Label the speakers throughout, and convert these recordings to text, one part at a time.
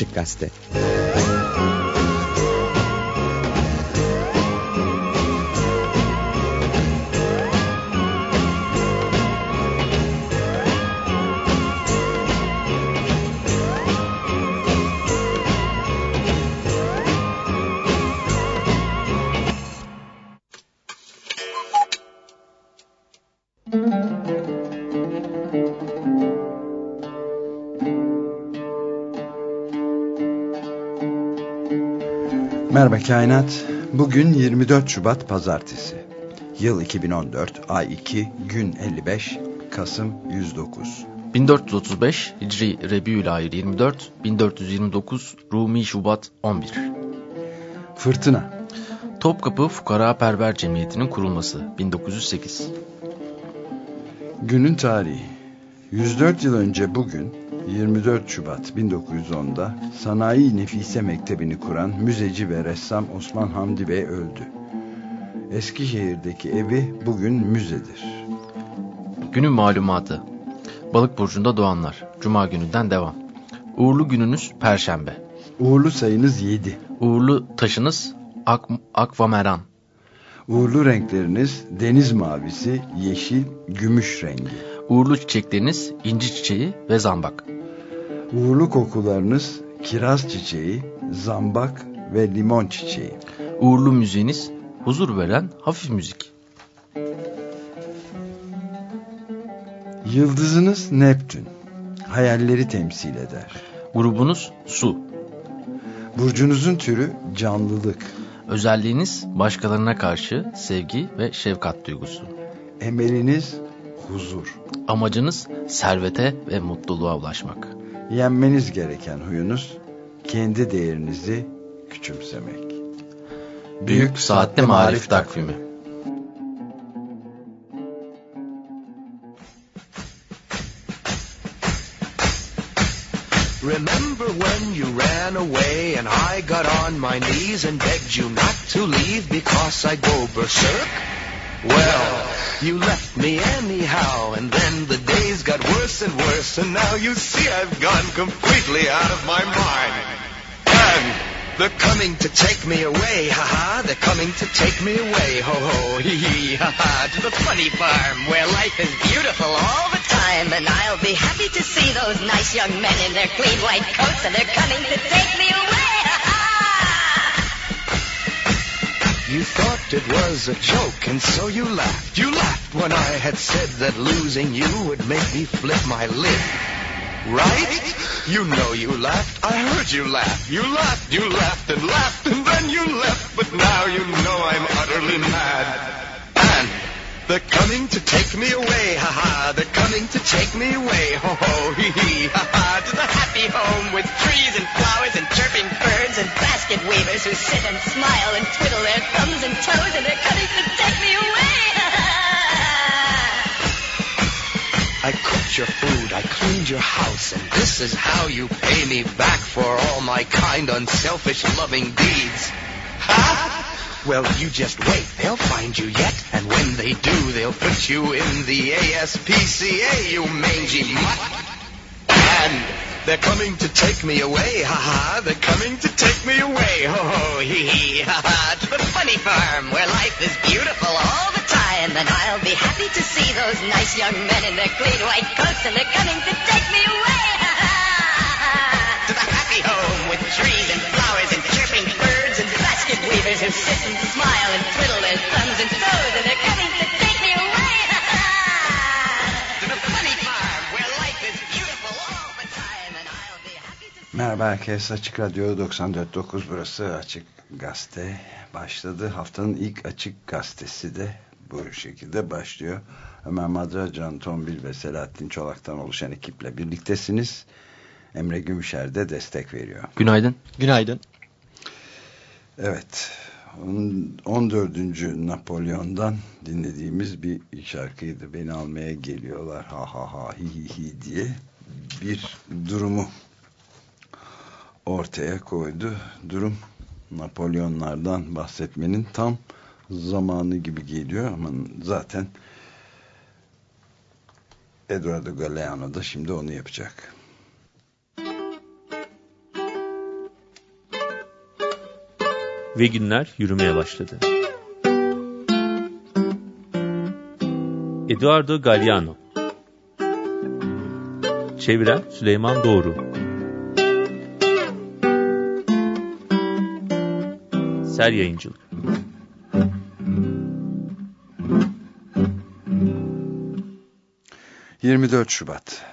Speaker 1: Açık Gazete.
Speaker 2: Merhaba Kainat. Bugün 24 Şubat Pazartesi. Yıl 2014, ay 2, gün 55, Kasım 109.
Speaker 3: 1435 Hicri Rebiülahir 24, 1429 Rumi Şubat 11.
Speaker 2: Fırtına.
Speaker 3: Topkapı Fukara Perver Cemiyeti'nin kurulması 1908.
Speaker 2: Günün tarihi. 104 yıl önce bugün 24 Şubat 1910'da Sanayi Nefise Mektebi'ni kuran müzeci ve ressam Osman Hamdi Bey öldü. Eskişehir'deki evi bugün müzedir.
Speaker 3: Günün malumatı. Balık burcunda doğanlar. Cuma gününden devam. Uğurlu gününüz Perşembe.
Speaker 2: Uğurlu sayınız 7.
Speaker 3: Uğurlu taşınız ak akvameran.
Speaker 2: Uğurlu renkleriniz deniz mavisi, yeşil, gümüş rengi.
Speaker 3: Uğurlu çiçekleriniz inci çiçeği ve zambak.
Speaker 2: Uğurlu kokularınız kiraz çiçeği, zambak ve limon çiçeği.
Speaker 3: Uğurlu müziğiniz huzur veren hafif müzik.
Speaker 2: Yıldızınız Neptün. Hayalleri temsil eder.
Speaker 3: Grubunuz su.
Speaker 2: Burcunuzun türü canlılık.
Speaker 3: Özelliğiniz başkalarına karşı sevgi ve şefkat duygusu.
Speaker 2: Emeliniz huzur.
Speaker 3: Amacınız servete ve mutluluğa ulaşmak.
Speaker 2: Yenmeniz gereken huyunuz kendi değerinizi küçümsemek.
Speaker 3: Büyük Saatli Marif Takvimi
Speaker 4: Remember when you ran away and I got on my knees and begged you not to leave because I go berserk? Well, you left me anyhow and then the days got worse and worse and now you see I've gone completely out of my mind. And they're coming to take me away, ha-ha, they're coming to take me away, ho-ho, hee-hee, ha-ha, to the funny farm where life is beautiful all the time and I'll be happy to see those nice young men in their clean white coats and they're coming to take me away, You thought it was a joke and so you laughed. You laughed when I had said that losing you would make me flip my lid. Right? You know you laughed. I heard you laugh. You laughed, you laughed and laughed and then you left. But now you know I'm utterly mad. And they're coming to take me away, ha ha. They're coming to take me away, ho ho, hee hee, ha ha. To the happy home with trees and flowers and chirping birds and basket weavers who sit and smile and twiddle their thumbs and toes and they're coming to take me away, ha ha. I cooked your food, I cleaned your house, and this is how you pay me back for all my kind, unselfish, loving deeds. Ha? Well, you just wait. They'll find you yet. And when they do, they'll put you in the ASPCA, you mangy mutt. And they're coming to take me away, ha ha. They're coming to take me away, ho ho, hee hee, ha ha. To the funny farm where life is beautiful all the time. And I'll be happy to see those nice young men in their clean white coats. And they're coming to take me away, weavers who sit and smile and twiddle their thumbs and toes. And they're coming to take me away. To the funny farm where life is beautiful all the time. And I'll be happy to
Speaker 2: Merhaba herkes. Açık Radyo 94.9 burası Açık Gazete başladı. Haftanın ilk Açık Gazetesi de bu şekilde başlıyor. Ömer Madra, Can Tombil ve Selahattin Çolak'tan oluşan ekiple birliktesiniz. Emre Gümüşer de destek veriyor.
Speaker 3: Günaydın.
Speaker 5: Günaydın.
Speaker 2: Evet. On- 14. Napolyon'dan dinlediğimiz bir şarkıydı. Beni almaya geliyorlar ha ha ha hi hi hi diye bir durumu ortaya koydu. Durum Napolyonlardan bahsetmenin tam zamanı gibi geliyor ama zaten Eduardo Galeano da şimdi onu yapacak.
Speaker 1: Ve günler yürümeye başladı. Eduardo Galliano. Çeviren Süleyman Doğru. Ser Yayıncılık
Speaker 2: 24 Şubat.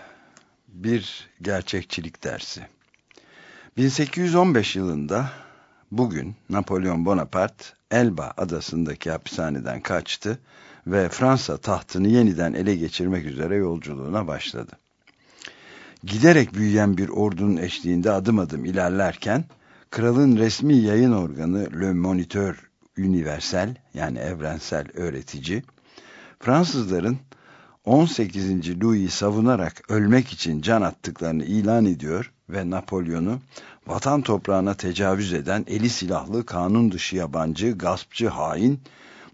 Speaker 2: Bir gerçekçilik dersi. 1815 yılında bugün Napolyon Bonaparte Elba adasındaki hapishaneden kaçtı ve Fransa tahtını yeniden ele geçirmek üzere yolculuğuna başladı. Giderek büyüyen bir ordunun eşliğinde adım adım ilerlerken kralın resmi yayın organı Le Moniteur Universel yani evrensel öğretici Fransızların 18. Louis'i savunarak ölmek için can attıklarını ilan ediyor ve Napolyon'u vatan toprağına tecavüz eden eli silahlı kanun dışı yabancı, gaspçı, hain,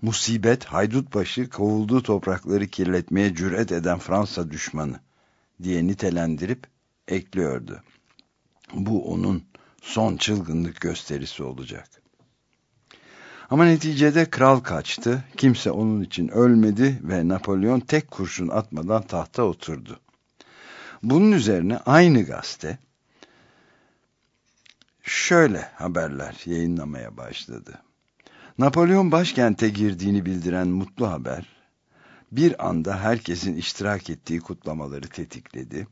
Speaker 2: musibet, haydutbaşı, kovulduğu toprakları kirletmeye cüret eden Fransa düşmanı diye nitelendirip ekliyordu. Bu onun son çılgınlık gösterisi olacak. Ama neticede kral kaçtı, kimse onun için ölmedi ve Napolyon tek kurşun atmadan tahta oturdu. Bunun üzerine aynı gazete şöyle haberler yayınlamaya başladı. Napolyon başkente girdiğini bildiren mutlu haber, bir anda herkesin iştirak ettiği kutlamaları tetikledi.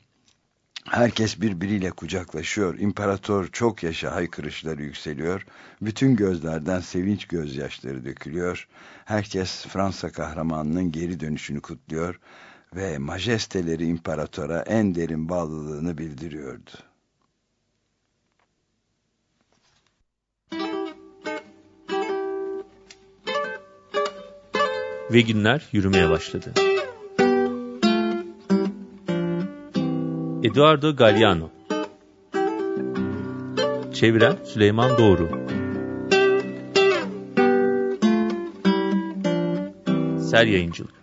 Speaker 2: Herkes birbiriyle kucaklaşıyor, imparator çok yaşa haykırışları yükseliyor, bütün gözlerden sevinç gözyaşları dökülüyor, herkes Fransa kahramanının geri dönüşünü kutluyor ve majesteleri imparatora en derin bağlılığını bildiriyordu.
Speaker 1: Ve günler yürümeye başladı. Eduardo Galliano. Çeviren Süleyman Doğru. Ser Yayıncılık.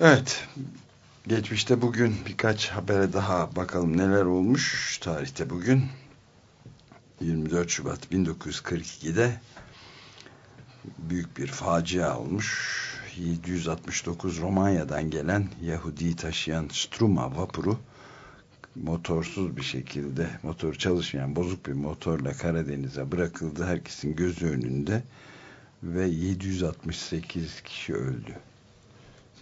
Speaker 2: Evet, geçmişte bugün birkaç habere daha bakalım neler olmuş. Tarihte bugün. 24 Şubat 1942'de büyük bir facia olmuş. 769 Romanya'dan gelen Yahudi taşıyan Struma vapuru motorsuz bir şekilde motor çalışmayan bozuk bir motorla Karadeniz'e bırakıldı. Herkesin gözü önünde ve 768 kişi öldü.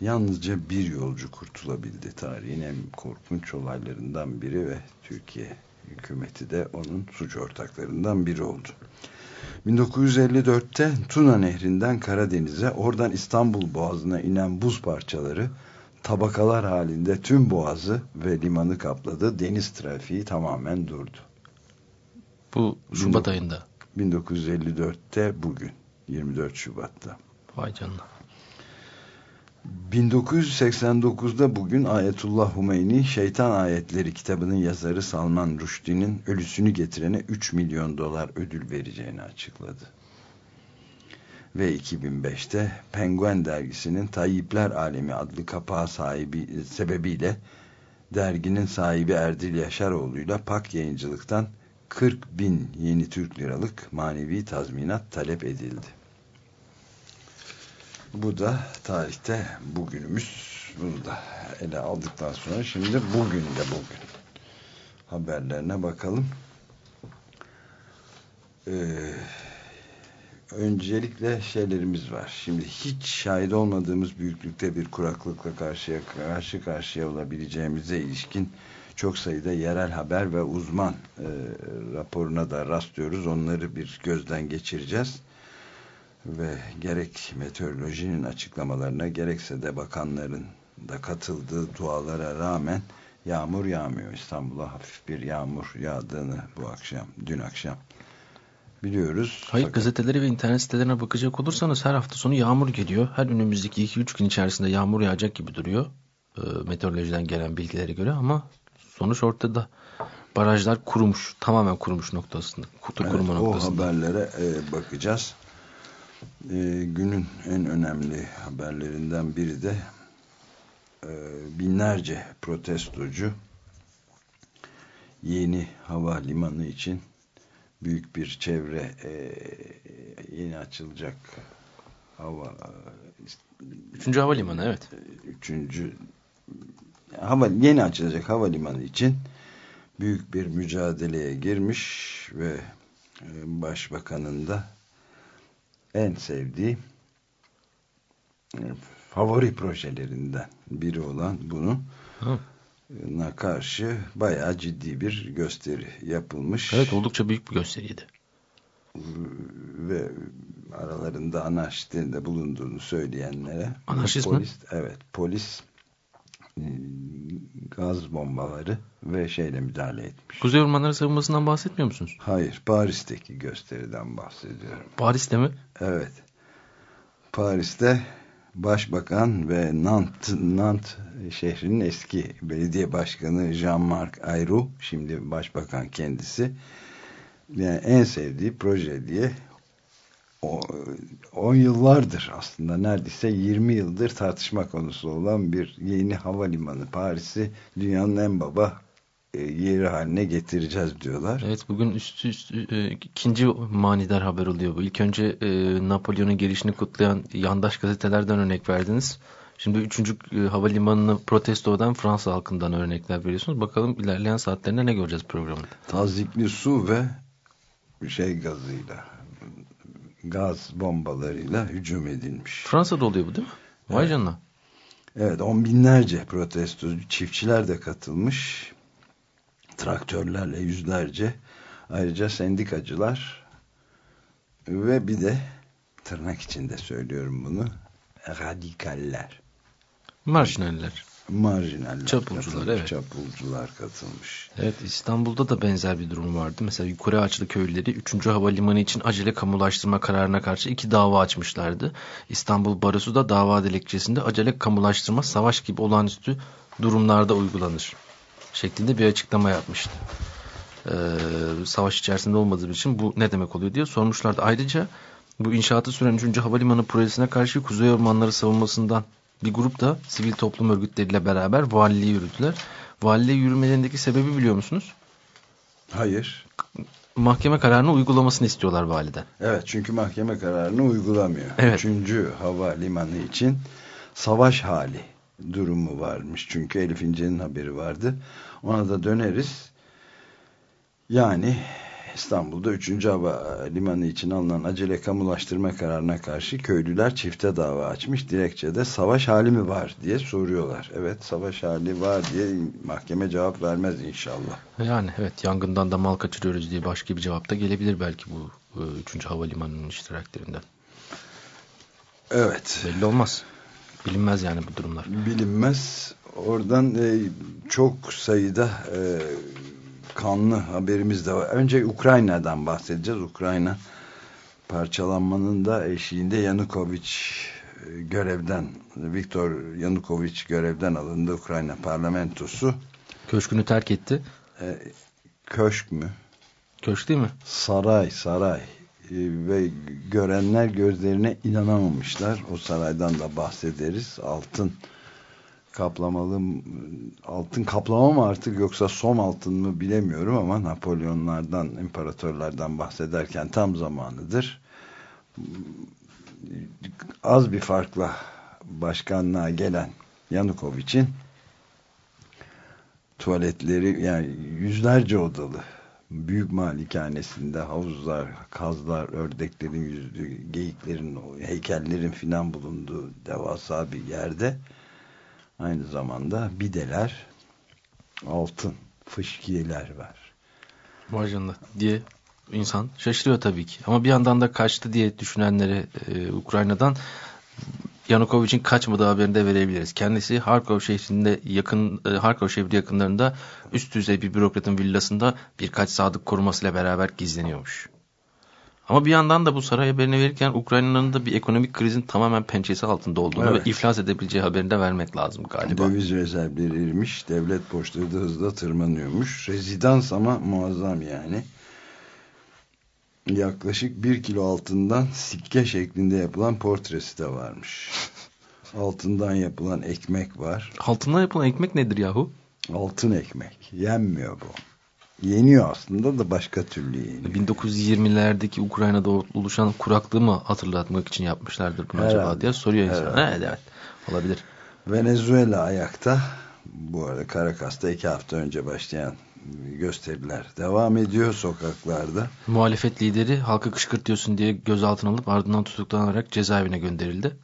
Speaker 2: Yalnızca bir yolcu kurtulabildi. Tarihin en korkunç olaylarından biri ve Türkiye hükümeti de onun suç ortaklarından biri oldu. 1954'te Tuna Nehri'nden Karadeniz'e, oradan İstanbul Boğazı'na inen buz parçaları tabakalar halinde tüm boğazı ve limanı kapladı. Deniz trafiği tamamen durdu.
Speaker 3: Bu Şubat ayında.
Speaker 2: 1954'te bugün. 24 Şubat'ta.
Speaker 3: Vay canına.
Speaker 2: 1989'da bugün Ayetullah Humeyni Şeytan Ayetleri kitabının yazarı Salman Rushdie'nin ölüsünü getirene 3 milyon dolar ödül vereceğini açıkladı. Ve 2005'te Penguen dergisinin Tayyipler Alemi adlı kapağı sahibi sebebiyle derginin sahibi Erdil Yaşaroğlu'yla Pak Yayıncılık'tan 40 bin yeni Türk liralık manevi tazminat talep edildi. Bu da tarihte bugünümüz. Bunu da ele aldıktan sonra şimdi bugün de bugün haberlerine bakalım. Ee, öncelikle şeylerimiz var. Şimdi hiç şahit olmadığımız büyüklükte bir kuraklıkla karşıya karşı karşıya olabileceğimize ilişkin çok sayıda yerel haber ve uzman e, raporuna da rastlıyoruz. Onları bir gözden geçireceğiz ve gerek meteorolojinin açıklamalarına gerekse de bakanların da katıldığı dualara rağmen yağmur yağmıyor. İstanbul'a hafif bir yağmur yağdığını bu akşam, dün akşam biliyoruz.
Speaker 3: Hayır Fakat... gazeteleri ve internet sitelerine bakacak olursanız her hafta sonu yağmur geliyor. Her önümüzdeki 2-3 gün içerisinde yağmur yağacak gibi duruyor. E, meteorolojiden gelen bilgilere göre ama sonuç ortada. Barajlar kurumuş. Tamamen kurumuş noktasında. Kutu
Speaker 2: evet,
Speaker 3: kuruma noktasında.
Speaker 2: O haberlere e, bakacağız e, günün en önemli haberlerinden biri de e, binlerce protestocu yeni hava limanı için büyük bir çevre e, yeni açılacak hava
Speaker 3: Üçüncü havalimanı evet.
Speaker 2: üçüncü hava yeni açılacak havalimanı için büyük bir mücadeleye girmiş ve e, başbakanın da en sevdiği e, favori projelerinden biri olan bunu na karşı bayağı ciddi bir gösteri yapılmış.
Speaker 3: Evet oldukça büyük bir gösteriydi.
Speaker 2: ve aralarında anarşistinde bulunduğunu söyleyenlere
Speaker 3: Anarşist mi?
Speaker 2: polis, Evet polis e, gaz bombaları ve şeyle müdahale etmiş.
Speaker 3: Kuzey Ormanları savunmasından bahsetmiyor musunuz?
Speaker 2: Hayır Paris'teki gösteriden bahsediyorum.
Speaker 3: Paris'te mi?
Speaker 2: Evet. Paris'te başbakan ve Nantes, Nantes şehrinin eski belediye başkanı Jean-Marc Ayrault şimdi başbakan kendisi yani en sevdiği proje diye 10 yıllardır aslında neredeyse 20 yıldır tartışma konusu olan bir yeni havalimanı Paris'i dünyanın en baba e, yeri haline getireceğiz diyorlar.
Speaker 3: Evet bugün üst üste e, ikinci manidar haber oluyor bu. İlk önce e, Napolyon'un gelişini kutlayan yandaş gazetelerden örnek verdiniz. Şimdi üçüncü e, havalimanını protesto eden Fransa halkından örnekler veriyorsunuz. Bakalım ilerleyen saatlerinde ne göreceğiz programında.
Speaker 2: Tazikli su ve şey gazıyla gaz bombalarıyla hücum edilmiş.
Speaker 3: Fransa'da oluyor bu değil mi? Vay
Speaker 2: Evet.
Speaker 3: canına.
Speaker 2: Evet on binlerce protestocu çiftçiler de katılmış. Traktörlerle yüzlerce. Ayrıca sendikacılar ve bir de tırnak içinde söylüyorum bunu radikaller.
Speaker 3: Marjinaller.
Speaker 2: Marjinaller.
Speaker 3: Çapulcular,
Speaker 2: katılmış,
Speaker 3: evet.
Speaker 2: Çapulcular katılmış.
Speaker 3: Evet İstanbul'da da benzer bir durum vardı. Mesela Yukarı Açlı köylüleri 3. Havalimanı için acele kamulaştırma kararına karşı iki dava açmışlardı. İstanbul Barosu da dava dilekçesinde acele kamulaştırma savaş gibi olağanüstü durumlarda uygulanır şeklinde bir açıklama yapmıştı. Ee, savaş içerisinde olmadığı için bu ne demek oluyor diye sormuşlardı. Ayrıca bu inşaatı süren 3. Havalimanı projesine karşı Kuzey Ormanları savunmasından bir grup da sivil toplum örgütleriyle beraber valiliği yürüdüler. Valiliğe yürümelerindeki sebebi biliyor musunuz?
Speaker 2: Hayır.
Speaker 3: Mahkeme kararını uygulamasını istiyorlar validen.
Speaker 2: Evet çünkü mahkeme kararını uygulamıyor.
Speaker 3: Evet.
Speaker 2: Üçüncü havalimanı için savaş hali durumu varmış. Çünkü Elif İnce'nin haberi vardı. Ona da döneriz. Yani İstanbul'da 3. Hava Limanı için alınan acele kamulaştırma kararına karşı köylüler çifte dava açmış. Dilekçede savaş hali mi var diye soruyorlar. Evet savaş hali var diye mahkeme cevap vermez inşallah.
Speaker 3: Yani evet yangından da mal kaçırıyoruz diye başka bir cevap da gelebilir belki bu 3. Havalimanı'nın iştiraklerinden.
Speaker 2: Evet.
Speaker 3: Belli olmaz. Bilinmez yani bu durumlar.
Speaker 2: bilinmez. Oradan e, çok sayıda e, kanlı haberimiz de var. Önce Ukrayna'dan bahsedeceğiz. Ukrayna parçalanmanın da eşiğinde Yanukovic e, görevden Viktor Yanukovic görevden alındı Ukrayna parlamentosu.
Speaker 3: Köşkünü terk etti.
Speaker 2: E, köşk mü?
Speaker 3: Köşk değil mi?
Speaker 2: Saray, saray. E, ve görenler gözlerine inanamamışlar. O saraydan da bahsederiz. Altın kaplamalı altın kaplama mı artık yoksa som altın mı bilemiyorum ama Napolyonlardan, imparatorlardan bahsederken tam zamanıdır. Az bir farkla başkanlığa gelen Yanukovic'in tuvaletleri yani yüzlerce odalı büyük malikanesinde havuzlar, kazlar, ördeklerin yüzdüğü, geyiklerin, heykellerin filan bulunduğu devasa bir yerde aynı zamanda bideler, altın, fışkiyeler var.
Speaker 3: Vay canına diye insan şaşırıyor tabii ki. Ama bir yandan da kaçtı diye düşünenlere e, Ukrayna'dan Yanukovic'in kaçmadığı haberini de verebiliriz. Kendisi Harkov şehrinde yakın e, Harkov şehri yakınlarında üst düzey bir bürokratın villasında birkaç sadık korumasıyla beraber gizleniyormuş. Ama bir yandan da bu saray haberini verirken Ukrayna'nın da bir ekonomik krizin tamamen pençesi altında olduğunu
Speaker 2: Evet.
Speaker 3: ve iflas edebileceği haberini de vermek lazım galiba.
Speaker 2: Döviz rezervleri erimiş, devlet borçları da hızla tırmanıyormuş. Rezidans ama muazzam yani. Yaklaşık bir kilo altından sikke şeklinde yapılan portresi de varmış. Altından yapılan ekmek var.
Speaker 3: Altından yapılan ekmek nedir yahu?
Speaker 2: Altın ekmek. Yenmiyor bu. Yeniyor aslında da başka türlü yeniyor.
Speaker 3: 1920'lerdeki Ukrayna'da oluşan kuraklığı mı hatırlatmak için yapmışlardır bunu
Speaker 2: Herhalde.
Speaker 3: acaba diye soruyor insan.
Speaker 2: Herhalde.
Speaker 3: Evet, evet olabilir.
Speaker 2: Venezuela ayakta. Bu arada Caracas'ta iki hafta önce başlayan gösteriler devam ediyor sokaklarda.
Speaker 3: Muhalefet lideri halkı kışkırtıyorsun diye gözaltına alıp ardından tutuklanarak cezaevine gönderildi.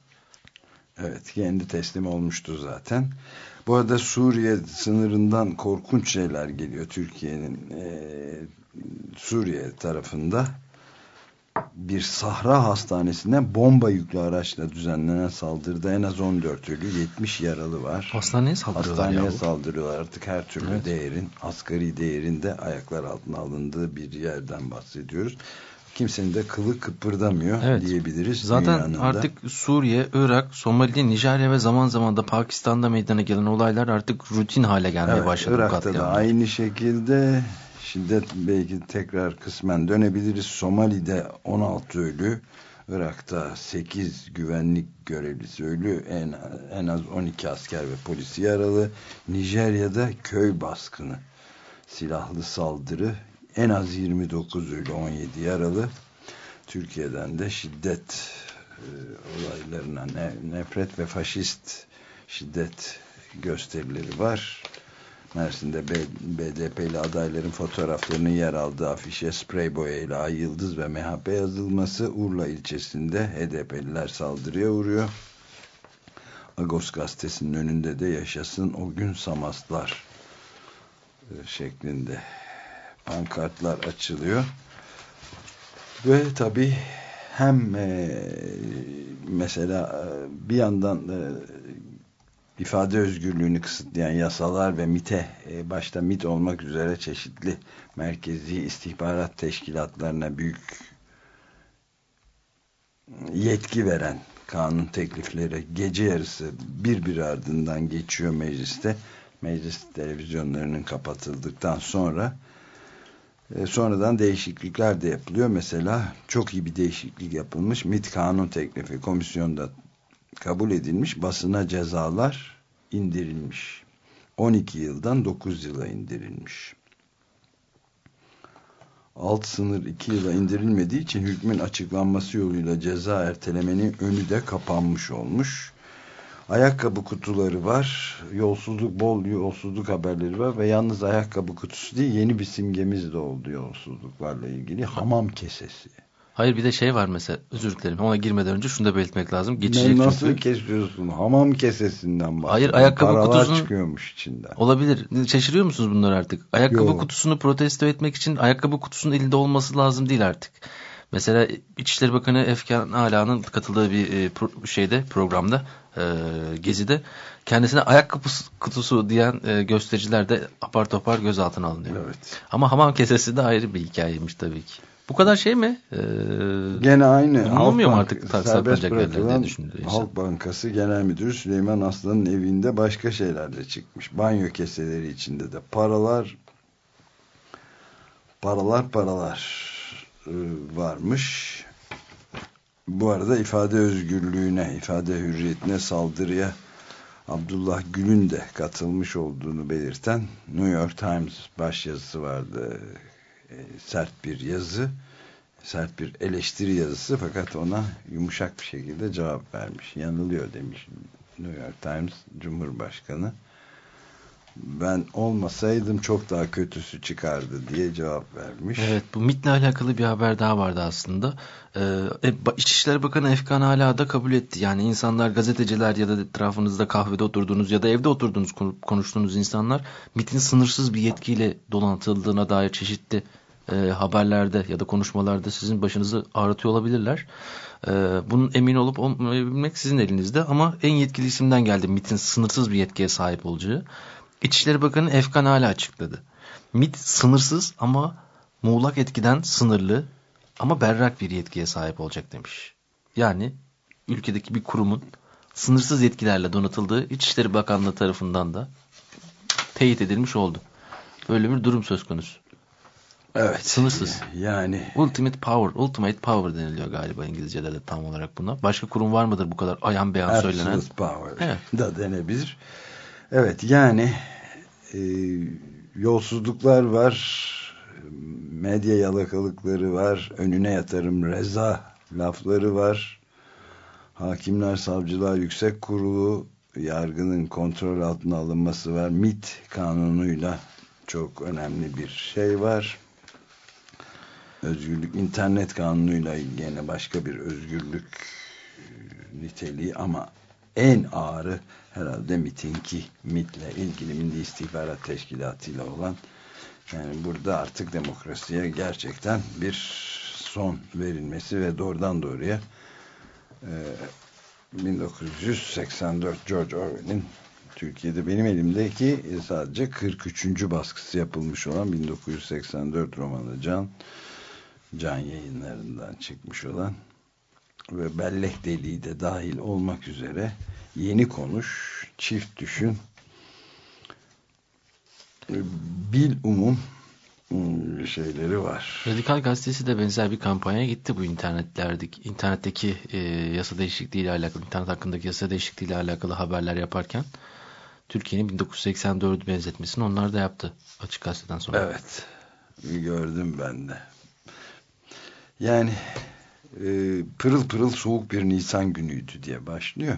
Speaker 2: Evet kendi teslim olmuştu zaten. Bu arada Suriye sınırından korkunç şeyler geliyor Türkiye'nin eee, Suriye tarafında bir sahra hastanesine bomba yüklü araçla düzenlenen saldırıda en az 14 ölü 70 yaralı var.
Speaker 3: Hastaneye saldırıyorlar
Speaker 2: Hastaneye
Speaker 3: ya.
Speaker 2: saldırıyorlar artık her türlü
Speaker 3: Evet.
Speaker 2: değerin asgari değerinde ayaklar altına alındığı bir yerden bahsediyoruz. Kimsenin de kılı kıpırdamıyor
Speaker 3: Evet.
Speaker 2: diyebiliriz.
Speaker 3: Zaten
Speaker 2: da.
Speaker 3: artık Suriye, Irak, Somali, Nijerya ve zaman zaman da Pakistan'da meydana gelen olaylar artık rutin hale gelmeye
Speaker 2: Evet,
Speaker 3: başladı.
Speaker 2: Irak'ta da aynı şekilde şiddet belki tekrar kısmen dönebiliriz. Somali'de 16 ölü, Irak'ta 8 güvenlik görevlisi ölü, en, en az 12 asker ve polis yaralı. Nijerya'da köy baskını, silahlı saldırı, en az 29 ölü, 17 yaralı. Türkiye'den de şiddet e, olaylarına ne- nefret ve faşist şiddet gösterileri var. Mersin'de BDP'li adayların fotoğraflarının yer aldığı afişe sprey boyayla Ay Yıldız ve MHP yazılması Urla ilçesinde HDP'liler saldırıya uğruyor. Agos gazetesinin önünde de yaşasın o gün Samaslar e, şeklinde pankartlar açılıyor. Ve tabi hem e, mesela e, bir yandan e, ifade özgürlüğünü kısıtlayan yasalar ve MIT'e e, başta MIT olmak üzere çeşitli merkezi istihbarat teşkilatlarına büyük yetki veren kanun teklifleri gece yarısı bir bir ardından geçiyor mecliste. Meclis televizyonlarının kapatıldıktan sonra e, sonradan değişiklikler de yapılıyor. Mesela çok iyi bir değişiklik yapılmış. MIT kanun teklifi komisyonda kabul edilmiş. Basına cezalar indirilmiş. 12 yıldan 9 yıla indirilmiş. Alt sınır 2 yıla indirilmediği için hükmün açıklanması yoluyla ceza ertelemenin önü de kapanmış olmuş. Ayakkabı kutuları var. Yolsuzluk, bol yolsuzluk haberleri var ve yalnız ayakkabı kutusu değil yeni bir simgemiz de oldu yolsuzluklarla ilgili. Hamam kesesi.
Speaker 3: Hayır bir de şey var mesela özür dilerim ona girmeden önce şunu da belirtmek lazım. Geçecek
Speaker 2: Ne, nasıl
Speaker 3: çünkü.
Speaker 2: kesiyorsun? Hamam kesesinden bahsediyor.
Speaker 3: Hayır, ayakkabı
Speaker 2: Paralar
Speaker 3: kutusunun-
Speaker 2: çıkıyormuş içinden.
Speaker 3: Olabilir. Şaşırıyor musunuz bunlar artık? Ayakkabı
Speaker 2: Yok.
Speaker 3: kutusunu protesto etmek için ayakkabı kutusunun elinde olması lazım değil artık. Mesela İçişleri Bakanı Efkan Ala'nın katıldığı bir e, şeyde programda e, gezide kendisine ayakkabı kutusu diyen e, göstericiler de apar topar gözaltına alınıyor.
Speaker 2: Evet.
Speaker 3: Ama hamam kesesi de ayrı bir hikayeymiş tabii ki. Bu kadar şey mi? Ee,
Speaker 2: Gene aynı.
Speaker 3: Anlamıyor mu artık saklanacak yerler diye
Speaker 2: bırakılan
Speaker 3: düşündü insan.
Speaker 2: Halk Bankası Genel Müdürü Süleyman Aslan'ın evinde başka şeyler de çıkmış. Banyo keseleri içinde de paralar paralar paralar varmış. Bu arada ifade özgürlüğüne, ifade hürriyetine saldırıya Abdullah Gül'ün de katılmış olduğunu belirten New York Times başyazısı vardı. E, sert bir yazı, sert bir eleştiri yazısı fakat ona yumuşak bir şekilde cevap vermiş. Yanılıyor demiş New York Times Cumhurbaşkanı. Ben olmasaydım çok daha kötüsü çıkardı diye cevap vermiş.
Speaker 3: Evet bu MIT'le alakalı bir haber daha vardı aslında. Ee, e, İçişleri Bakanı Efkan hala da kabul etti. Yani insanlar gazeteciler ya da etrafınızda kahvede oturduğunuz ya da evde oturduğunuz konu- konuştuğunuz insanlar MIT'in sınırsız bir yetkiyle dolantıldığına dair çeşitli e, haberlerde ya da konuşmalarda sizin başınızı ağrıtıyor olabilirler. E, bunun emin olup olmayabilmek sizin elinizde ama en yetkili isimden geldi MIT'in sınırsız bir yetkiye sahip olacağı. İçişleri Bakanı Efkan hala açıkladı. MIT sınırsız ama muğlak etkiden sınırlı ama berrak bir yetkiye sahip olacak demiş. Yani ülkedeki bir kurumun sınırsız yetkilerle donatıldığı İçişleri Bakanlığı tarafından da teyit edilmiş oldu. Böyle bir durum söz konusu.
Speaker 2: Evet.
Speaker 3: Sınırsız.
Speaker 2: Yani
Speaker 3: Ultimate power, ultimate power deniliyor galiba İngilizce'de de tam olarak buna. Başka kurum var mıdır bu kadar ayan beyan söylenen?
Speaker 2: Absolute power
Speaker 3: Evet.
Speaker 2: da denebilir. Evet yani e, yolsuzluklar var. medya yalakalıkları var. Önüne yatarım reza lafları var. Hakimler, savcılar, yüksek kurulu yargının kontrol altına alınması var. MIT kanunuyla çok önemli bir şey var. Özgürlük, internet kanunuyla yine başka bir özgürlük e, niteliği ama en ağırı herhalde MIT'inki MIT'le ilgili Milli İstihbarat Teşkilatı olan yani burada artık demokrasiye gerçekten bir son verilmesi ve doğrudan doğruya e, 1984 George Orwell'in Türkiye'de benim elimdeki sadece 43. baskısı yapılmış olan 1984 romanı Can Can yayınlarından çıkmış olan ve bellek deliği de dahil olmak üzere yeni konuş, çift düşün, bil umum ıı, şeyleri var.
Speaker 3: Radikal Gazetesi de benzer bir kampanyaya gitti bu internetlerdeki internetteki e, yasa değişikliği ile alakalı internet hakkındaki yasa değişikliği ile alakalı haberler yaparken Türkiye'nin 1984 benzetmesini onlar da yaptı açık gazeteden sonra.
Speaker 2: Evet. Gördüm ben de. Yani e, pırıl pırıl soğuk bir Nisan günüydü diye başlıyor.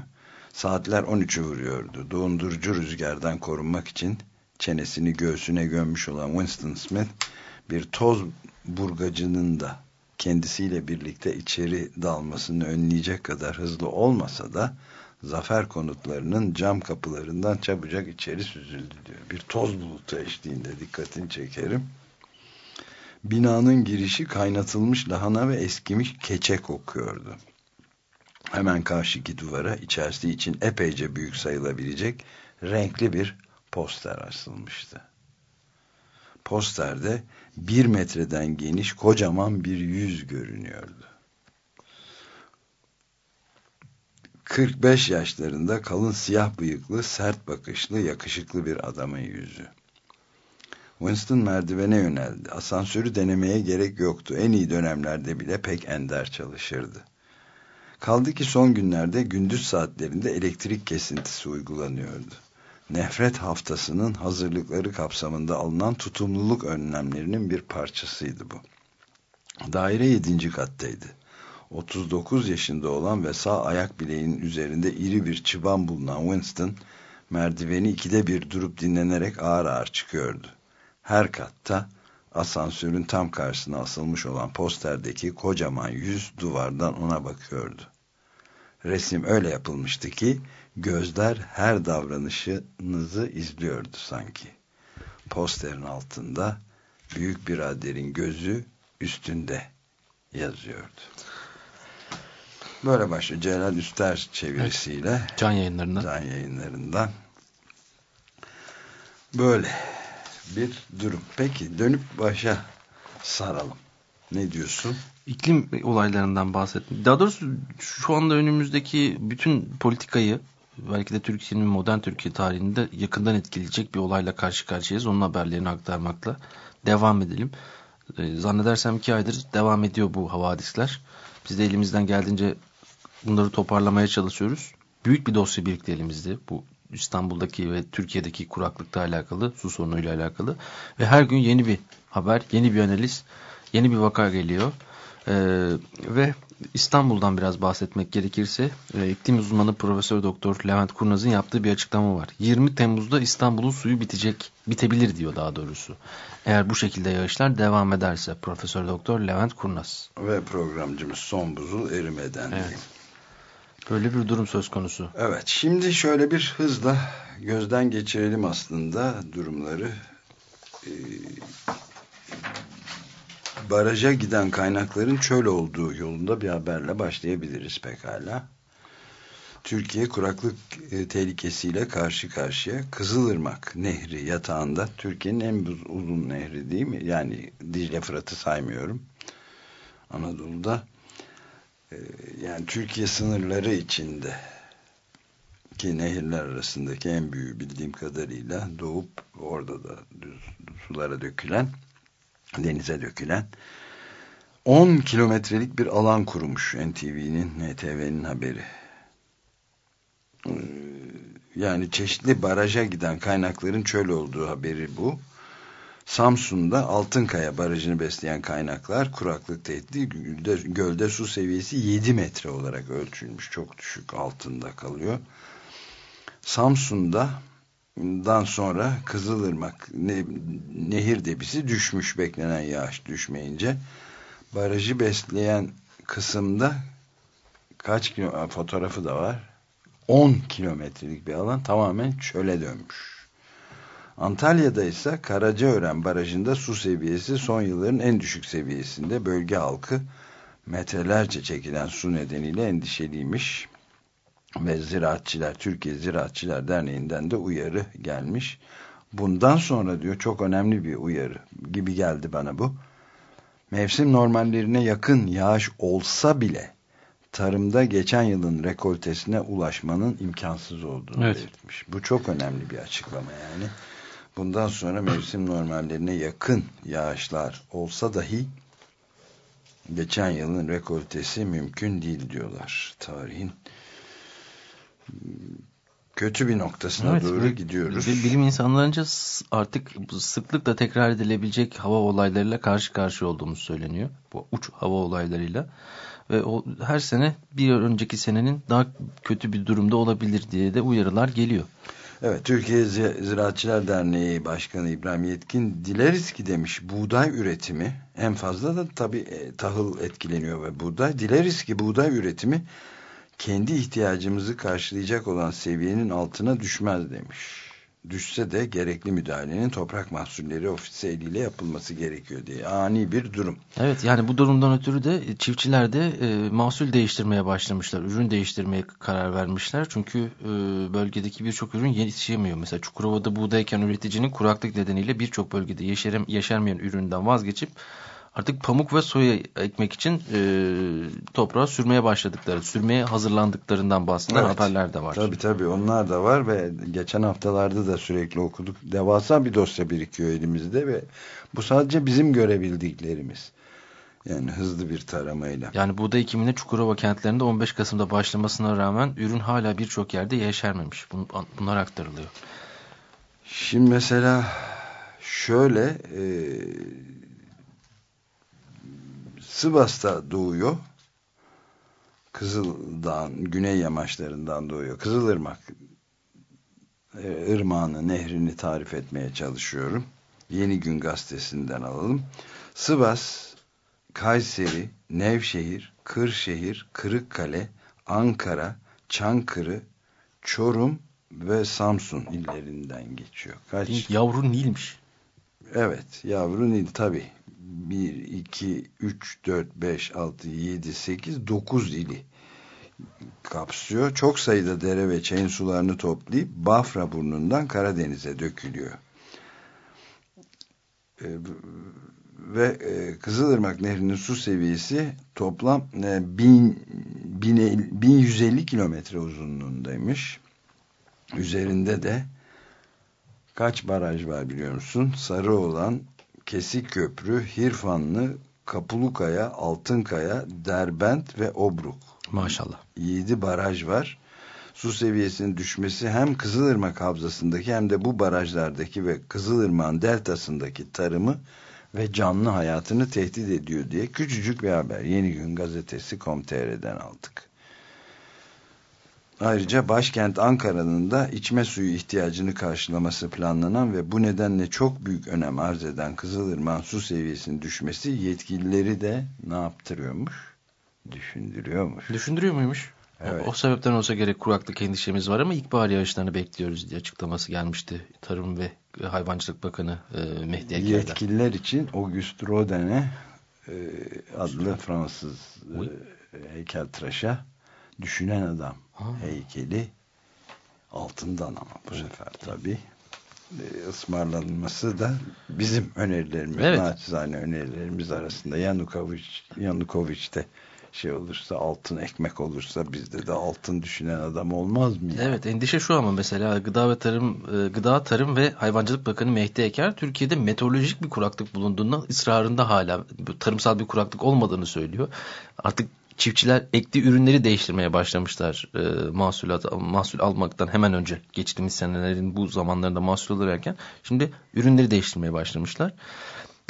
Speaker 2: Saatler 13'ü vuruyordu. Dondurucu rüzgardan korunmak için çenesini göğsüne gömmüş olan Winston Smith bir toz burgacının da kendisiyle birlikte içeri dalmasını önleyecek kadar hızlı olmasa da zafer konutlarının cam kapılarından çabucak içeri süzüldü diyor. Bir toz bulutu eşliğinde dikkatini çekerim. Binanın girişi kaynatılmış lahana ve eskimiş keçe kokuyordu. Hemen karşıki duvara içerisi için epeyce büyük sayılabilecek renkli bir poster asılmıştı. Posterde bir metreden geniş kocaman bir yüz görünüyordu. 45 yaşlarında kalın siyah bıyıklı, sert bakışlı, yakışıklı bir adamın yüzü. Winston merdivene yöneldi. Asansörü denemeye gerek yoktu. En iyi dönemlerde bile pek ender çalışırdı. Kaldı ki son günlerde gündüz saatlerinde elektrik kesintisi uygulanıyordu. Nefret haftasının hazırlıkları kapsamında alınan tutumluluk önlemlerinin bir parçasıydı bu. Daire 7. kattaydı. 39 yaşında olan ve sağ ayak bileğinin üzerinde iri bir çıban bulunan Winston, merdiveni ikide bir durup dinlenerek ağır ağır çıkıyordu. Her katta asansörün tam karşısına asılmış olan posterdeki kocaman yüz duvardan ona bakıyordu. Resim öyle yapılmıştı ki gözler her davranışınızı izliyordu sanki. Posterin altında büyük biraderin gözü üstünde yazıyordu. Böyle başlıyor. Celal Üster çevirisiyle.
Speaker 3: Evet. Can yayınlarından.
Speaker 2: Can yayınlarından. Böyle bir durum. Peki dönüp başa saralım. Ne diyorsun?
Speaker 3: İklim olaylarından bahsettim. Daha doğrusu şu anda önümüzdeki bütün politikayı belki de Türkiye'nin modern Türkiye tarihinde yakından etkileyecek bir olayla karşı karşıyayız. Onun haberlerini aktarmakla devam edelim. Zannedersem iki aydır devam ediyor bu havadisler. Biz de elimizden geldiğince bunları toparlamaya çalışıyoruz. Büyük bir dosya birlikte elimizde. Bu İstanbul'daki ve Türkiye'deki kuraklıkla alakalı, su sorunuyla alakalı. Ve her gün yeni bir haber, yeni bir analiz, yeni bir vaka geliyor. Ee, ve İstanbul'dan biraz bahsetmek gerekirse e, iklim uzmanı Profesör Doktor Levent Kurnaz'ın yaptığı bir açıklama var. 20 Temmuz'da İstanbul'un suyu bitecek, bitebilir diyor daha doğrusu. Eğer bu şekilde yağışlar devam ederse Profesör Doktor Levent Kurnaz.
Speaker 2: Ve programcımız son buzul erimeden
Speaker 3: evet. Böyle bir durum söz konusu.
Speaker 2: Evet şimdi şöyle bir hızla gözden geçirelim aslında durumları. Ee, baraja giden kaynakların çöl olduğu yolunda bir haberle başlayabiliriz pekala. Türkiye kuraklık e, tehlikesiyle karşı karşıya Kızılırmak Nehri yatağında Türkiye'nin en uzun nehri değil mi? Yani Dicle Fırat'ı saymıyorum. Anadolu'da e, yani Türkiye sınırları içinde ki nehirler arasındaki en büyüğü bildiğim kadarıyla doğup orada da düz, sulara dökülen denize dökülen 10 kilometrelik bir alan kurmuş NTV'nin, NTV'nin haberi. Yani çeşitli baraja giden kaynakların çöl olduğu haberi bu. Samsun'da Altınkaya Barajı'nı besleyen kaynaklar kuraklık tehdidi gölde, gölde su seviyesi 7 metre olarak ölçülmüş. Çok düşük altında kalıyor. Samsun'da dan sonra Kızılırmak ne, nehir debisi düşmüş beklenen yağış düşmeyince. Barajı besleyen kısımda kaç kilo fotoğrafı da var. 10 kilometrelik bir alan tamamen çöle dönmüş. Antalya'da ise Karacaören Barajı'nda su seviyesi son yılların en düşük seviyesinde. Bölge halkı metrelerce çekilen su nedeniyle endişeliymiş ve Ziraatçılar Türkiye Ziraatçılar Derneği'nden de uyarı gelmiş. Bundan sonra diyor çok önemli bir uyarı gibi geldi bana bu. Mevsim normallerine yakın yağış olsa bile tarımda geçen yılın rekoltesine ulaşmanın imkansız olduğunu evet. belirtmiş. Bu çok önemli bir açıklama yani. Bundan sonra mevsim normallerine yakın yağışlar olsa dahi geçen yılın rekoltesi mümkün değil diyorlar. Tarihin kötü bir noktasına evet, doğru gidiyoruz.
Speaker 3: Bilim insanlarınca artık sıklıkla tekrar edilebilecek hava olaylarıyla karşı karşıya olduğumuz söyleniyor. Bu uç hava olaylarıyla. Ve o her sene bir önceki senenin daha kötü bir durumda olabilir diye de uyarılar geliyor.
Speaker 2: Evet, Türkiye Ziraatçılar Derneği Başkanı İbrahim Yetkin dileriz ki demiş buğday üretimi en fazla da tabii e, tahıl etkileniyor ve buğday dileriz ki buğday üretimi kendi ihtiyacımızı karşılayacak olan seviyenin altına düşmez demiş. Düşse de gerekli müdahalenin toprak mahsulleri ofisi eliyle yapılması gerekiyor diye. Ani bir durum.
Speaker 3: Evet yani bu durumdan ötürü de çiftçiler de e, mahsul değiştirmeye başlamışlar. Ürün değiştirmeye karar vermişler. Çünkü e, bölgedeki birçok ürün yetişemiyor. Mesela Çukurova'da buğdayken üreticinin kuraklık nedeniyle birçok bölgede yeşerem, yeşermeyen üründen vazgeçip artık pamuk ve soya ekmek için e, toprağa sürmeye başladıkları, sürmeye hazırlandıklarından bahseden evet. haberler de var.
Speaker 2: Tabii tabii onlar da var ve geçen haftalarda da sürekli okuduk. Devasa bir dosya birikiyor elimizde ve bu sadece bizim görebildiklerimiz. Yani hızlı bir taramayla.
Speaker 3: Yani buğday ekimine Çukurova kentlerinde 15 Kasım'da başlamasına rağmen ürün hala birçok yerde yeşermemiş. Bunlar aktarılıyor.
Speaker 2: Şimdi mesela şöyle e, Sivas'ta doğuyor. Kızıldağ'ın güney yamaçlarından doğuyor. Kızılırmak e, ırmağını, nehrini tarif etmeye çalışıyorum. Yeni Gün gazetesinden alalım. Sivas, Kayseri, Nevşehir, Kırşehir, Kırıkkale, Ankara, Çankırı, Çorum ve Samsun illerinden geçiyor.
Speaker 3: Kaç? Yavru Nil'miş.
Speaker 2: Evet, yavru Nil tabii. 1, 2, 3, 4, 5, 6, 7, 8, 9 ili kapsıyor. Çok sayıda dere ve çayın sularını toplayıp Bafra burnundan Karadeniz'e dökülüyor. Ee, ve e, Kızılırmak Nehri'nin su seviyesi toplam e, 1000, 1150 kilometre uzunluğundaymış. Üzerinde de kaç baraj var biliyor musun? Sarı olan Kesik Köprü, Hirfanlı, Kapulukaya, Altınkaya, Derbent ve Obruk.
Speaker 3: Maşallah.
Speaker 2: 7 baraj var. Su seviyesinin düşmesi hem Kızılırmak Havzası'ndaki hem de bu barajlardaki ve Kızılırmak'ın deltasındaki tarımı ve canlı hayatını tehdit ediyor diye küçücük bir haber. Yeni Gün Gazetesi Com.tr'den aldık. Ayrıca başkent Ankara'nın da içme suyu ihtiyacını karşılaması planlanan ve bu nedenle çok büyük önem arz eden Kızılırmak su seviyesinin düşmesi yetkilileri de ne yaptırıyormuş? Düşündürüyormuş.
Speaker 3: Düşündürüyor muymuş? Evet. O, o sebepten olsa gerek kuraklık endişemiz var ama ilkbahar yağışlarını bekliyoruz diye açıklaması gelmişti. Tarım ve Hayvancılık Bakanı e, Mehdi Eker'den.
Speaker 2: Yetkililer için Auguste Rodin'e e, adlı Fransız e, heykeltıraşa düşünen adam ha. heykeli altından ama bu sefer tabii e, ısmarlanması da bizim önerilerimiz, evet. naçizane önerilerimiz arasında Yanukovic, Yanukovic de şey olursa altın ekmek olursa bizde de altın düşünen adam olmaz mı? Yani?
Speaker 3: Evet endişe şu ama mesela Gıda ve Tarım e, Gıda Tarım ve Hayvancılık Bakanı Mehdi Eker Türkiye'de meteorolojik bir kuraklık bulunduğunda ısrarında hala tarımsal bir kuraklık olmadığını söylüyor. Artık çiftçiler ektiği ürünleri değiştirmeye başlamışlar e, mahsul, mahsul almaktan hemen önce geçtiğimiz senelerin bu zamanlarında mahsul alırken şimdi ürünleri değiştirmeye başlamışlar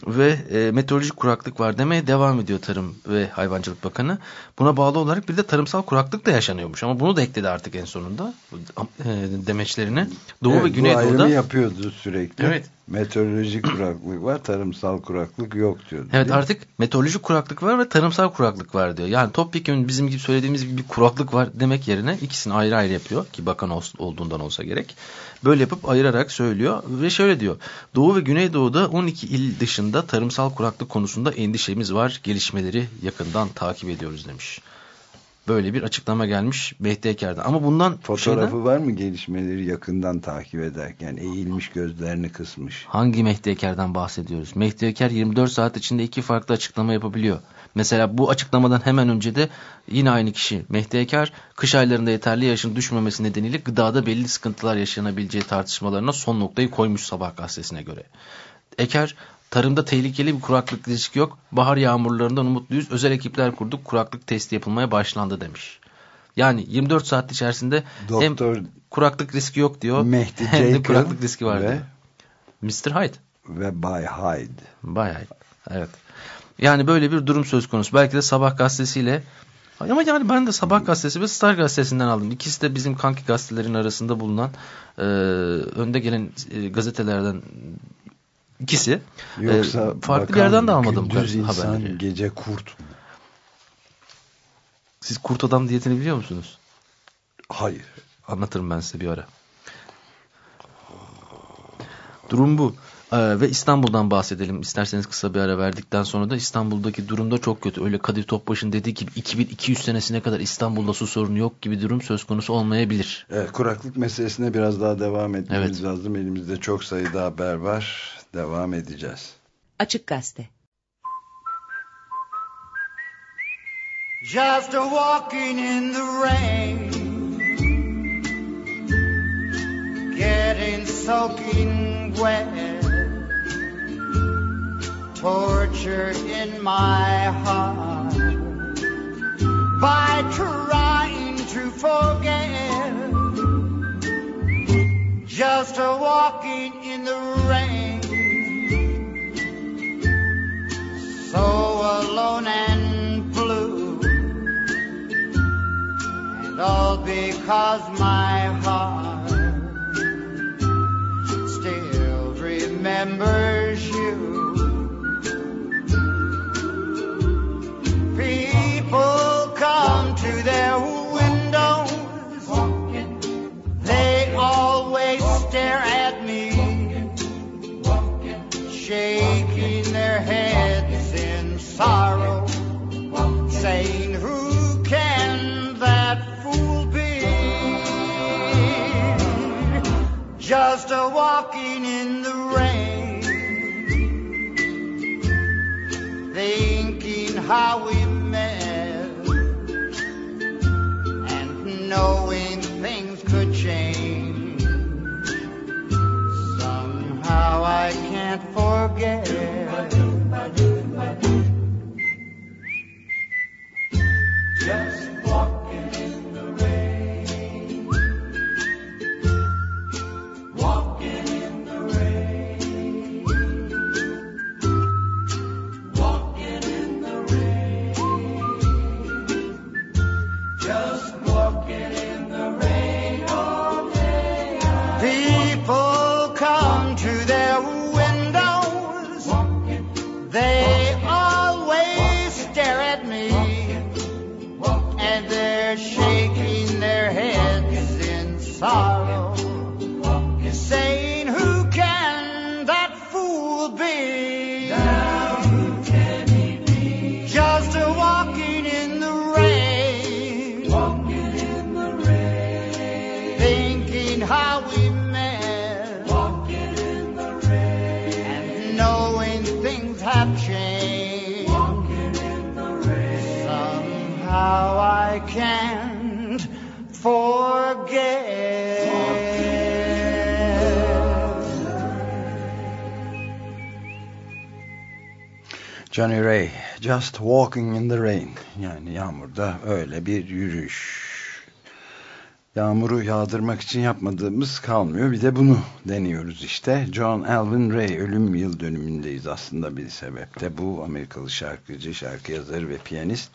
Speaker 3: ve e, meteorolojik kuraklık var demeye devam ediyor Tarım ve Hayvancılık Bakanı. Buna bağlı olarak bir de tarımsal kuraklık da yaşanıyormuş ama bunu da ekledi artık en sonunda e, demeçlerine. Doğu
Speaker 2: evet,
Speaker 3: ve Güneydoğu'da
Speaker 2: yapıyordu sürekli.
Speaker 3: Evet.
Speaker 2: Meteorolojik kuraklık var, tarımsal kuraklık yok diyor.
Speaker 3: Evet artık meteorolojik kuraklık var ve tarımsal kuraklık var diyor. Yani topyekun bizim gibi söylediğimiz gibi kuraklık var demek yerine ikisini ayrı ayrı yapıyor ki bakan olduğundan olsa gerek. Böyle yapıp ayırarak söylüyor ve şöyle diyor. Doğu ve Güneydoğu'da 12 il dışında tarımsal kuraklık konusunda endişemiz var. Gelişmeleri yakından takip ediyoruz demiş. Böyle bir açıklama gelmiş Mehdi Eker'den. Ama bundan
Speaker 2: fotoğrafı şeyden, var mı gelişmeleri yakından takip ederken eğilmiş gözlerini kısmış.
Speaker 3: Hangi Mehdi Eker'den bahsediyoruz? Mehdi Eker 24 saat içinde iki farklı açıklama yapabiliyor. Mesela bu açıklamadan hemen önce de yine aynı kişi Mehdi Eker kış aylarında yeterli yaşın düşmemesi nedeniyle gıdada belli sıkıntılar yaşanabileceği tartışmalarına son noktayı koymuş sabah gazetesine göre. Eker tarımda tehlikeli bir kuraklık riski yok. Bahar yağmurlarından umutluyuz. Özel ekipler kurduk. Kuraklık testi yapılmaya başlandı demiş. Yani 24 saat içerisinde Doktor hem kuraklık riski yok diyor. Mehdi hem de kuraklık riski var ve, diyor. Mr. Hyde.
Speaker 2: Ve Bay Hyde.
Speaker 3: Bay Hyde. Evet. Yani böyle bir durum söz konusu. Belki de Sabah gazetesiyle ama yani ben de Sabah gazetesi ve Star gazetesinden aldım. İkisi de bizim kanki gazetelerin arasında bulunan e, önde gelen e, gazetelerden ikisi. Yoksa e, farklı yerden de almadım
Speaker 2: gündüz insan haberleri. gece kurt mu?
Speaker 3: Siz kurt adam diyetini biliyor musunuz?
Speaker 2: Hayır.
Speaker 3: Anlatırım ben size bir ara. Durum bu. Ee, ve İstanbul'dan bahsedelim. İsterseniz kısa bir ara verdikten sonra da İstanbul'daki durum da çok kötü. Öyle Kadir Topbaş'ın dediği gibi 2200 senesine kadar İstanbul'da su sorunu yok gibi durum söz konusu olmayabilir.
Speaker 2: Evet, kuraklık meselesine biraz daha devam etmemiz evet. lazım. Elimizde çok sayıda haber var. Devam edeceğiz.
Speaker 5: Açık Gazete Just a walking in the rain Getting soaking wet torture in my heart by trying to forget. Just a walking in the rain, because my heart still remembers Just a walking in the rain, thinking how we met, and knowing things could change. Somehow I can't forget.
Speaker 2: Johnny Ray, Just Walking in the Rain. Yani yağmurda öyle bir yürüyüş. Yağmuru yağdırmak için yapmadığımız kalmıyor. Bir de bunu deniyoruz işte. John Alvin Ray ölüm yıl dönümündeyiz aslında bir sebeple. Bu Amerikalı şarkıcı, şarkı yazarı ve piyanist.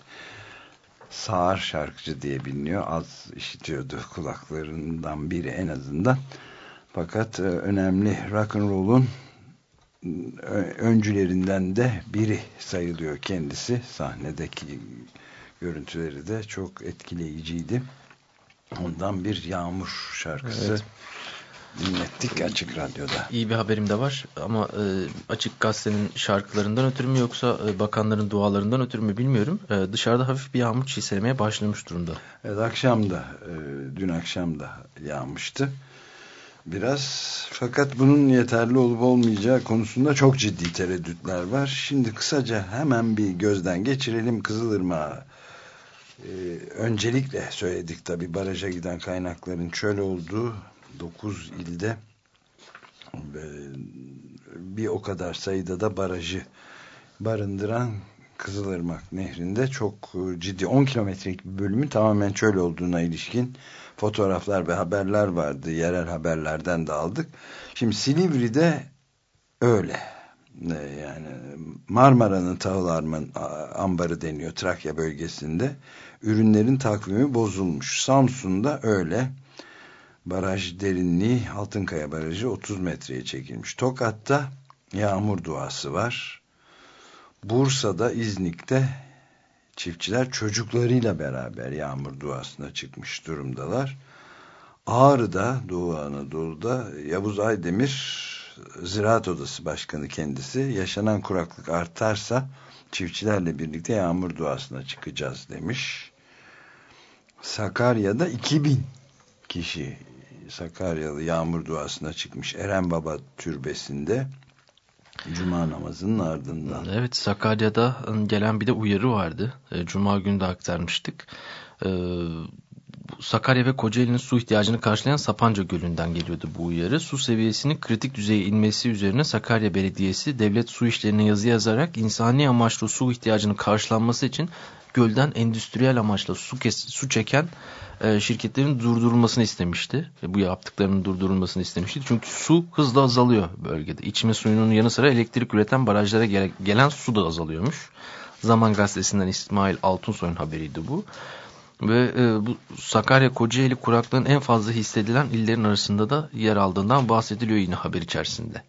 Speaker 2: Sağır şarkıcı diye biliniyor. Az işitiyordu kulaklarından biri en azından. Fakat e, önemli rock and roll'un öncülerinden de biri sayılıyor kendisi. Sahnedeki görüntüleri de çok etkileyiciydi. Ondan bir yağmur şarkısı evet. dinlettik Açık Radyo'da.
Speaker 3: İyi bir haberim de var ama e, Açık Gazete'nin şarkılarından ötürü mü yoksa e, bakanların dualarından ötürü mü bilmiyorum. E, dışarıda hafif bir yağmur çiselemeye başlamış durumda.
Speaker 2: Evet akşam da, e, dün akşam da yağmıştı biraz. Fakat bunun yeterli olup olmayacağı konusunda çok ciddi tereddütler var. Şimdi kısaca hemen bir gözden geçirelim Kızılırmak'ı. Ee, öncelikle söyledik tabi baraja giden kaynakların çöl olduğu 9 ilde bir o kadar sayıda da barajı barındıran Kızılırmak nehrinde çok ciddi 10 kilometrelik bir bölümü tamamen çöl olduğuna ilişkin fotoğraflar ve haberler vardı. Yerel haberlerden de aldık. Şimdi Silivri'de öyle. Yani Marmara'nın tahıl ambarı deniyor Trakya bölgesinde. Ürünlerin takvimi bozulmuş. Samsun'da öyle. Baraj derinliği Altınkaya Barajı 30 metreye çekilmiş. Tokat'ta yağmur duası var. Bursa'da İznik'te Çiftçiler çocuklarıyla beraber yağmur duasına çıkmış durumdalar. Ağrı'da, Doğu Anadolu'da Yavuz Aydemir Ziraat Odası Başkanı kendisi yaşanan kuraklık artarsa çiftçilerle birlikte yağmur duasına çıkacağız demiş. Sakarya'da 2000 kişi Sakaryalı yağmur duasına çıkmış Eren Baba türbesinde Cuma namazının ardından.
Speaker 3: Evet Sakarya'da gelen bir de uyarı vardı. E, Cuma günü de aktarmıştık. E, Sakarya ve Kocaeli'nin su ihtiyacını karşılayan Sapanca Gölü'nden geliyordu bu uyarı. Su seviyesinin kritik düzeye inmesi üzerine Sakarya Belediyesi devlet su işlerine yazı yazarak insani amaçlı su ihtiyacının karşılanması için gölden endüstriyel amaçla su, kes, su çeken e, şirketlerin durdurulmasını istemişti. E, bu yaptıklarının durdurulmasını istemişti. Çünkü su hızla azalıyor bölgede. İçme suyunun yanı sıra elektrik üreten barajlara gele, gelen su da azalıyormuş. Zaman gazetesinden İsmail Altunsoy'un haberiydi bu. Ve e, bu Sakarya Kocaeli kuraklığın en fazla hissedilen illerin arasında da yer aldığından bahsediliyor yine haber içerisinde.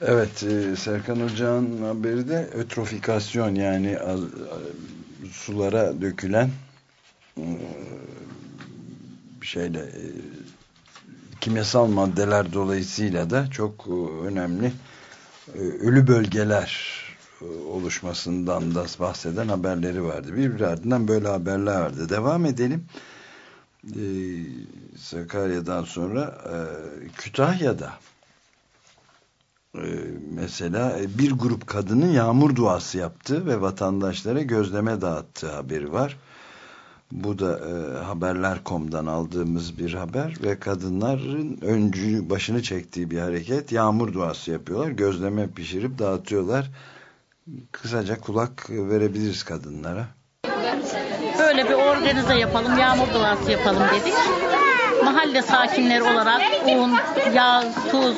Speaker 2: Evet e, Serkan Hoca'nın haberi de ötrofikasyon yani az, sulara dökülen e, şeyle e, kimyasal maddeler dolayısıyla da çok e, önemli e, ölü bölgeler oluşmasından da bahseden haberleri vardı. Bir ardından böyle haberler vardı. Devam edelim. Sakarya'dan sonra Kütahya'da mesela bir grup kadının yağmur duası yaptı ve vatandaşlara gözleme dağıttığı haberi var. Bu da e, haberler.com'dan aldığımız bir haber ve kadınların öncü başını çektiği bir hareket. Yağmur duası yapıyorlar. Gözleme pişirip dağıtıyorlar. Kısaca kulak verebiliriz kadınlara.
Speaker 6: Böyle bir organize yapalım, yağmur duası yapalım dedik. Mahalle sakinleri olarak un, yağ, tuz,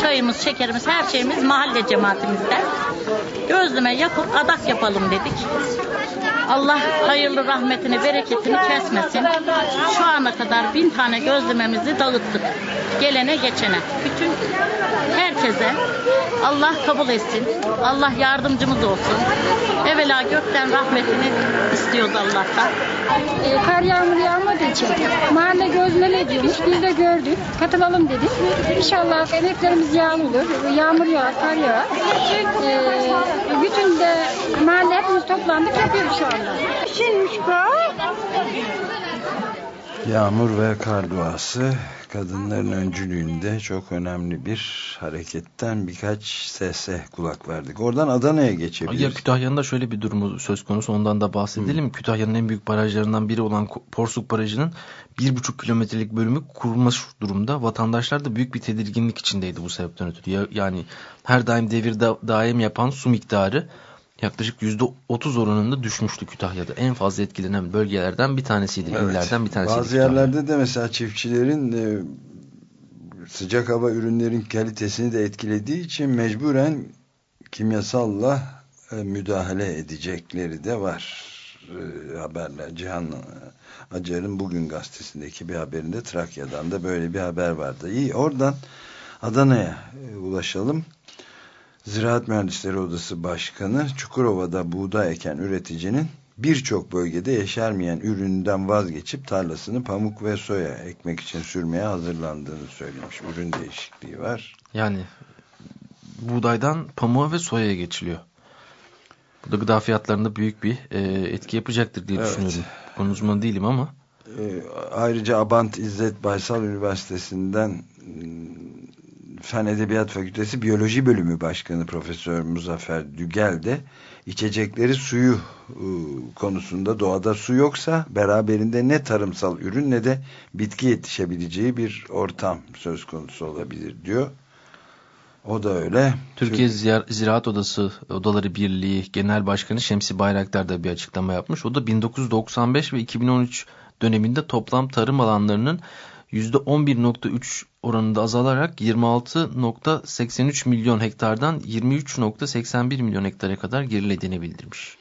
Speaker 6: çayımız, şekerimiz, her şeyimiz mahalle cemaatimizden. Gözleme yapıp adak yapalım dedik. Allah hayırlı rahmetini, bereketini kesmesin. Şu ana kadar bin tane gözlememizi dağıttık. Gelene geçene. Bütün herkese Allah kabul etsin. Allah yardımcımız olsun. Evvela gökten rahmetini istiyoruz Allah'tan.
Speaker 7: E, kar yağmur yağmadığı için mahalle gözmele ediyormuş. Biz de gördük. Katılalım dedik. İnşallah emeklerimiz yağmur olur. Yağmur yağar, kar yağar. E, bütün de mahalle hepimiz toplandık yapıyoruz şu anda. Şimmiş
Speaker 2: Yağmur ve kar duası kadınların öncülüğünde çok önemli bir hareketten birkaç sese kulak verdik. Oradan Adana'ya geçebiliriz.
Speaker 3: Ya Kütahya'nın da şöyle bir durumu söz konusu ondan da bahsedelim. Hı. Kütahya'nın en büyük barajlarından biri olan Porsuk Barajı'nın bir buçuk kilometrelik bölümü kurulmuş durumda. Vatandaşlar da büyük bir tedirginlik içindeydi bu sebepten ötürü. Yani her daim devirde daim yapan su miktarı yaklaşık %30 oranında düşmüştü Kütahya'da. En fazla etkilenen bölgelerden bir tanesiydi. Evet. İllerden bir tanesiydi.
Speaker 2: Bazı Kütahya. yerlerde de mesela çiftçilerin e, sıcak hava ürünlerin kalitesini de etkilediği için mecburen kimyasalla e, müdahale edecekleri de var. E, haberler Cihan e, Acar'ın bugün gazetesindeki bir haberinde Trakya'dan da böyle bir haber vardı. İyi oradan Adana'ya e, ulaşalım. Ziraat Mühendisleri Odası Başkanı Çukurova'da buğday eken üreticinin birçok bölgede yeşermeyen üründen vazgeçip tarlasını pamuk ve soya ekmek için sürmeye hazırlandığını söylemiş. Ürün değişikliği var.
Speaker 3: Yani buğdaydan pamuğa ve soyaya geçiliyor. Bu da gıda fiyatlarında büyük bir e, etki yapacaktır diye evet. düşünüyorum. Konu uzmanı değilim ama.
Speaker 2: E, ayrıca Abant İzzet Baysal Üniversitesi'nden Fen Edebiyat Fakültesi Biyoloji Bölümü Başkanı Profesör Muzaffer Dügel de içecekleri suyu e, konusunda doğada su yoksa beraberinde ne tarımsal ürün ne de bitki yetişebileceği bir ortam söz konusu olabilir diyor. O da öyle.
Speaker 3: Türkiye Ziraat Odası Odaları Birliği Genel Başkanı Şemsi Bayraktar da bir açıklama yapmış. O da 1995 ve 2013 döneminde toplam tarım alanlarının %11.3 oranında azalarak 26.83 milyon hektardan 23.81 milyon hektara kadar gerilediğini bildirmiş.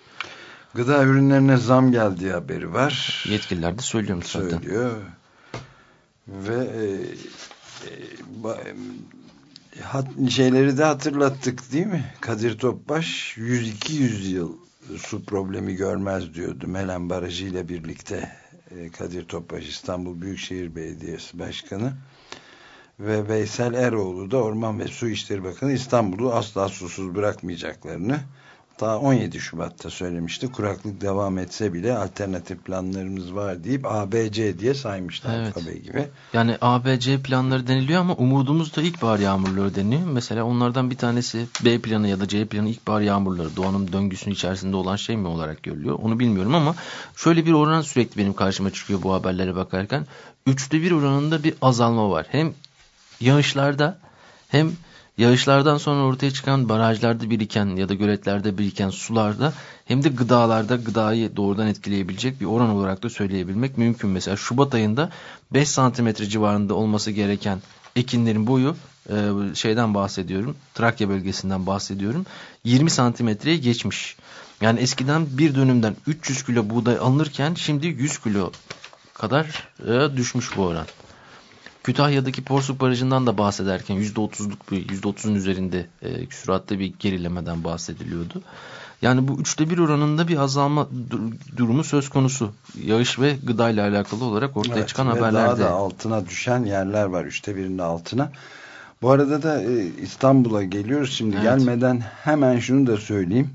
Speaker 2: Gıda ürünlerine zam geldiği haberi var.
Speaker 3: Yetkililer de
Speaker 2: Söylüyor. zaten. Söylüyor. Ve e, e, hat, şeyleri de hatırlattık değil mi? Kadir Topbaş 100-200 yıl su problemi görmez diyordu Melen Barajı ile birlikte e, Kadir Topbaş İstanbul Büyükşehir Belediyesi Başkanı ve Veysel Eroğlu da Orman ve Su İşleri Bakanı İstanbul'u asla susuz bırakmayacaklarını ta 17 Şubat'ta söylemişti. Kuraklık devam etse bile alternatif planlarımız var deyip ABC diye saymışlar evet. alfabe gibi.
Speaker 3: Yani ABC planları deniliyor ama umudumuz da ilkbahar yağmurları deniyor. Mesela onlardan bir tanesi B planı ya da C planı ilkbahar yağmurları doğanın döngüsünün içerisinde olan şey mi olarak görülüyor? Onu bilmiyorum ama şöyle bir oran sürekli benim karşıma çıkıyor bu haberlere bakarken. Üçte bir oranında bir azalma var. Hem yağışlarda hem Yağışlardan sonra ortaya çıkan barajlarda biriken ya da göletlerde biriken sularda hem de gıdalarda gıdayı doğrudan etkileyebilecek bir oran olarak da söyleyebilmek mümkün. Mesela Şubat ayında 5 santimetre civarında olması gereken ekinlerin boyu e, şeyden bahsediyorum. Trakya bölgesinden bahsediyorum. 20 santimetreye geçmiş. Yani eskiden bir dönümden 300 kilo buğday alınırken şimdi 100 kilo kadar e, düşmüş bu oran. Kütahya'daki Porsuk Barajı'ndan da bahsederken %30'luk bir %30'un üzerinde e, küsuratlı bir gerilemeden bahsediliyordu. Yani bu üçte bir oranında bir azalma durumu söz konusu. Yağış ve gıdayla alakalı olarak ortaya evet, çıkan haberlerde. Daha
Speaker 2: da altına düşen yerler var. Üçte birinde altına. Bu arada da e, İstanbul'a geliyoruz. Şimdi evet. gelmeden hemen şunu da söyleyeyim.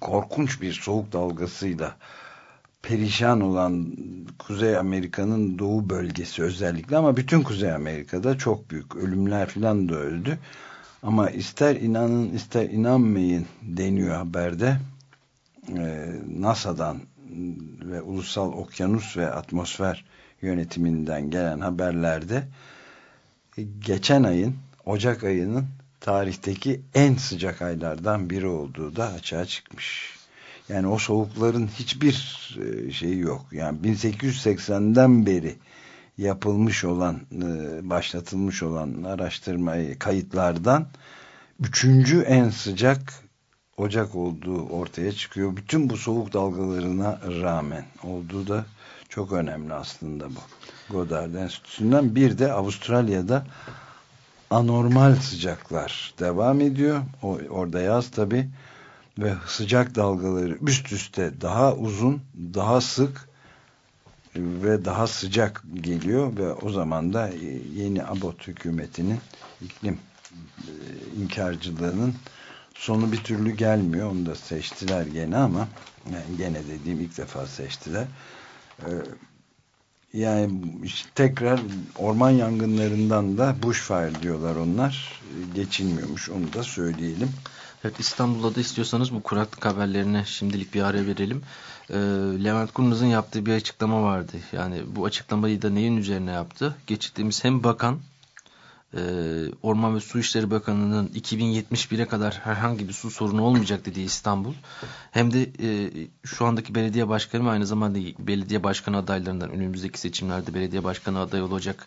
Speaker 2: Korkunç bir soğuk dalgasıyla perişan olan Kuzey Amerika'nın doğu bölgesi özellikle ama bütün Kuzey Amerika'da çok büyük ölümler filan da öldü. Ama ister inanın ister inanmayın deniyor haberde. Ee, NASA'dan ve Ulusal Okyanus ve Atmosfer Yönetiminden gelen haberlerde geçen ayın Ocak ayının tarihteki en sıcak aylardan biri olduğu da açığa çıkmış. Yani o soğukların hiçbir e, şeyi yok. Yani 1880'den beri yapılmış olan, e, başlatılmış olan araştırmayı kayıtlardan üçüncü en sıcak Ocak olduğu ortaya çıkıyor. Bütün bu soğuk dalgalarına rağmen olduğu da çok önemli aslında bu. Goddard Enstitüsü'nden bir de Avustralya'da anormal sıcaklar devam ediyor. O, orada yaz tabi ve sıcak dalgaları üst üste daha uzun, daha sık ve daha sıcak geliyor ve o zaman da yeni Abbott hükümetinin iklim e, inkarcılığının sonu bir türlü gelmiyor. Onu da seçtiler gene ama yani gene dediğim ilk defa seçtiler. E, yani tekrar orman yangınlarından da bushfire diyorlar onlar. Geçilmiyormuş onu da söyleyelim.
Speaker 3: Evet İstanbul'da da istiyorsanız bu kuraklık haberlerine şimdilik bir ara verelim. Ee, Levent Kurnaz'ın yaptığı bir açıklama vardı. Yani bu açıklamayı da neyin üzerine yaptı? Geçtiğimiz hem bakan e, Orman ve Su İşleri Bakanı'nın 2071'e kadar herhangi bir su sorunu olmayacak dediği İstanbul hem de e, şu andaki belediye başkanı aynı zamanda belediye başkanı adaylarından önümüzdeki seçimlerde belediye başkanı adayı olacak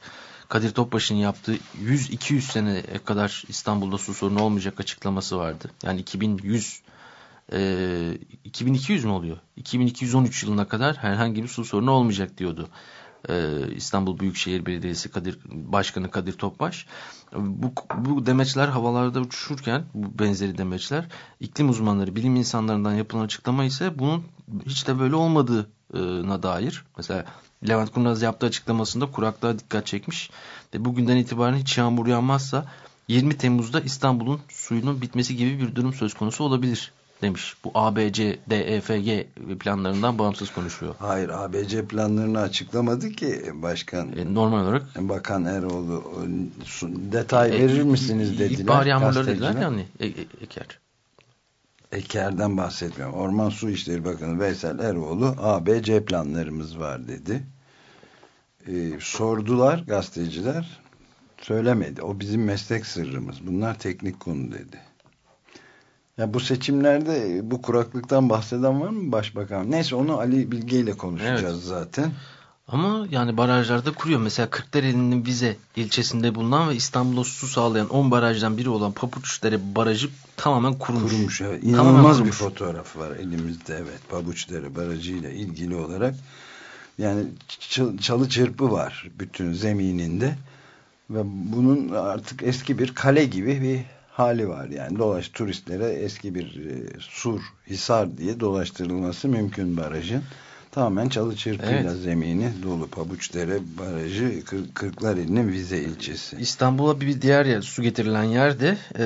Speaker 3: Kadir Topbaş'ın yaptığı 100-200 seneye kadar İstanbul'da su sorunu olmayacak açıklaması vardı. Yani 2100 e, 2200 mü oluyor? 2213 yılına kadar herhangi bir su sorunu olmayacak diyordu. E, İstanbul Büyükşehir Belediyesi Kadir Başkanı Kadir Topbaş. Bu, bu demeçler havalarda uçuşurken bu benzeri demeçler iklim uzmanları, bilim insanlarından yapılan açıklama ise bunun hiç de böyle olmadığına dair. Mesela Levent Kurnaz yaptığı açıklamasında kuraklığa dikkat çekmiş. Ve bugünden itibaren hiç yağmur yağmazsa 20 Temmuz'da İstanbul'un suyunun bitmesi gibi bir durum söz konusu olabilir demiş. Bu ABC, DEFG planlarından bağımsız konuşuyor.
Speaker 2: Hayır ABC planlarını açıklamadı ki başkan.
Speaker 3: E, normal olarak.
Speaker 2: Bakan Eroğlu detay e, verir misiniz dediler.
Speaker 3: İlkbahar yağmurları dediler yani e, e, Eker.
Speaker 2: Eker'den bahsetmiyorum. Orman Su İşleri Bakanı Veysel Eroğlu ABC planlarımız var dedi. E, sordular gazeteciler. Söylemedi. O bizim meslek sırrımız. Bunlar teknik konu dedi. Ya bu seçimlerde bu kuraklıktan bahseden var mı başbakan? Neyse onu Ali Bilge ile konuşacağız evet. zaten.
Speaker 3: Ama yani barajlarda kuruyor. Mesela Kırklareli'nin Vize ilçesinde bulunan ve İstanbul'a su sağlayan 10 barajdan biri olan Pabuçdere Barajı tamamen kurumuş.
Speaker 2: Kurumuş evet. İnanılmaz kurumuş. bir fotoğraf var elimizde evet. Pabuçdere Barajı ile ilgili olarak. Yani çalı çırpı var bütün zemininde. Ve bunun artık eski bir kale gibi bir hali var. Yani dolaş turistlere eski bir e, sur, hisar diye dolaştırılması mümkün barajın. Tamamen çalı çırpıyla evet. zemini dolu Pabuçdere Barajı Kır, Kırklareli'nin Vize ilçesi.
Speaker 3: İstanbul'a bir diğer yer, su getirilen yer de e,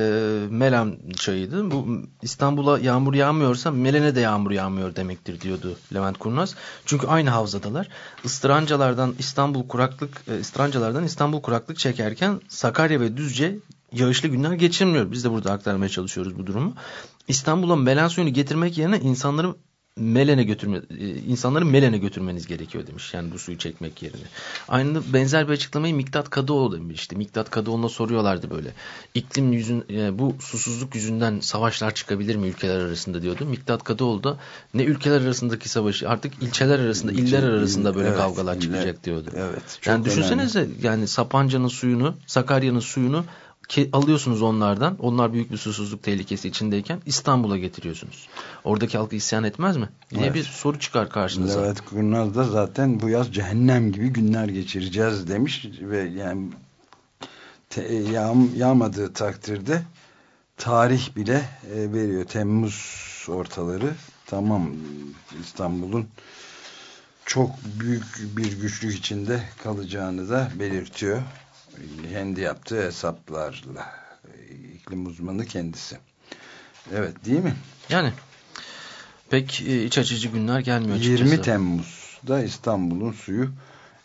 Speaker 3: Melan çayıydı. Bu İstanbul'a yağmur yağmıyorsa Melen'e de yağmur yağmıyor demektir diyordu Levent Kurnaz. Çünkü aynı havzadalar. Istırancalardan İstanbul kuraklık e, Istırancalardan İstanbul kuraklık çekerken Sakarya ve Düzce yağışlı günler geçirmiyor. Biz de burada aktarmaya çalışıyoruz bu durumu. İstanbul'a melen suyunu getirmek yerine insanları Melen'e götürme, e, insanları Melen'e götürmeniz gerekiyor demiş. Yani bu suyu çekmek yerine. Aynı benzer bir açıklamayı Miktat Kadıoğlu demişti. Miktat Kadıoğlu'na soruyorlardı böyle. İklim yüzün, e, bu susuzluk yüzünden savaşlar çıkabilir mi ülkeler arasında diyordu. Miktat Kadıoğlu da ne ülkeler arasındaki savaşı artık ilçeler arasında, İlçe, iller arasında böyle evet, kavgalar iller, çıkacak diyordu.
Speaker 2: Evet.
Speaker 3: Yani düşünsenize önemli. yani Sapanca'nın suyunu, Sakarya'nın suyunu alıyorsunuz onlardan. Onlar büyük bir susuzluk tehlikesi içindeyken İstanbul'a getiriyorsunuz. Oradaki halkı isyan etmez mi? Diye evet. bir soru çıkar karşınıza.
Speaker 2: Evet Kurnaz da zaten bu yaz cehennem gibi günler geçireceğiz demiş ve yani te, yağ, yağmadığı takdirde tarih bile e, veriyor. Temmuz ortaları tamam İstanbul'un çok büyük bir güçlük içinde kalacağını da belirtiyor kendi yaptığı hesaplarla iklim uzmanı kendisi. Evet değil mi?
Speaker 3: Yani pek e, iç açıcı günler gelmiyor açıkçası.
Speaker 2: 20 Temmuz'da İstanbul'un suyu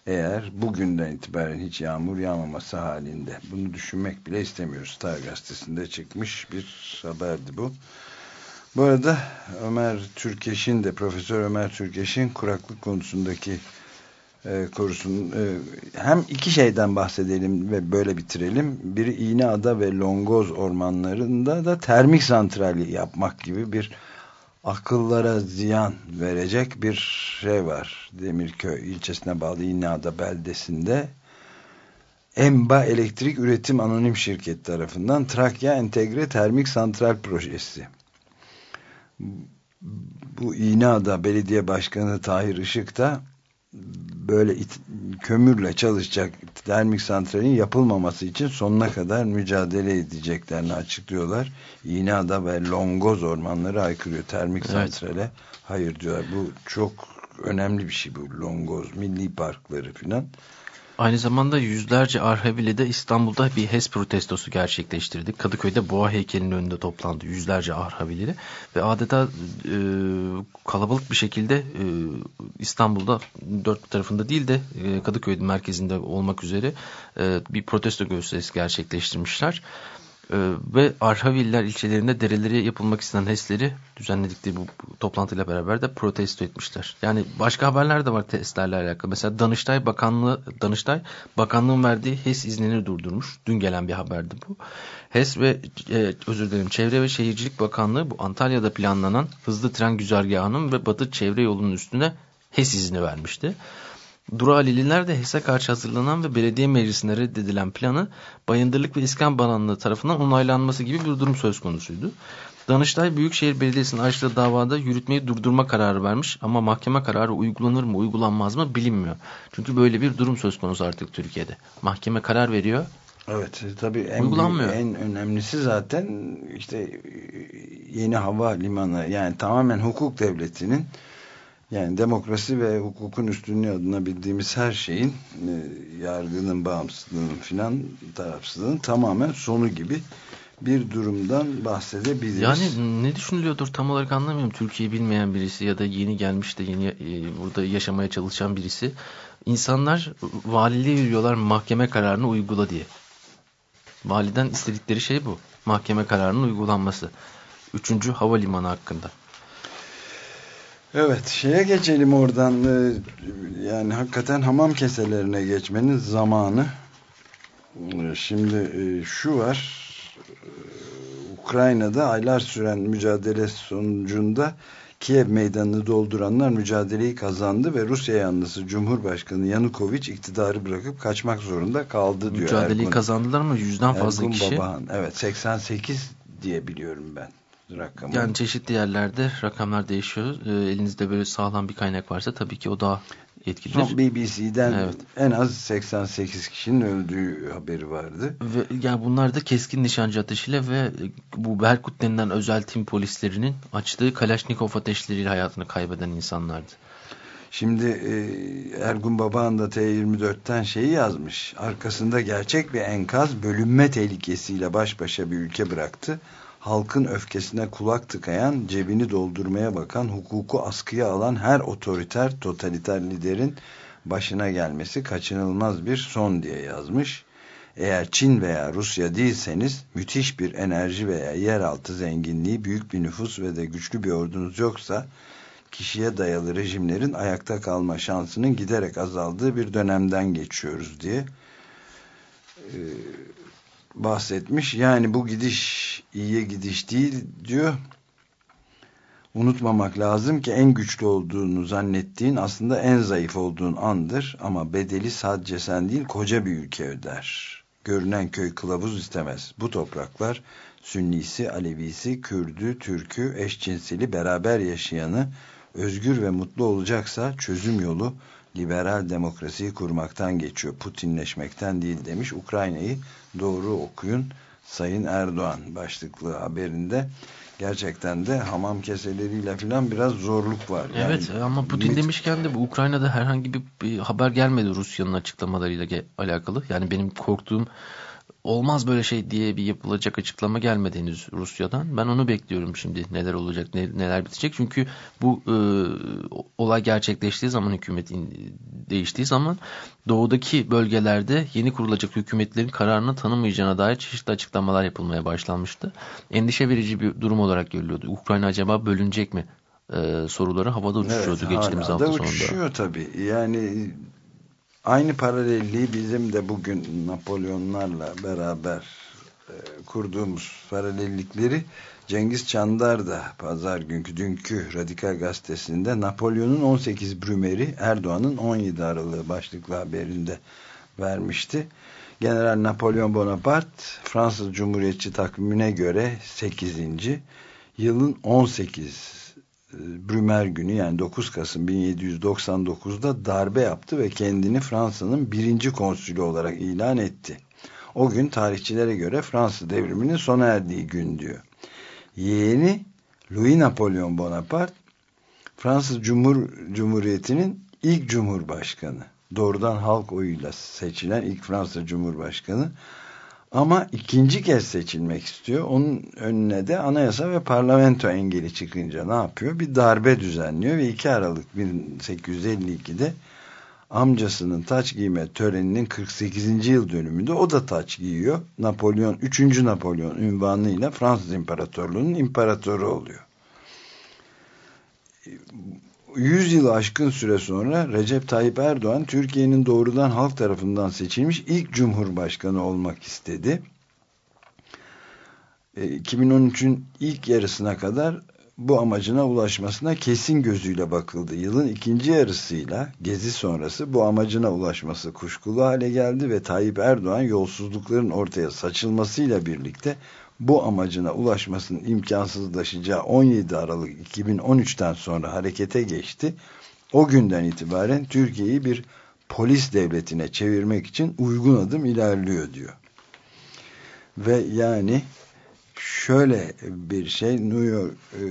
Speaker 2: eğer bugünden itibaren hiç yağmur yağmaması halinde bunu düşünmek bile istemiyoruz. Star gazetesinde çıkmış bir haberdi bu. Bu arada Ömer Türkeş'in de Profesör Ömer Türkeş'in kuraklık konusundaki e, korusun. E, hem iki şeyden bahsedelim ve böyle bitirelim. Biri İğneada ve Longoz ormanlarında da termik santrali yapmak gibi bir akıllara ziyan verecek bir şey var. Demirköy ilçesine bağlı İğneada beldesinde Emba Elektrik Üretim Anonim Şirket tarafından Trakya Entegre Termik Santral Projesi. Bu İğneada Belediye Başkanı Tahir Işık da böyle it, kömürle çalışacak termik santralin yapılmaması için sonuna kadar mücadele edeceklerini açıklıyorlar. İğneada ve Longoz ormanları aykırıyor termik evet. santrale. Hayır diyorlar. Bu çok önemli bir şey bu Longoz milli parkları filan.
Speaker 3: Aynı zamanda yüzlerce Arhavili de İstanbul'da bir HES protestosu gerçekleştirdi. Kadıköy'de Boğa heykelinin önünde toplandı yüzlerce Arhavili ve adeta e, kalabalık bir şekilde e, İstanbul'da dört tarafında değil de e, Kadıköy merkezinde olmak üzere e, bir protesto gösterisi gerçekleştirmişler. Ee, ve Arhaviller ilçelerinde dereleri yapılmak istenen HES'leri düzenledikleri bu, toplantıyla beraber de protesto etmişler. Yani başka haberler de var testlerle alakalı. Mesela Danıştay Bakanlığı Danıştay Bakanlığın verdiği HES iznini durdurmuş. Dün gelen bir haberdi bu. HES ve e, özür dilerim Çevre ve Şehircilik Bakanlığı bu Antalya'da planlanan hızlı tren güzergahının ve Batı Çevre yolunun üstüne HES izni vermişti. Duralililer de HES'e karşı hazırlanan ve belediye meclisinde reddedilen planı Bayındırlık ve İskan Bakanlığı tarafından onaylanması gibi bir durum söz konusuydu. Danıştay Büyükşehir Belediyesi'nin açtığı davada yürütmeyi durdurma kararı vermiş ama mahkeme kararı uygulanır mı uygulanmaz mı bilinmiyor. Çünkü böyle bir durum söz konusu artık Türkiye'de. Mahkeme karar veriyor.
Speaker 2: Evet tabii en,
Speaker 3: Uygulanmıyor.
Speaker 2: en önemlisi zaten işte yeni hava limanı yani tamamen hukuk devletinin yani demokrasi ve hukukun üstünlüğü adına bildiğimiz her şeyin e, yargının bağımsızlığının filan tarafsızlığının tamamen sonu gibi bir durumdan bahsedebiliriz.
Speaker 3: Yani ne düşünülüyordur tam olarak anlamıyorum. Türkiye'yi bilmeyen birisi ya da yeni gelmiş de yeni e, burada yaşamaya çalışan birisi. İnsanlar valiliğe yürüyorlar mahkeme kararını uygula diye. Validen istedikleri şey bu. Mahkeme kararının uygulanması. Üçüncü havalimanı hakkında.
Speaker 2: Evet şeye geçelim oradan e, yani hakikaten hamam keselerine geçmenin zamanı. E, Şimdi e, şu var Ukrayna'da aylar süren mücadele sonucunda Kiev meydanını dolduranlar mücadeleyi kazandı ve Rusya yanlısı Cumhurbaşkanı Yanukovic iktidarı bırakıp kaçmak zorunda kaldı diyor.
Speaker 3: Mücadeleyi
Speaker 2: Ergun,
Speaker 3: kazandılar ama yüzden fazla
Speaker 2: Ergun
Speaker 3: kişi.
Speaker 2: Babahan. Evet 88 diye biliyorum ben rakamı.
Speaker 3: Yani çeşitli yerlerde rakamlar değişiyor. E, elinizde böyle sağlam bir kaynak varsa tabii ki o daha etkilidir.
Speaker 2: BBC'den
Speaker 3: Evet.
Speaker 2: en az 88 kişinin öldüğü haberi vardı.
Speaker 3: Ve yani bunlar da keskin nişancı ateşiyle ve bu Berkut denilen özel tim polislerinin açtığı Kalaşnikov ateşleriyle hayatını kaybeden insanlardı.
Speaker 2: Şimdi e, Ergun Babaan da T24'ten şeyi yazmış. Arkasında gerçek bir enkaz bölünme tehlikesiyle baş başa bir ülke bıraktı. Halkın öfkesine kulak tıkayan, cebini doldurmaya bakan, hukuku askıya alan her otoriter, totaliter liderin başına gelmesi kaçınılmaz bir son diye yazmış. Eğer Çin veya Rusya değilseniz müthiş bir enerji veya yeraltı zenginliği, büyük bir nüfus ve de güçlü bir ordunuz yoksa kişiye dayalı rejimlerin ayakta kalma şansının giderek azaldığı bir dönemden geçiyoruz diye e, bahsetmiş. Yani bu gidiş iyiye gidiş değil diyor. Unutmamak lazım ki en güçlü olduğunu zannettiğin aslında en zayıf olduğun andır ama bedeli sadece sen değil koca bir ülke öder. Görünen köy kılavuz istemez. Bu topraklar Sünnisi, Alevisi, Kürdü, Türkü, eşcinseli beraber yaşayanı özgür ve mutlu olacaksa çözüm yolu liberal demokrasiyi kurmaktan geçiyor. Putinleşmekten değil demiş. Ukrayna'yı doğru okuyun Sayın Erdoğan başlıklı haberinde. Gerçekten de hamam keseleriyle falan biraz zorluk var. Yani
Speaker 3: evet ama Putin
Speaker 2: mit-
Speaker 3: demişken de bu Ukrayna'da herhangi bir, bir haber gelmedi Rusya'nın açıklamalarıyla alakalı. Yani benim korktuğum olmaz böyle şey diye bir yapılacak açıklama gelmedi henüz Rusya'dan. Ben onu bekliyorum şimdi neler olacak ne- neler bitecek. Çünkü bu e, olay gerçekleştiği zaman hükümetin değiştiği zaman doğudaki bölgelerde yeni kurulacak hükümetlerin kararını tanımayacağına dair çeşitli açıklamalar yapılmaya başlanmıştı. Endişe verici bir durum olarak görülüyordu. Ukrayna acaba bölünecek mi? e, soruları havada uçuşuyordu
Speaker 2: Evet,
Speaker 3: geçtiğimiz hafta sonunda.
Speaker 2: uçuşuyor tabii. Yani aynı paralelliği bizim de bugün Napolyonlarla beraber e, kurduğumuz paralellikleri Cengiz Çandar da pazar günkü dünkü Radikal Gazetesi'nde Napolyon'un 18 Brümer'i Erdoğan'ın 17 Aralığı başlıklı haberinde vermişti. General Napolyon Bonaparte Fransız Cumhuriyetçi takvimine göre 8. yılın 18 Brümer günü yani 9 Kasım 1799'da darbe yaptı ve kendini Fransa'nın birinci konsülü olarak ilan etti. O gün tarihçilere göre Fransız devriminin sona erdiği gün diyor. Yeğeni Louis Napolyon Bonaparte Fransız Cumhur Cumhuriyeti'nin ilk cumhurbaşkanı. Doğrudan halk oyuyla seçilen ilk Fransız Cumhurbaşkanı. Ama ikinci kez seçilmek istiyor. Onun önüne de anayasa ve parlamento engeli çıkınca ne yapıyor? Bir darbe düzenliyor ve 2 Aralık 1852'de amcasının taç giyme töreninin 48. yıl dönümünde o da taç giyiyor. Napolyon 3. Napolyon ünvanıyla Fransız İmparatorluğu'nun imparatoru oluyor. 100 yılı aşkın süre sonra Recep Tayyip Erdoğan Türkiye'nin doğrudan halk tarafından seçilmiş ilk cumhurbaşkanı olmak istedi. 2013'ün ilk yarısına kadar bu amacına ulaşmasına kesin gözüyle bakıldı. Yılın ikinci yarısıyla gezi sonrası bu amacına ulaşması kuşkulu hale geldi ve Tayyip Erdoğan yolsuzlukların ortaya saçılmasıyla birlikte bu amacına ulaşmasının imkansızlaşacağı 17 Aralık 2013'ten sonra harekete geçti. O günden itibaren Türkiye'yi bir polis devletine çevirmek için uygun adım ilerliyor diyor. Ve yani şöyle bir şey New York e,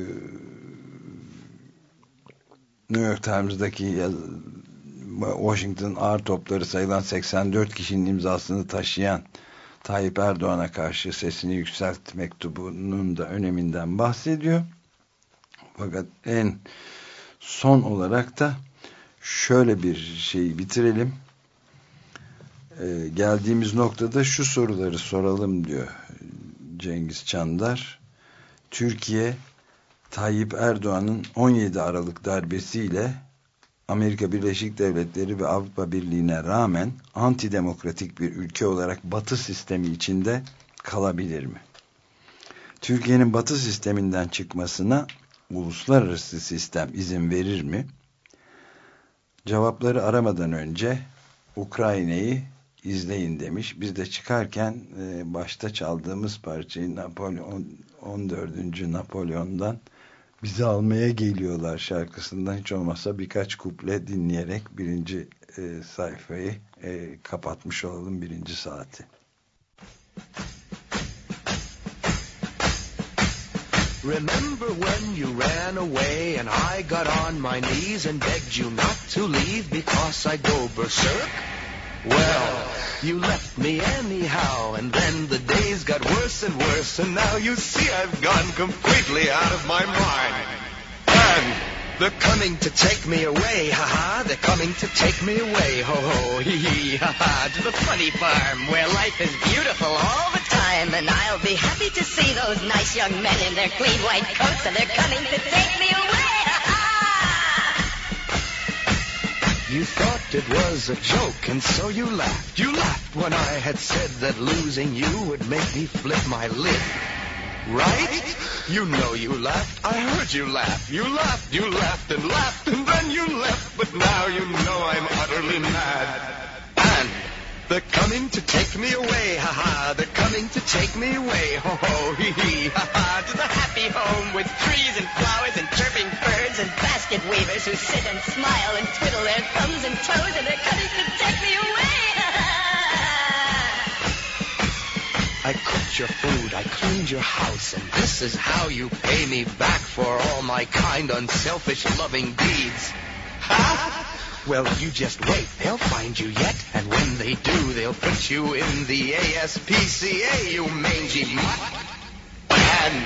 Speaker 2: New York Times'daki Washington ağır topları sayılan 84 kişinin imzasını taşıyan Tayyip Erdoğan'a karşı sesini yükselt mektubunun da öneminden bahsediyor. Fakat en son olarak da şöyle bir şeyi bitirelim. Ee, geldiğimiz noktada şu soruları soralım diyor Cengiz Çandar. Türkiye Tayyip Erdoğan'ın 17 Aralık darbesiyle Amerika Birleşik Devletleri ve Avrupa Birliği'ne rağmen antidemokratik bir ülke olarak batı sistemi içinde kalabilir mi? Türkiye'nin batı sisteminden çıkmasına uluslararası sistem izin verir mi? Cevapları aramadan önce Ukrayna'yı izleyin demiş. Biz de çıkarken e, başta çaldığımız parçayı Napolyon 14. Napolyon'dan bizi almaya geliyorlar şarkısından hiç olmazsa birkaç kuple dinleyerek birinci e, sayfayı e, kapatmış olalım birinci saati.
Speaker 4: Remember when you ran away and I got on my knees and begged you not to leave because I go berserk? Well, you left me anyhow, and then the days got worse and worse, and now you see I've gone completely out of my mind. And they're coming to take me away, ha ha, they're coming to take me away, ho ho, hee hee, ha ha, to the funny farm where life is beautiful all the time, and I'll be happy to see those nice young men in their clean white coats, and they're coming to take me away, You thought it was a joke, and so you laughed. You laughed when I had said that losing you would make me flip my lid. Right? You know you laughed. I heard you laugh. You laughed, you laughed and laughed, and then you left. But now you know I'm utterly mad. And they're coming to take me away, ha ha. They're coming to take me away, ho ho, hee hee, ha ha. To the happy home with trees who sit and smile and twiddle their thumbs and toes, and they're coming to take me away. I cooked your food, I cleaned your house, and this is how you pay me back for all my kind, unselfish, loving deeds. Ha? Well, you just wait. They'll find you yet. And when they do, they'll put you in the ASPCA, you mangy mutt. And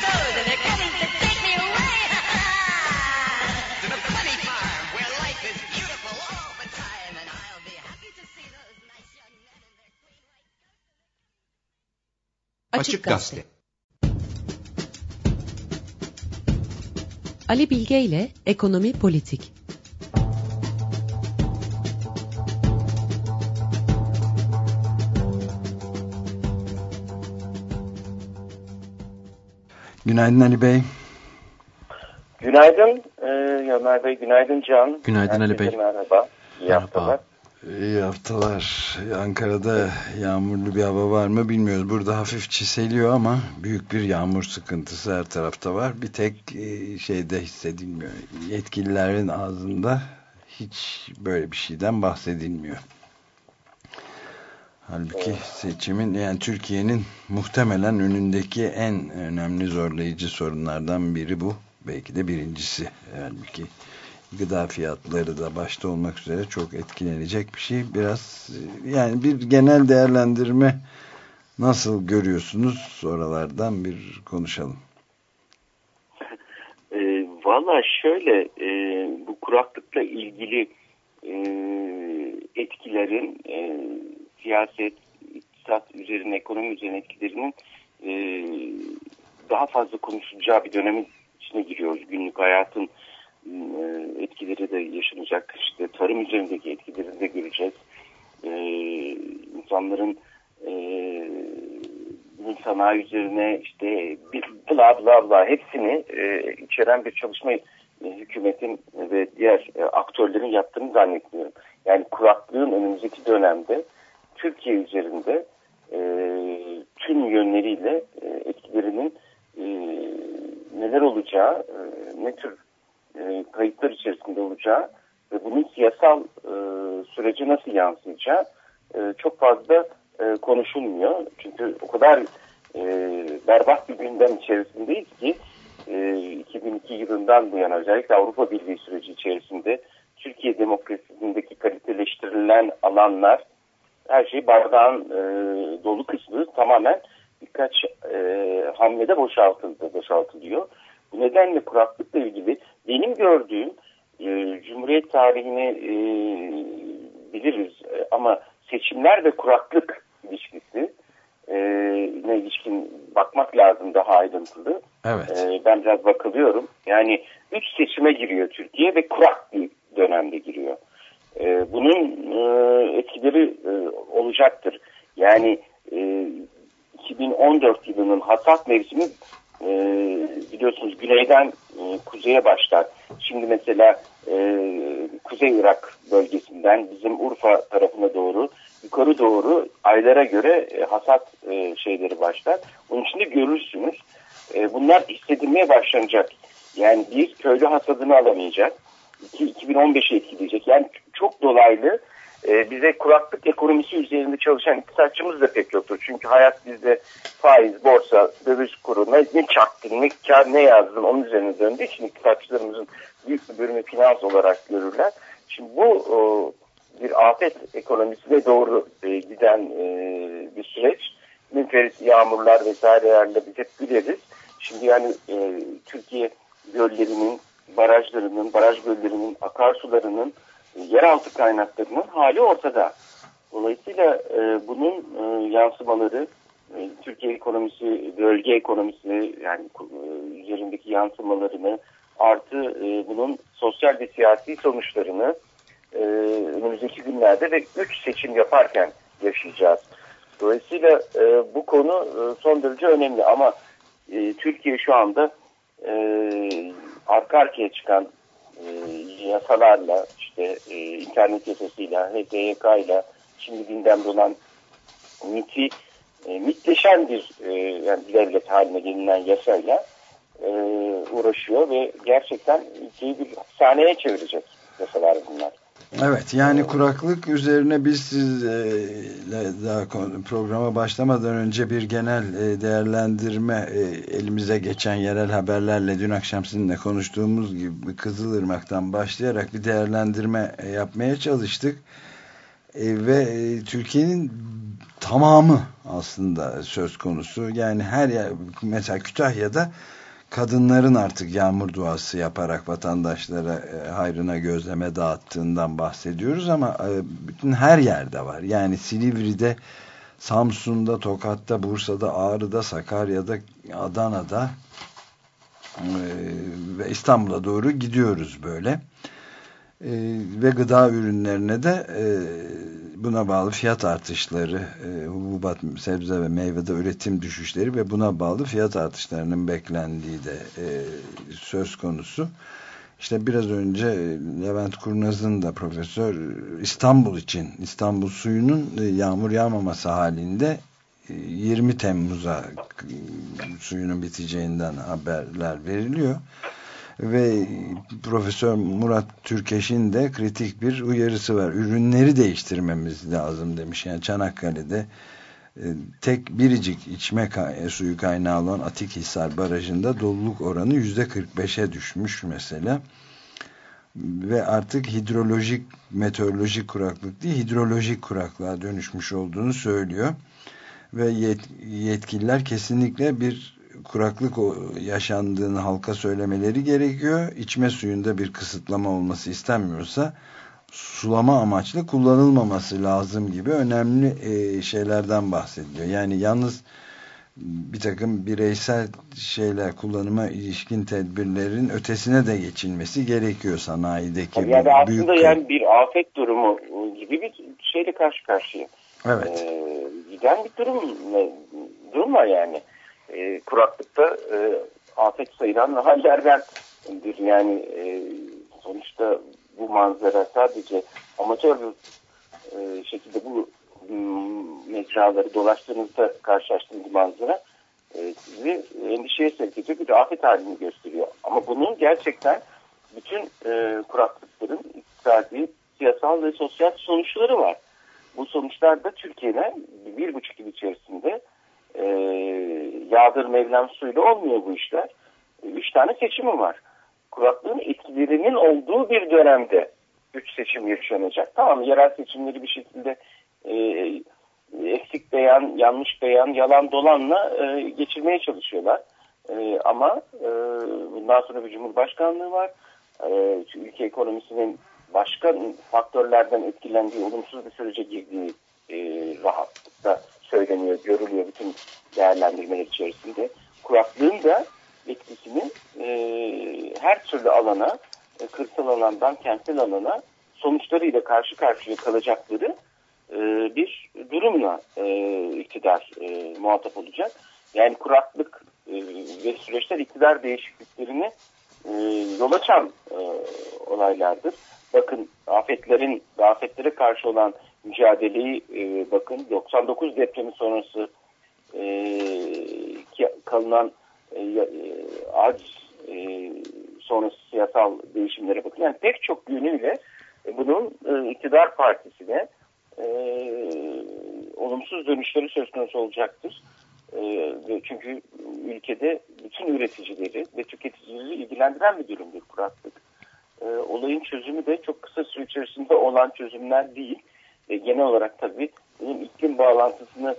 Speaker 8: Açık Gazete.
Speaker 9: Ali Bilge ile Ekonomi Politik.
Speaker 2: Günaydın Ali Bey.
Speaker 10: Günaydın e, Ömer Bey, günaydın Can.
Speaker 3: Günaydın Ali
Speaker 10: Herkese
Speaker 3: Bey.
Speaker 10: Merhaba, iyi
Speaker 3: Merhaba.
Speaker 10: haftalar.
Speaker 2: İyi haftalar. Ankara'da yağmurlu bir hava var mı bilmiyoruz. Burada hafif çiseliyor ama büyük bir yağmur sıkıntısı her tarafta var. Bir tek e, şeyde hissedilmiyor. Yetkililerin ağzında hiç böyle bir şeyden bahsedilmiyor. Halbuki seçimin yani Türkiye'nin muhtemelen önündeki en önemli zorlayıcı sorunlardan biri bu. Belki de birincisi. Halbuki gıda fiyatları da başta olmak üzere çok etkilenecek bir şey. Biraz yani bir genel değerlendirme nasıl görüyorsunuz? Oralardan bir konuşalım.
Speaker 10: E, Valla şöyle e, bu kuraklıkla ilgili e, etkilerin e, siyaset, iktisat üzerine, ekonomi üzerine etkilerinin e, daha fazla konuşulacağı bir dönemin içine giriyoruz. Günlük hayatın etkileri de yaşanacak. İşte tarım üzerindeki etkileri de göreceğiz. E, insanların e, sanayi üzerine işte bla bla bla hepsini e, içeren bir çalışma e, hükümetin ve diğer e, aktörlerin yaptığını zannetmiyorum. Yani kuraklığın önümüzdeki dönemde Türkiye üzerinde e, tüm yönleriyle e, etkilerinin e, neler olacağı, e, ne tür e, kayıtlar içerisinde olacağı ve bunun siyasal e, sürece nasıl yansıyacağı e, çok fazla e, konuşulmuyor. Çünkü o kadar e, berbat bir gündem içerisindeyiz ki e, 2002 yılından bu yana özellikle Avrupa Birliği süreci içerisinde Türkiye demokrasisindeki kaliteleştirilen alanlar her şey bardağın e, dolu kısmı tamamen birkaç e, hamlede boşaltıldı, boşaltılıyor. Bu nedenle kuraklıkla ilgili benim gördüğüm e, Cumhuriyet tarihini e, biliriz e, ama seçimler ve kuraklık ilişkisi e, ne ilişkin bakmak lazım daha ayrıntılı.
Speaker 2: Evet.
Speaker 10: E, ben biraz bakılıyorum. Yani üç seçime giriyor Türkiye ve kurak bir dönemde giriyor. E, bunun e, etkileri e, olacaktır. Yani e, 2014 yılının hasat mevsimi e, biliyorsunuz güneyden e, kuzeye başlar. Şimdi mesela e, Kuzey Irak bölgesinden bizim Urfa tarafına doğru yukarı doğru aylara göre e, hasat e, şeyleri başlar. Onun için de görürsünüz. E, bunlar hissedilmeye başlanacak. Yani bir köylü hasadını alamayacak. İki, 2015'i etkileyecek. Yani çok dolaylı e, bize kuraklık ekonomisi üzerinde çalışan iktisatçımız da pek yoktur. Çünkü hayat bizde faiz, borsa, döviz kuru, ne, ne çaktın, ne kar, ne yazdın onun üzerine döndüğü için iktisatçılarımızın büyük bir bölümü finans olarak görürler. Şimdi bu o, bir afet ekonomisine doğru e, giden e, bir süreç. Münferit yağmurlar vesairelerle biz hep biliriz. Şimdi yani e, Türkiye göllerinin, barajlarının, baraj göllerinin, akarsularının, e, yeraltı kaynaklarının hali ortada. Dolayısıyla e, bunun e, yansımaları e, Türkiye ekonomisi, bölge ekonomisi yani e, üzerindeki yansımalarını artı e, bunun sosyal ve siyasi sonuçlarını e, önümüzdeki günlerde ve üç seçim yaparken yaşayacağız. Dolayısıyla e, bu konu e, son derece önemli ama e, Türkiye şu anda e, arka arkaya çıkan e, yasalarla işte e, internet yasasıyla, HTYK ile şimdi gündemde olan MIT'i e, mitleşen bir e, yani devlet haline gelinen yasayla e, uğraşıyor ve gerçekten ülkeyi bir hapishaneye çevirecek yasalar bunlar.
Speaker 2: Evet yani kuraklık üzerine biz sizle daha programa başlamadan önce bir genel e, değerlendirme e, elimize geçen yerel haberlerle dün akşam sizinle konuştuğumuz gibi Kızılırmak'tan başlayarak bir değerlendirme e, yapmaya çalıştık. Ve Türkiye'nin tamamı aslında söz konusu. Yani her yer mesela Kütahya'da kadınların artık yağmur duası yaparak vatandaşlara e, hayrına gözleme dağıttığından bahsediyoruz ama e, bütün her yerde var. Yani Silivri'de, Samsun'da, Tokat'ta, Bursa'da, Ağrı'da, Sakarya'da, Adana'da e, ve İstanbul'a doğru gidiyoruz böyle. Ve gıda ürünlerine de buna bağlı fiyat artışları, e, hububat, sebze ve meyvede üretim düşüşleri ve buna bağlı fiyat artışlarının beklendiği de e, söz konusu. İşte biraz önce Levent Kurnaz'ın da profesör İstanbul için İstanbul suyunun e, yağmur yağmaması halinde 20 e, Temmuz'a suyunun biteceğinden haberler veriliyor. Ve Profesör Murat Türkeş'in de kritik bir uyarısı var. Ürünleri değiştirmemiz lazım demiş. Yani Çanakkale'de e, tek biricik içme suyu kaynağı olan Atikhisar Barajı'nda doluluk oranı yüzde 45'e düşmüş mesela. Ve artık hidrolojik, meteorolojik kuraklık değil, hidrolojik kuraklığa dönüşmüş olduğunu söylüyor. Ve yet yetkililer kesinlikle bir kuraklık yaşandığını halka söylemeleri gerekiyor. İçme suyunda bir kısıtlama olması istenmiyorsa sulama amaçlı kullanılmaması lazım gibi önemli e, şeylerden bahsediliyor. Yani yalnız bir takım bireysel şeyler kullanıma ilişkin tedbirlerin ötesine de geçilmesi gerekiyor sanayideki
Speaker 10: yani büyük aslında yani bir afet durumu gibi bir şeyle karşı karşıya.
Speaker 2: Evet.
Speaker 10: Ee, giden bir durum durum var yani. Ee, kuraklıkta e, afet sayılan hallerdendir. Yani e, sonuçta bu manzara sadece amatör e, şekilde bu hmm, mecraları dolaştığınızda karşılaştığınız manzara e, sizi endişeye sevk ediyor bir afet halini gösteriyor. Ama bunun gerçekten bütün e, kuraklıkların iktisadi, siyasal ve sosyal sonuçları var. Bu sonuçlar da Türkiye'de bir buçuk yıl içerisinde e, yağdır mevlam suyla olmuyor bu işler. Üç tane seçimi var kuraklığın etkilerinin olduğu bir dönemde üç seçim yaşanacak. Tamam yerel seçimleri bir şekilde e, eksik beyan, yanlış beyan, yalan dolanla e, geçirmeye çalışıyorlar. E, ama e, bundan sonra bir cumhurbaşkanlığı var. E, ülke ekonomisinin başka faktörlerden etkilendiği, olumsuz bir sürece girdiği e, rahatlıkla söyleniyor, görülüyor bütün değerlendirmeler içerisinde. Kuraklığın da etkisinin e, her türlü alana, e, kırsal alandan kentsel alana sonuçlarıyla karşı karşıya kalacakları e, bir durumla e, iktidar e, muhatap olacak. Yani kuraklık e, ve süreçler iktidar değişikliklerini e, yol açan e, olaylardır. Bakın afetlerin afetlere karşı olan mücadeleyi e, bakın 99 depremi sonrası e, ki, kalınan e, e, aciz e, sonrası siyasal değişimlere bakın. Yani pek çok yönüyle e, bunun e, iktidar partisine e, olumsuz dönüşleri söz konusu olacaktır. E, çünkü ülkede bütün üreticileri ve tüketicileri ilgilendiren bir durumdur kuraklık. E, olayın çözümü de çok kısa süre içerisinde olan çözümler değil. E, genel olarak tabii bunun iklim bağlantısını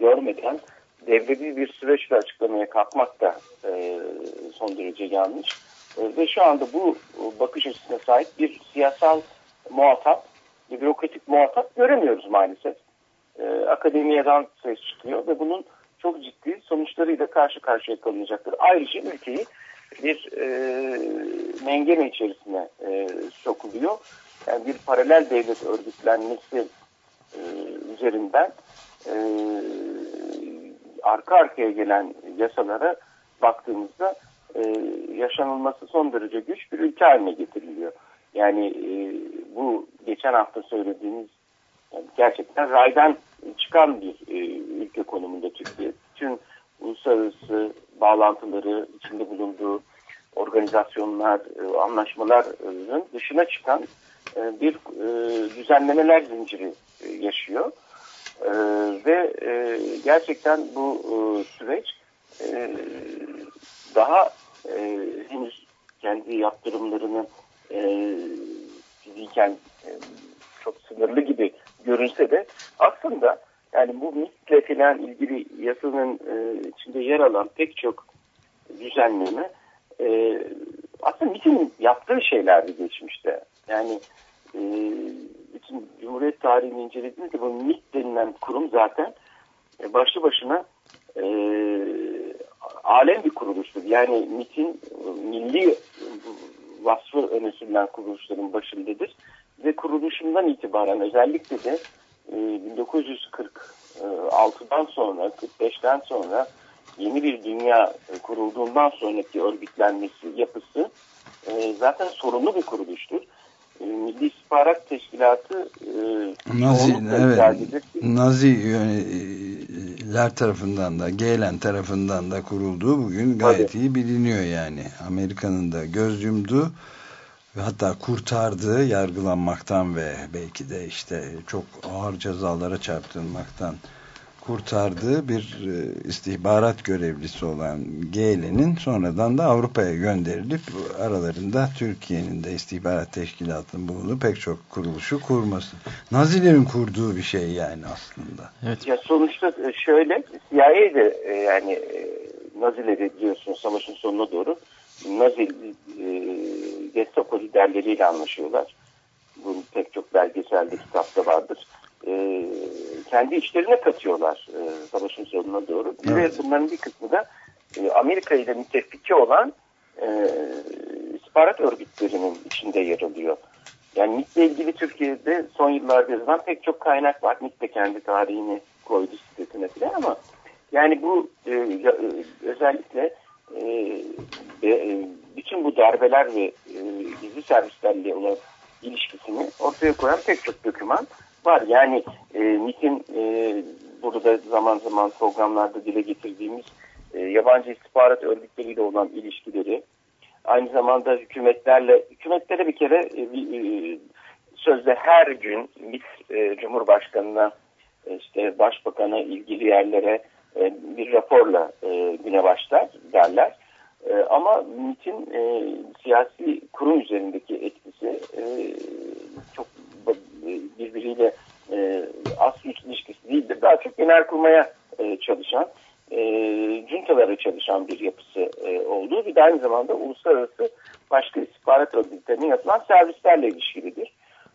Speaker 10: görmeden devlevi bir süreçle açıklamaya kalkmak da e, son derece yanlış. E, ve şu anda bu bakış açısına sahip bir siyasal muhatap, bir bürokratik muhatap göremiyoruz maalesef. E, akademiyeden ses çıkıyor ve bunun çok ciddi sonuçlarıyla karşı karşıya kalınacaktır. Ayrıca ülkeyi bir e, mengene içerisine e, sokuluyor. Yani bir paralel devlet örgütlenmesi e, üzerinden e, arka arkaya gelen yasalara baktığımızda e, yaşanılması son derece güç bir ülke haline getiriliyor. Yani e, bu geçen hafta söylediğimiz yani gerçekten raydan çıkan bir e, ülke konumunda Türkiye. Tüm uluslararası bağlantıları içinde bulunduğu organizasyonlar, e, anlaşmaların dışına çıkan e, bir e, düzenlemeler zinciri yaşıyor. Ve gerçekten bu süreç daha henüz kendi yaptırımlarını e, fiziken çok sınırlı gibi görünse de aslında yani bu MIT'le filan ilgili yasanın içinde yer alan pek çok düzenleme e, aslında MIT'in yaptığı şeylerdi geçmişte. Yani e, bütün Cumhuriyet tarihini incelediğinizde bu MIT denilen kurum zaten e, başlı başına e, alem bir kuruluştur. Yani MIT'in milli vasfı öne sürülen kuruluşların başındadır. Ve kuruluşundan itibaren özellikle de e, 1946'dan sonra, 45'ten sonra yeni bir dünya kurulduğundan sonraki örgütlenmesi, yapısı e, zaten sorunlu bir kuruluştur. E, Milli İstihbarat Teşkilatı
Speaker 2: e, Nazi, evet, Nazi G'ler tarafından da G'len tarafından da kurulduğu bugün gayet iyi biliniyor yani. Amerika'nın da göz yumduğu ve hatta kurtardığı yargılanmaktan ve belki de işte çok ağır cezalara çarptırılmaktan kurtardığı bir e, istihbarat görevlisi olan Geyle'nin sonradan da Avrupa'ya gönderilip aralarında Türkiye'nin de istihbarat teşkilatının bulunduğu pek çok kuruluşu kurması. Nazilerin kurduğu bir şey yani aslında.
Speaker 3: Evet.
Speaker 10: Ya sonuçta e, şöyle CIA de e, yani Nazileri diyorsun savaşın sonuna doğru Nazi e, Gestapo liderleriyle anlaşıyorlar. Bunun pek çok belgeselde kitapta vardır. E, kendi işlerine katıyorlar e, savaşın sonuna doğru.
Speaker 2: Evet.
Speaker 10: Ve bunların bir kısmı da e, Amerika ile müttefiki olan e, istihbarat örgütlerinin içinde yer alıyor. Yani MIT'le ilgili Türkiye'de son yıllarda yazılan pek çok kaynak var. MIT de kendi tarihini koydu sitesine falan ama yani bu e, e, özellikle e, e, bütün bu darbeler ve e, gizli servislerle olan ilişkisini ortaya koyan pek çok doküman var. Yani e, MIT'in e, burada zaman zaman programlarda dile getirdiğimiz e, yabancı istihbarat örgütleriyle olan ilişkileri, aynı zamanda hükümetlerle, hükümetlere bir kere e, e, sözde her gün MİT e, Cumhurbaşkanı'na, işte Başbakan'a, ilgili yerlere e, bir raporla e, güne başlar derler. E, ama MİT'in e, siyasi kurum üzerindeki etkisi e, çok birbiriyle e, az üst ilişkisi değildir. Daha çok genelkurmaya e, çalışan, e, cuntalara çalışan bir yapısı e, olduğu bir de aynı zamanda uluslararası başka istihbarat örgütlerine yapılan servislerle ilişkilidir.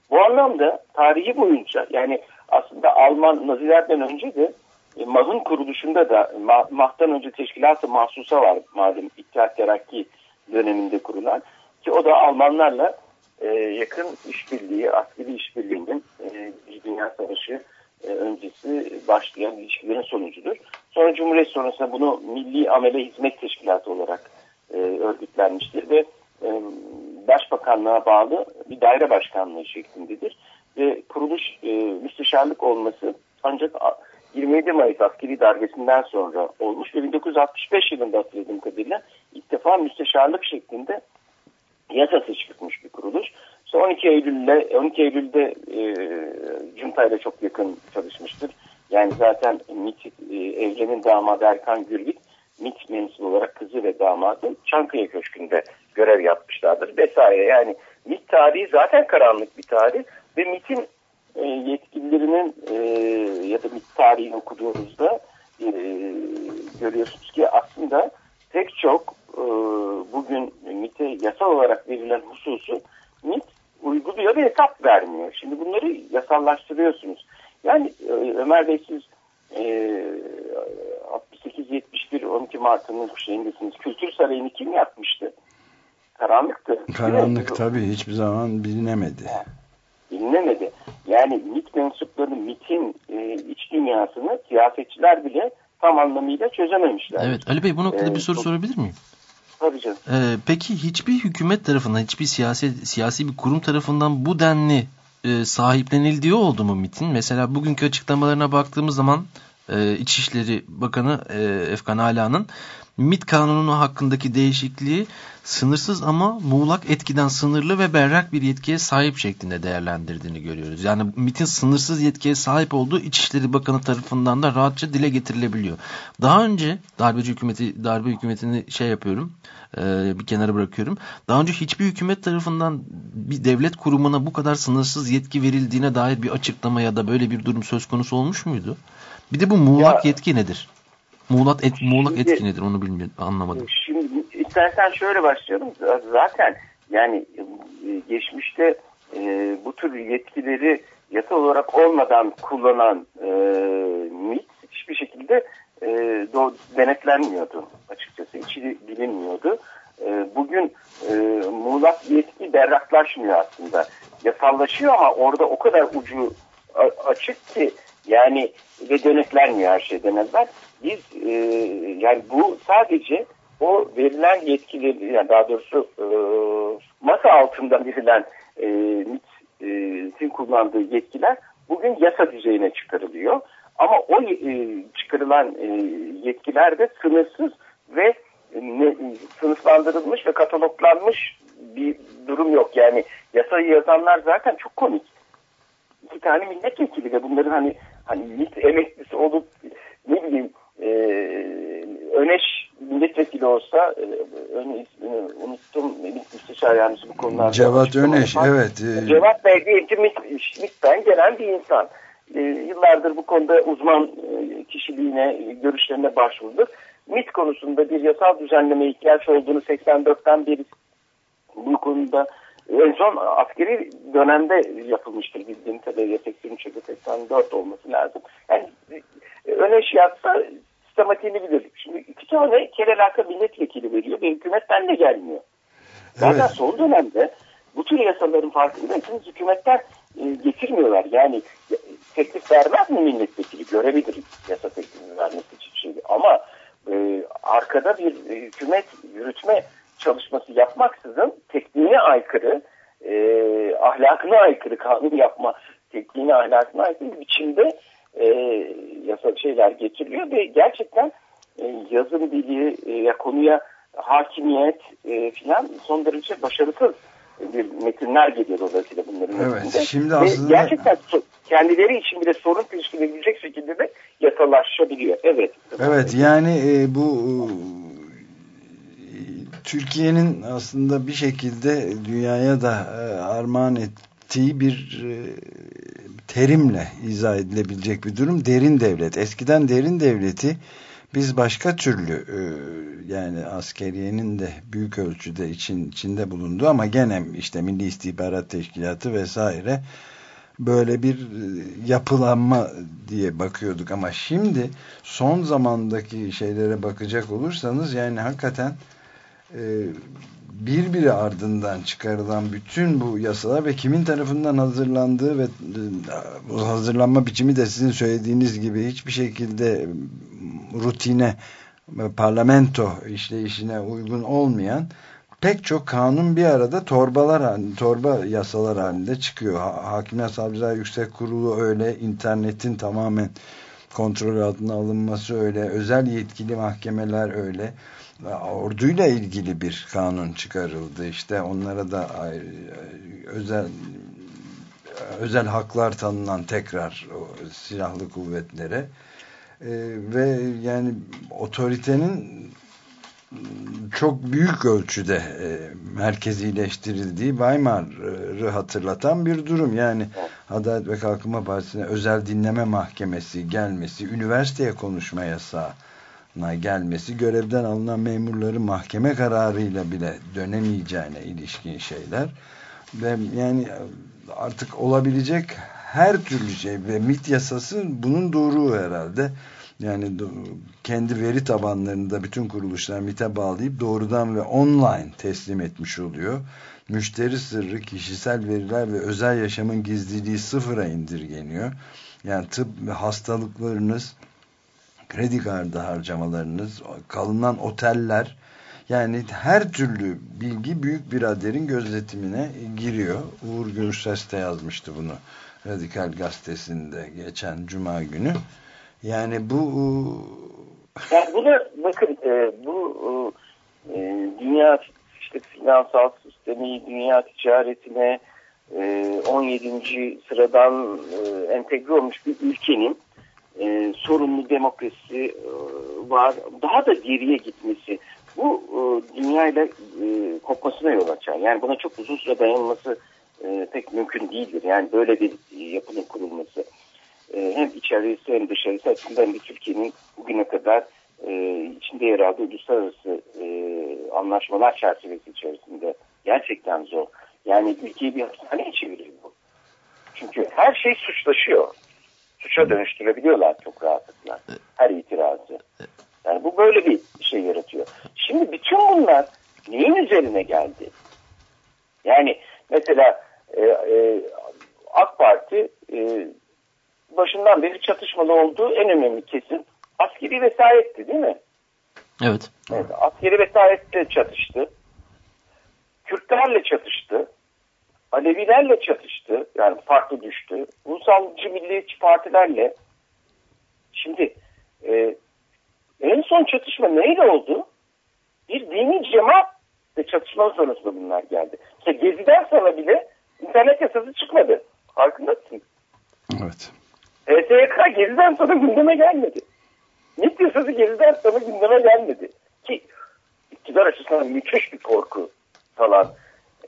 Speaker 10: Bu anlamda tarihi boyunca yani aslında Alman Nazilerden önce de e, MAH'ın kuruluşunda da Ma- MAH'tan önce teşkilat-ı mahsusa var malum İttihat Terakki döneminde kurulan ki o da Almanlarla e, yakın işbirliği, askeri işbirliğinin e, Dünya Savaşı e, öncesi başlayan ilişkilerin sonucudur. Sonra Cumhuriyet sonrasında bunu Milli Amele Hizmet Teşkilatı olarak e, örgütlenmiştir ve e, Başbakanlığa bağlı bir daire başkanlığı şeklindedir. Ve kuruluş e, müsteşarlık olması ancak a- 27 Mayıs askeri darbesinden sonra olmuş ve 1965 yılında hatırladığım kadarıyla ilk defa müsteşarlık şeklinde yasası çıkmış bir kuruluş. İşte 12 Eylül'de 12 Eylül'de e, Junta ile çok yakın çalışmıştır. Yani zaten MİT e, Evren'in damadı Erkan Gürvit MİT mensubu olarak kızı ve damadı Çankaya Köşkü'nde görev yapmışlardır vesaire. Yani MİT tarihi zaten karanlık bir tarih ve MİT'in e, yetkililerinin e, ya da MİT tarihini okuduğunuzda e, görüyorsunuz ki aslında pek çok bugün MİT'e yasal olarak verilen hususu MİT uyguluyor ve hesap vermiyor. Şimdi bunları yasallaştırıyorsunuz. Yani e, Ömer Bey siz e, 68-71 12 Mart'ın şeyindesiniz. Kültür Sarayı'nı kim yapmıştı? Karanlıktı.
Speaker 2: Karanlık tabii hiçbir zaman bilinemedi.
Speaker 10: bilinemedi. Yani MIT mensupları MIT'in e, iç dünyasını siyasetçiler bile tam anlamıyla çözememişler.
Speaker 3: Evet Ali Bey bu noktada
Speaker 10: Ee,
Speaker 3: bir soru
Speaker 10: çok-
Speaker 3: sorabilir miyim?
Speaker 10: Tabii canım.
Speaker 3: Ee, peki hiçbir hükümet tarafından, hiçbir siyasi siyasi bir kurum tarafından bu denli e, sahiplenildiği oldu mu MIT'in? Mesela bugünkü açıklamalarına baktığımız zaman e, İçişleri Bakanı e, Efkan Ala'nın MIT kanunu hakkındaki değişikliği sınırsız ama muğlak etkiden sınırlı ve berrak bir yetkiye sahip şeklinde değerlendirdiğini görüyoruz. Yani MIT'in sınırsız yetkiye sahip olduğu İçişleri Bakanı tarafından da rahatça dile getirilebiliyor. Daha önce darbeci hükümeti darbe hükümetini şey yapıyorum e, bir kenara bırakıyorum. Daha önce hiçbir hükümet tarafından bir devlet kurumuna bu kadar sınırsız yetki verildiğine dair bir açıklama ya da böyle bir durum söz konusu olmuş muydu? Bir de bu muğlak
Speaker 10: Ya-
Speaker 3: yetki nedir? Muğlak, et, muğlak
Speaker 10: Şimdi-
Speaker 3: etki nedir onu bilmiyorum anlamadım.
Speaker 10: Şimdi istersen şöyle başlayalım. Zaten yani e, geçmişte e, bu tür yetkileri yasal olarak olmadan kullanan e, MİT hiçbir şekilde e, do- denetlenmiyordu açıkçası. İçi bilinmiyordu. E, bugün e, muğlak yetki berraklaşmıyor aslında. Yasallaşıyor ama orada o kadar ucu açık ki yani ve denetlenmiyor her şeyden evvel. Biz e, yani bu sadece o verilen yetkileri yani daha doğrusu e, masa altında verilen e, MİT'in kullandığı yetkiler bugün yasa düzeyine çıkarılıyor. Ama o e, çıkarılan e, yetkiler de sınırsız ve ne, sınıflandırılmış ve kataloglanmış bir durum yok. Yani yasayı yazanlar zaten çok komik. İki tane milletvekili ve bunların hani hani MİT emeklisi olup ne bileyim e, Öneş milletvekili olsa e, ön ismini unuttum. Müsteşar yardımcısı bu konularda.
Speaker 2: Cevat Öneş yapan. evet.
Speaker 10: E... Cevat Bey diyelim ki MİT, MİT'ten gelen bir insan. E, yıllardır bu konuda uzman e, kişiliğine, görüşlerine başvurdu. MİT konusunda bir yasal düzenleme ihtiyaç olduğunu 84'ten beri bu konuda en son askeri dönemde yapılmıştır bildiğim kadarıyla 83 ya da 84 olması lazım. Yani e, öneş yapsa sistematiğini bilir. Şimdi iki tane kerelaka milletvekili veriyor ve hükümetten de gelmiyor. Zaten evet. son dönemde bu tür yasaların farkındaysanız hükümetler e, getirmiyorlar. Yani teklif vermez mi milletvekili? Görebilir yasa teklifi vermesi için şeydi. Ama e, arkada bir e, hükümet yürütme çalışması yapmaksızın tekniğine aykırı, e, ahlakına aykırı kanun yapma tekniğine ahlakına aykırı biçimde e, yasa şeyler getiriliyor ve gerçekten e, yazım dili e, konuya hakimiyet e, filan son derece başarısız bir metinler geliyor dolayısıyla bunların
Speaker 2: evet,
Speaker 10: metninde.
Speaker 2: Şimdi
Speaker 10: Ve
Speaker 2: aslında...
Speaker 10: gerçekten kendileri için bile sorun teşkil edilecek şekilde de yasalaşabiliyor. Evet.
Speaker 2: Evet yani e, bu Türkiye'nin aslında bir şekilde dünyaya da e, armağan ettiği bir e, terimle izah edilebilecek bir durum derin devlet. Eskiden derin devleti biz başka türlü e, yani askeriyenin de büyük ölçüde için, içinde bulundu ama gene işte Milli İstihbarat Teşkilatı vesaire böyle bir yapılanma diye bakıyorduk ama şimdi son zamandaki şeylere bakacak olursanız yani hakikaten birbiri ardından çıkarılan bütün bu yasalar ve kimin tarafından hazırlandığı ve e, bu hazırlanma biçimi de sizin söylediğiniz gibi hiçbir şekilde rutine parlamento işleyişine uygun olmayan pek çok kanun bir arada torbalar torba yasalar halinde çıkıyor. Hakimler Savcılar Yüksek Kurulu öyle, internetin tamamen kontrol altına alınması öyle, özel yetkili mahkemeler öyle orduyla ilgili bir kanun çıkarıldı. İşte onlara da özel özel haklar tanınan tekrar silahlı kuvvetlere ee, ve yani otoritenin çok büyük ölçüde e, merkezileştirildiği Weimar'ı hatırlatan bir durum. Yani Adalet ve Kalkınma Partisi'ne özel dinleme mahkemesi gelmesi, üniversiteye konuşma yasağı gelmesi, görevden alınan memurları mahkeme kararıyla bile dönemeyeceğine ilişkin şeyler ve yani artık olabilecek her türlü şey ve MIT yasası bunun doğru herhalde. Yani kendi veri tabanlarını da bütün kuruluşlar MIT'e bağlayıp doğrudan ve online teslim etmiş oluyor. Müşteri sırrı, kişisel veriler ve özel yaşamın gizliliği sıfıra indirgeniyor. Yani tıp hastalıklarınız, kredi kartı harcamalarınız, kalınan oteller yani her türlü bilgi büyük biraderin gözetimine giriyor. Uğur Gürses de yazmıştı bunu Radikal Gazetesi'nde geçen Cuma günü. Yani bu
Speaker 10: yani bunu bakın e, bu e, dünya işte finansal sistemi, dünya ticaretine e, 17. sıradan e, entegre olmuş bir ülkenin e, sorunlu demokrasi e, var. Daha da geriye gitmesi bu e, dünyayla e, kopmasına yol açar. Yani buna çok uzun süre dayanması e, pek mümkün değildir. Yani böyle bir yapının kurulması e, hem içerisi hem dışarısı açısından bir Türkiye'nin bugüne kadar e, içinde yer aldığı uluslararası e, anlaşmalar çerçevesi içerisinde gerçekten zor. Yani ülkeyi bir hastaneye çeviriyor bu. Çünkü her şey suçlaşıyor suça dönüştürebiliyorlar çok rahatlıkla her itirazı. Yani bu böyle bir şey yaratıyor. Şimdi bütün bunlar neyin üzerine geldi? Yani mesela e, e, AK Parti e, başından beri çatışmalı olduğu en önemli kesim askeri vesayetti değil mi?
Speaker 3: Evet.
Speaker 10: evet askeri vesayette çatıştı. Kürtlerle çatıştı. Alevilerle çatıştı. Yani farklı düştü. Ulusalcı milliyetçi partilerle Şimdi e, en son çatışma neyle oldu? Bir dini cemaat ve çatışma sonrasında bunlar geldi. İşte Gezi'den sonra bile internet yasası çıkmadı. Farkında mısın?
Speaker 2: Evet.
Speaker 10: HSYK Gezi'den sonra gündeme gelmedi. MİT yasası Gezi'den sonra gündeme gelmedi. Ki iktidar açısından müthiş bir korku falan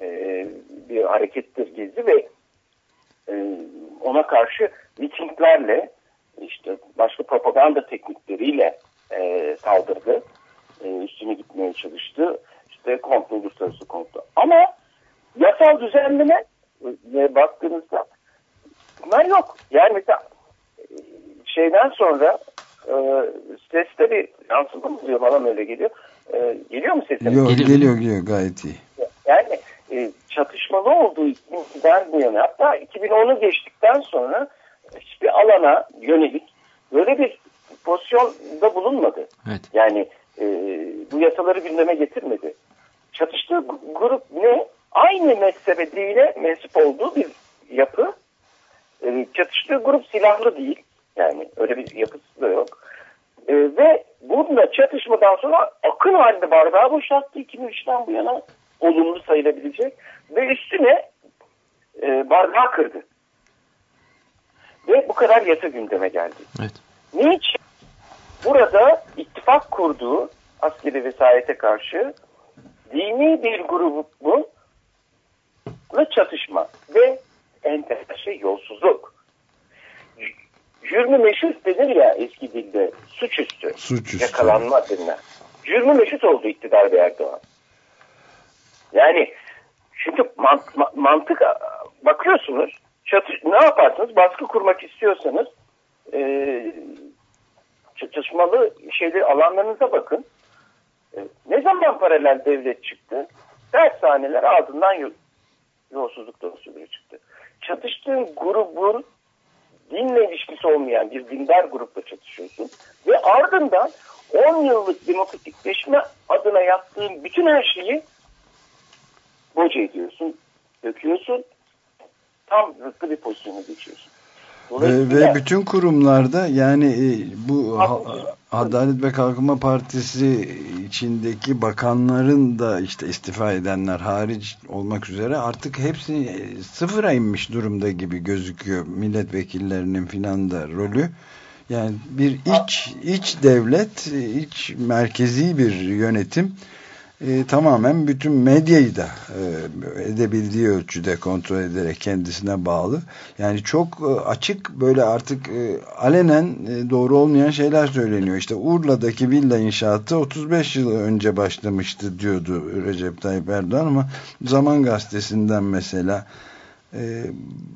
Speaker 10: e, bir harekettir Gezi ve e, ona karşı mitinglerle işte başka propaganda teknikleriyle e, saldırdı. E, üstüne gitmeye çalıştı. İşte komplo, uluslararası komplo. Ama yasal düzenleme e, baktığınızda bunlar yok. Yani mesela e, şeyden sonra e, seste bir yansıma mı oluyor bana öyle geliyor. E, geliyor mu sesim?
Speaker 2: Yok, geliyor geliyor gayet iyi.
Speaker 10: Yani e, çatışmalı olduğu 2002'den bu yana hatta 2010'u geçtikten sonra hiçbir alana yönelik böyle bir pozisyonda bulunmadı.
Speaker 3: Evet.
Speaker 10: Yani e, bu yasaları gündeme getirmedi. Çatıştığı grup ne? Aynı mezhebe dine mensup olduğu bir yapı. E, çatıştığı grup silahlı değil. Yani öyle bir yapısı da yok. E, ve bununla çatışmadan sonra akın halinde bardağı boşalttı 2003'ten bu yana olumlu sayılabilecek ve üstüne e, bardağı kırdı. Ve bu kadar yasa gündeme geldi.
Speaker 3: Evet.
Speaker 10: Niçin? Burada ittifak kurduğu askeri vesayete karşı dini bir grubun çatışma ve en temel şey yolsuzluk. Cürmü meşhut denir ya eski dilde suçüstü,
Speaker 2: Suçüstü.
Speaker 10: yakalanma denilen. Cürmü meşhut oldu iktidar ve Erdoğan. Yani çünkü mant- ma- mantık bakıyorsunuz çatış ne yaparsınız baskı kurmak istiyorsanız e, çatışmalı şeyleri alanlarınıza bakın. E, ne zaman paralel devlet çıktı? Dershaneler ardından yo- yolsuzluk dosyası çıktı. Çatıştığın grubun dinle ilişkisi olmayan bir dindar grupla çatışıyorsun ve ardından 10 yıllık demokratikleşme adına yaptığın bütün her şeyi boca ediyorsun, döküyorsun, tam zıttı bir pozisyona geçiyorsun.
Speaker 2: Ve, bütün kurumlarda yani e, bu. Adalet ve Kalkınma Partisi içindeki bakanların da işte istifa edenler hariç olmak üzere artık hepsi e, sıfıra inmiş durumda gibi gözüküyor milletvekillerinin filan da rolü. Yani bir iç iç devlet, iç merkezi bir yönetim e, tamamen bütün medyayı da e, edebildiği ölçüde kontrol ederek kendisine bağlı. Yani çok e, açık böyle artık e, alenen e, doğru olmayan şeyler söyleniyor. İşte Urla'daki villa inşaatı 35 yıl önce başlamıştı diyordu Recep Tayyip Erdoğan ama Zaman Gazetesi'nden mesela e,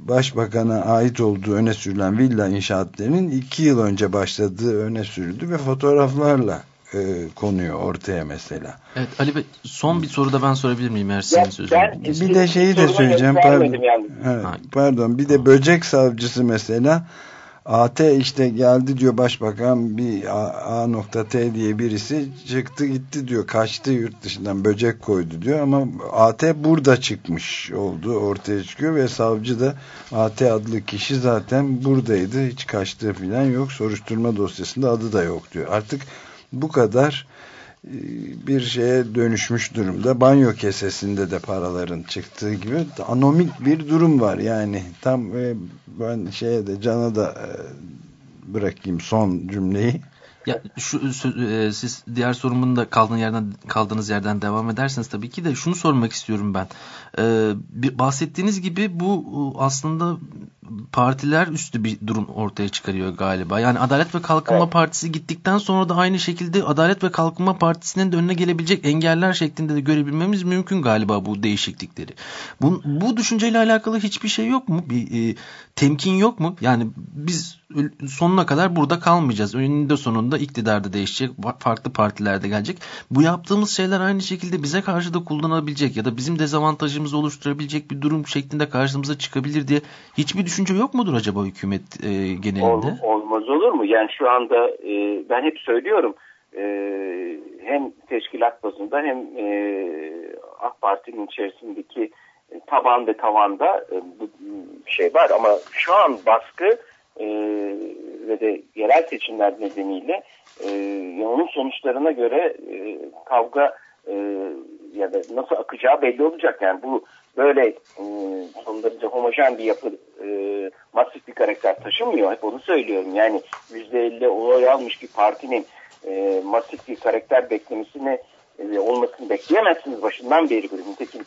Speaker 2: Başbakan'a ait olduğu öne sürülen villa inşaatlarının iki yıl önce başladığı öne sürüldü ve fotoğraflarla e, konuyor ortaya mesela.
Speaker 3: Evet Ali Bey son bir soru da ben sorabilir miyim eğer sizin
Speaker 10: Ben-
Speaker 2: Bir de şeyi de söyleyeceğim pardon.
Speaker 10: yalnız.
Speaker 2: Evet,
Speaker 3: Ha.
Speaker 2: pardon bir de böcek savcısı mesela AT işte geldi diyor başbakan bir A, A nokta T diye birisi çıktı gitti diyor kaçtı yurt dışından böcek koydu diyor ama AT burada çıkmış oldu ortaya çıkıyor ve savcı da AT adlı kişi zaten buradaydı hiç kaçtığı falan yok soruşturma dosyasında adı da yok diyor artık bu kadar e, bir şeye dönüşmüş durumda. Banyo kesesinde de paraların çıktığı gibi anomik bir durum var. Yani tam e, ben şeye de Can'a da e, bırakayım son cümleyi.
Speaker 3: Ya şu e, siz diğer sorumun da kaldığın yerden kaldığınız yerden devam ederseniz tabii ki de şunu sormak istiyorum ben. Ee, bir bahsettiğiniz gibi bu e, aslında partiler üstü bir durum ortaya çıkarıyor galiba. Yani Adalet ve Kalkınma
Speaker 10: Evet.
Speaker 3: Partisi gittikten sonra da aynı şekilde Adalet ve Kalkınma Partisi'nin de önüne gelebilecek engeller şeklinde de görebilmemiz mümkün galiba bu değişiklikleri. Bu, bu düşünceyle alakalı hiçbir şey yok mu? Bir e, temkin yok mu? Yani biz sonuna kadar burada kalmayacağız. Önünde sonunda iktidarda değişecek, fa- farklı partilerde gelecek. Bu yaptığımız şeyler aynı şekilde bize karşı da kullanılabilecek ya da bizim dezavantajımızı oluşturabilecek bir durum şeklinde karşımıza çıkabilir diye hiçbir düşünce yok mudur acaba hükümet e, genelinde?
Speaker 10: Ol- olmaz olur mu? Yani şu anda e, ben hep söylüyorum e, hem teşkilat bazında hem e, AK Parti'nin içerisindeki e, taban ve tavanda e, bu şey var ama şu an baskı e, ve de yerel seçimler nedeniyle e, onun sonuçlarına göre e, kavga e, ya da nasıl akacağı belli olacak. Yani bu böyle e, son derece homojen bir yapı e, masif bir karakter taşımıyor. Hep onu söylüyorum. Yani %50 oy almış bir partinin e, masif bir karakter beklemesini e, olmasını bekleyemezsiniz başından beri. Nitekim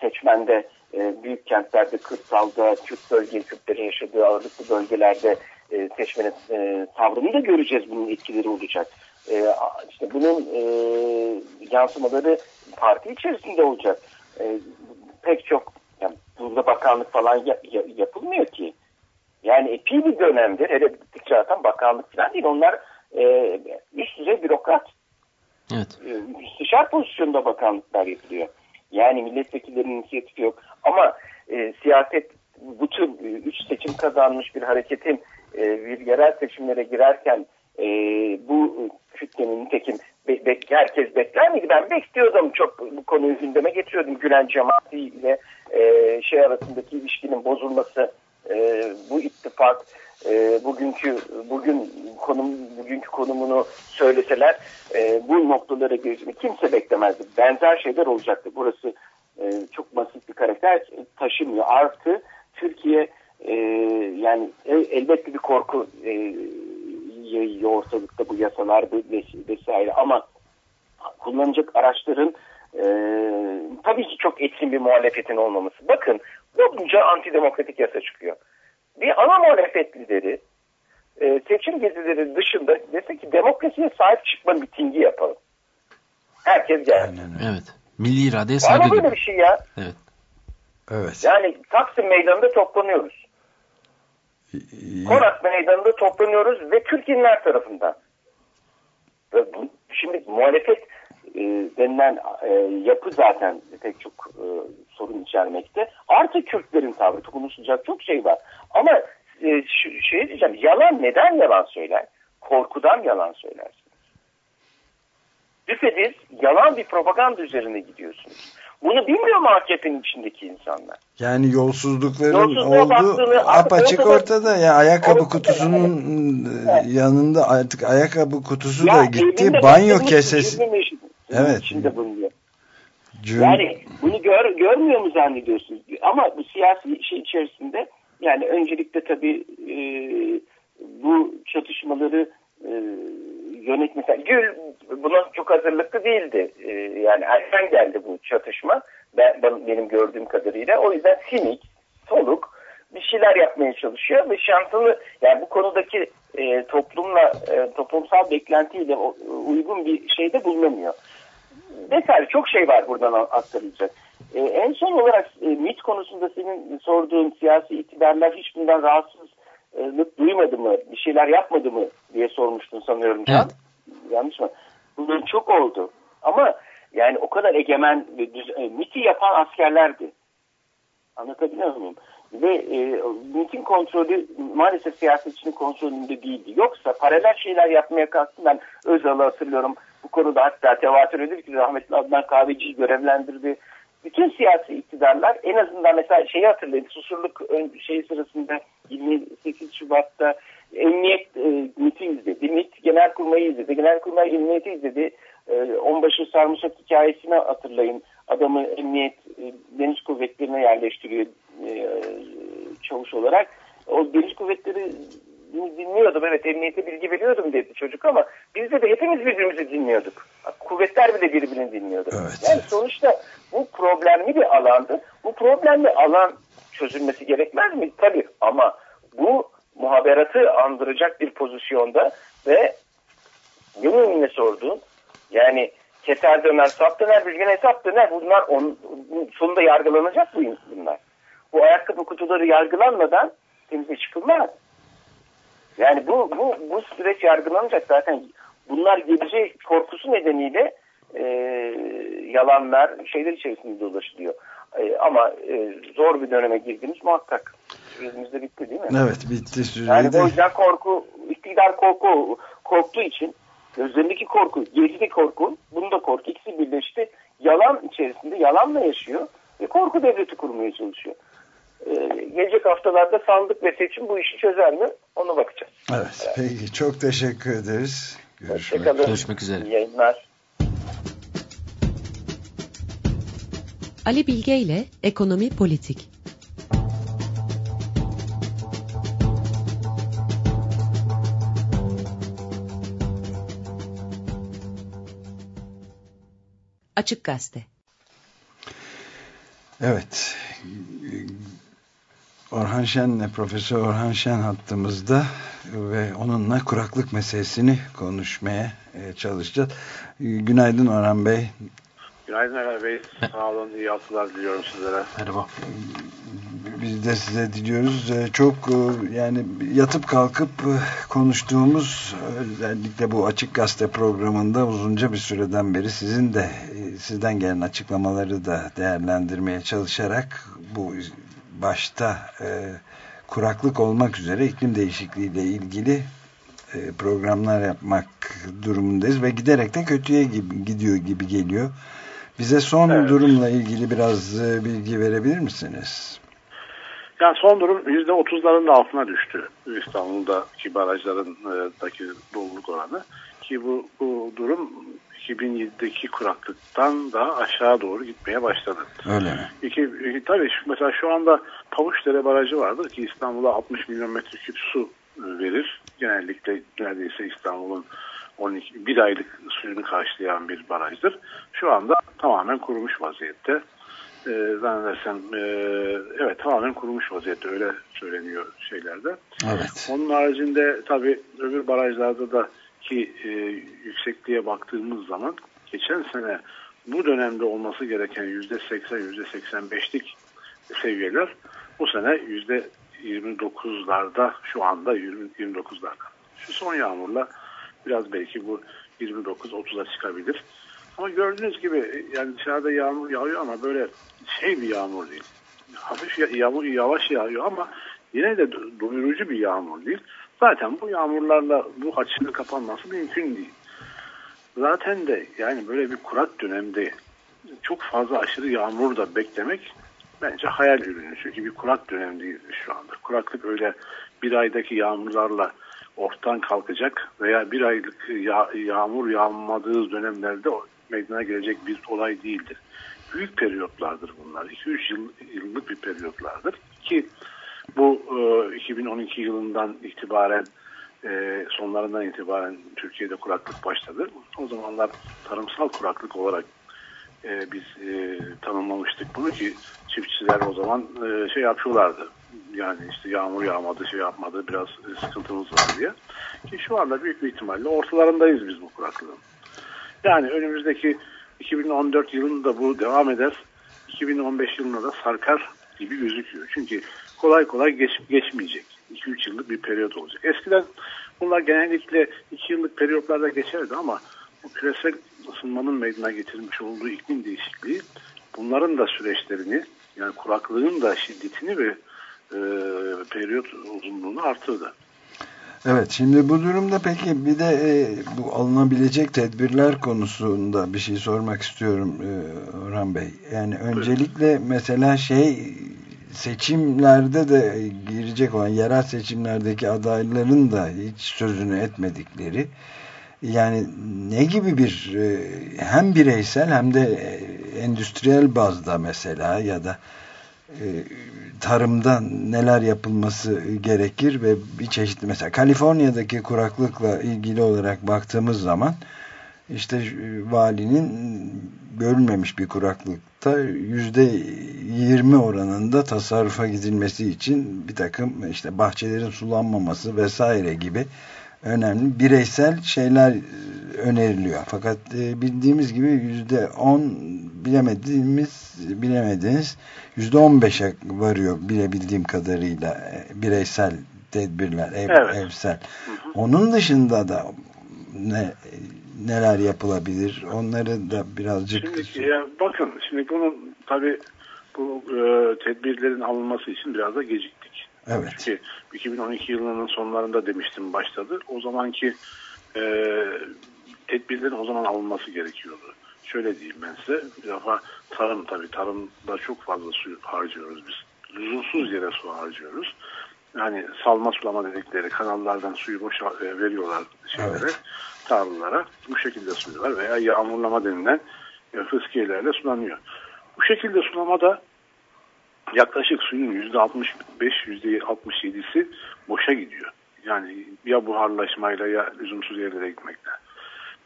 Speaker 10: seçmende e, büyük kentlerde, kırsalda, Kürt bölge, Kürtlerin yaşadığı ağırlıklı bölgelerde e, seçmenin e, tavrını da göreceğiz bunun etkileri olacak. E, işte bunun e, yansımaları parti içerisinde olacak. E, pek çok yani burada bakanlık falan yap, yapılmıyor ki. Yani epey bir dönemdir hele zaten bakanlık falan değil onlar e, üst düzey bürokrat.
Speaker 3: Evet.
Speaker 10: E, müsteşar pozisyonda bakanlıklar yapılıyor. Yani milletvekillerinin inisiyatifi yok. Ama e, siyaset bu tür e, üç seçim kazanmış bir hareketin e, bir yerel seçimlere girerken e, bu kütlenin nitekim be, be, herkes bekler miydi? Ben bekliyordum çok bu konuyu gündeme getiriyordum. Gülen cemaati ile e, şey arasındaki ilişkinin bozulması e, bu ittifak e, bugünkü bugün konum bugünkü konumunu söyleseler e, bu noktalara gelişimi kimse beklemezdi. Benzer şeyler olacaktı. Burası e, çok basit bir karakter taşımıyor. Artı Türkiye e, yani el, elbette bir korku e, yayıyor ortalıkta bu yasalar vesaire ama kullanacak araçların e, tabii ki çok etkin bir muhalefetin olmaması. Bakın bunca antidemokratik yasa çıkıyor. Bir ana muhalefet lideri e, seçim gezileri dışında dese ki demokrasiye sahip çıkma mitingi yapalım. Herkes gelsin.
Speaker 3: Evet. Milli iradeye saygı
Speaker 10: gibi. böyle bir şey ya?
Speaker 3: Evet.
Speaker 2: Evet.
Speaker 10: Yani Taksim Meydanı'nda toplanıyoruz. Konak Meydanı'nda toplanıyoruz ve Türkiye'nin her tarafından. Şimdi muhalefet e, denilen e, yapı zaten pek çok e, sorun içermekte. Artı Kürtlerin tavrı konuşulacak çok şey var. Ama e, şu, şey diyeceğim yalan neden yalan söyler? Korkudan yalan söylersiniz. Düpedüz yalan bir propaganda üzerine gidiyorsunuz. Bunu bilmiyor mu AKP'nin içindeki insanlar?
Speaker 2: Yani yolsuzlukların olduğu apaçık ortada, ortada. Ya ayakkabı ortada, kutusunun evet. yanında artık ayakkabı kutusu ya, da gitti. Banyo kesesi. Evet.
Speaker 10: İçinde bulunuyor. Cüm... Yani bunu gör, görmüyor mu zannediyorsunuz? Ama bu siyasi şey içerisinde yani öncelikle tabii e, bu çatışmaları e, yönetmesi. Gül buna çok hazırlıklı değildi. E, yani erken geldi bu çatışma. Ben, ben benim gördüğüm kadarıyla. O yüzden sinik, soluk bir şeyler yapmaya çalışıyor ve şansını yani bu konudaki e, toplumla e, toplumsal beklentiyle uygun bir şeyde bulunamıyor. Vesaire çok şey var buradan aktarılacak. E, en son olarak e, MIT konusunda senin sorduğun siyasi iktidarlar hiç bundan rahatsızlık duymadı mı? Bir şeyler yapmadı mı diye sormuştun sanıyorum. Can. Evet. Yanlış mı? Bunların çok oldu. Ama yani o kadar egemen e, MIT'i yapan askerlerdi. Anlatabiliyor muyum? Ve e, MIT'in kontrolü maalesef siyasetçinin kontrolünde değildi. Yoksa paralel şeyler yapmaya kalktı. Ben Özal'ı hatırlıyorum. Bu konuda hatta tevatür edilir ki rahmetli Adnan Kahveci'yi görevlendirdi bütün siyasi iktidarlar en azından mesela şeyi hatırlayın Susurluk şey sırasında 28 Şubat'ta emniyet e, MİT'i izledi. MİT genelkurmayı izledi. Genelkurmay emniyeti izledi. E, onbaşı sarımsak hikayesini hatırlayın. Adamı emniyet e, deniz kuvvetlerine yerleştiriyor e, çavuş olarak. O deniz kuvvetleri dinliyordum evet emniyete bilgi veriyordum dedi çocuk ama biz de, de hepimiz birbirimizi dinliyorduk. Kuvvetler bile birbirini dinliyordu. Evet. Yani sonuçta bu problemli bir alandı. Bu problemli alan çözülmesi gerekmez mi? Tabii ama bu muhaberatı andıracak bir pozisyonda ve ne sorduğun yani keser döner, sap döner, bir gün hesap döner. Bunlar on, sonunda yargılanacak bu bunlar. Bu ayakkabı kutuları yargılanmadan temize çıkılmaz. Yani bu, bu, bu süreç yargılanacak zaten. Bunlar gelecek korkusu nedeniyle e, yalanlar şeyler içerisinde dolaşılıyor. E, ama e, zor bir döneme girdiniz muhakkak. Süremiz de bitti değil mi?
Speaker 2: Evet bitti sürede.
Speaker 10: Yani o yüzden korku, iktidar korku korktuğu için gözlerindeki korku, gizli korku, bunu da korku ikisi birleşti. Yalan içerisinde yalanla yaşıyor ve korku devleti kurmaya çalışıyor. Ee, gelecek haftalarda sandık ve seçim bu işi çözer mi? Onu bakacağız.
Speaker 2: Evet. Peki çok teşekkür ederiz. Görüşmek.
Speaker 3: Görüşmek üzere.
Speaker 10: İyi yayınlar.
Speaker 9: Ali Bilge ile Ekonomi Politik Açık Gazete
Speaker 2: Evet. Orhan Şen'le Profesör Orhan Şen hattımızda ve onunla kuraklık meselesini konuşmaya e, çalışacağız. Günaydın Orhan Bey.
Speaker 8: Günaydın Erhan Bey. Sağ olun. İyi haftalar diliyorum sizlere.
Speaker 3: Merhaba.
Speaker 2: Biz de size diliyoruz. Ee, Çok e, yani yatıp kalkıp e, konuştuğumuz özellikle bu Açık Gazete programında uzunca bir süreden beri sizin de e, sizden gelen açıklamaları da değerlendirmeye çalışarak bu başta kuraklık olmak üzere iklim değişikliği ile ilgili programlar yapmak durumundayız ve giderek de kötüye gibi, gidiyor gibi geliyor. Bize son
Speaker 8: Evet.
Speaker 2: durumla ilgili biraz e, bilgi verebilir misiniz?
Speaker 8: Yani son durum %30'ların da altına düştü. İstanbul'daki barajlarındaki doluluk oranı. Ki bu, bu durum 2007'deki kuraklıktan daha aşağı doğru gitmeye başladı.
Speaker 2: Öyle mi?
Speaker 8: İki, iki- tabii mesela şu anda Pavuşdere Barajı vardır ki İstanbul'a 60 milyon metreküp su e, verir. Genellikle neredeyse İstanbul'un 12, bir aylık suyunu karşılayan bir barajdır. Şu anda tamamen kurumuş vaziyette. E, zannedersem e, evet tamamen kurumuş vaziyette öyle söyleniyor şeylerde.
Speaker 2: Evet.
Speaker 8: Onun haricinde tabii öbür barajlarda da ki e, yüksekliğe baktığımız zaman geçen sene bu dönemde olması gereken yüzde seksen, yüzde seksen beşlik seviyeler bu sene yüzde 29'larda şu anda 20 29'larda. Şu son yağmurla biraz belki bu 29-30'a çıkabilir. Ama gördüğünüz gibi yani dışarıda yağmur yağıyor ama böyle şey bir yağmur değil. Hafif ya- yağmur yavaş yağıyor ama yine de do- doyurucu bir yağmur değil. Zaten bu yağmurlarla bu açının kapanması mümkün değil. Zaten de yani böyle bir kurak dönemde çok fazla aşırı yağmur da beklemek bence hayal ürünü. Çünkü bir kurak dönemdeyiz şu anda. Kuraklık öyle bir aydaki yağmurlarla ortadan kalkacak veya bir aylık ya- yağmur yağmadığı dönemlerde meydana gelecek bir olay değildir. Büyük periyotlardır bunlar. 2-3 yıl, yıllık bir periyotlardır ki bu e, 2012 yılından itibaren e, sonlarından itibaren Türkiye'de kuraklık başladı. O zamanlar tarımsal kuraklık olarak e, biz e, tanımlamıştık bunu ki çiftçiler o zaman e, şey yapıyorlardı. Yani işte yağmur yağmadı, şey yapmadı, biraz e, sıkıntımız var diye. Ki şu anda büyük bir ihtimalle ortalarındayız biz bu kuraklığın. Yani önümüzdeki 2014 yılında bu devam eder. 2015 yılında da sarkar gibi gözüküyor. Çünkü kolay kolay geç, geçmeyecek. 2-3 yıllık bir periyot olacak. Eskiden bunlar genellikle 2 yıllık periyotlarda geçerdi ama bu küresel ısınmanın meydana getirmiş olduğu iklim değişikliği bunların da süreçlerini yani kuraklığın da şiddetini ve e, periyot uzunluğunu artırdı.
Speaker 2: Evet şimdi bu durumda peki bir de e, bu alınabilecek tedbirler konusunda bir şey sormak istiyorum e, Orhan Bey. Yani öncelikle mesela şey seçimlerde de girecek olan yerel seçimlerdeki adayların da hiç sözünü etmedikleri yani ne gibi bir e, hem bireysel hem de e, endüstriyel bazda mesela ya da e, tarımda neler yapılması gerekir ve bir çeşitli mesela Kaliforniya'daki kuraklıkla ilgili olarak baktığımız zaman işte e, valinin görülmemiş bir kuraklıkta yüzde yirmi oranında tasarrufa gidilmesi için bir takım işte bahçelerin sulanmaması vesaire gibi önemli bireysel şeyler e, öneriliyor. Fakat e, bildiğimiz gibi yüzde on bilemediğimiz bilemediğiniz yüzde on beşe varıyor bilebildiğim kadarıyla e, bireysel tedbirler ev,
Speaker 8: Evet.
Speaker 2: evsel. Onun dışında da ne neler yapılabilir? Onları da birazcık
Speaker 8: Şimdi e, bakın şimdi bunun tabi bu e, tedbirlerin alınması için biraz da geciktik.
Speaker 2: Evet.
Speaker 8: Çünkü 2012 yılının sonlarında demiştim başladı. O zamanki e, tedbirlerin o zaman alınması gerekiyordu. Şöyle diyeyim ben size. Bir defa tarım tabii tarımda çok fazla su harcıyoruz biz lüzumsuz yere su harcıyoruz. Yani salma sulama dedikleri kanallardan suyu boşa e, veriyorlar şeylere, evet. tarlalara. Bu şekilde suluyorlar veya yağmurlama denilen e, fıskiyelerle sulanıyor. Bu şekilde sulamada yaklaşık suyun %65-%67'si boşa gidiyor. Yani ya buharlaşmayla ya lüzumsuz yerlere gitmekle.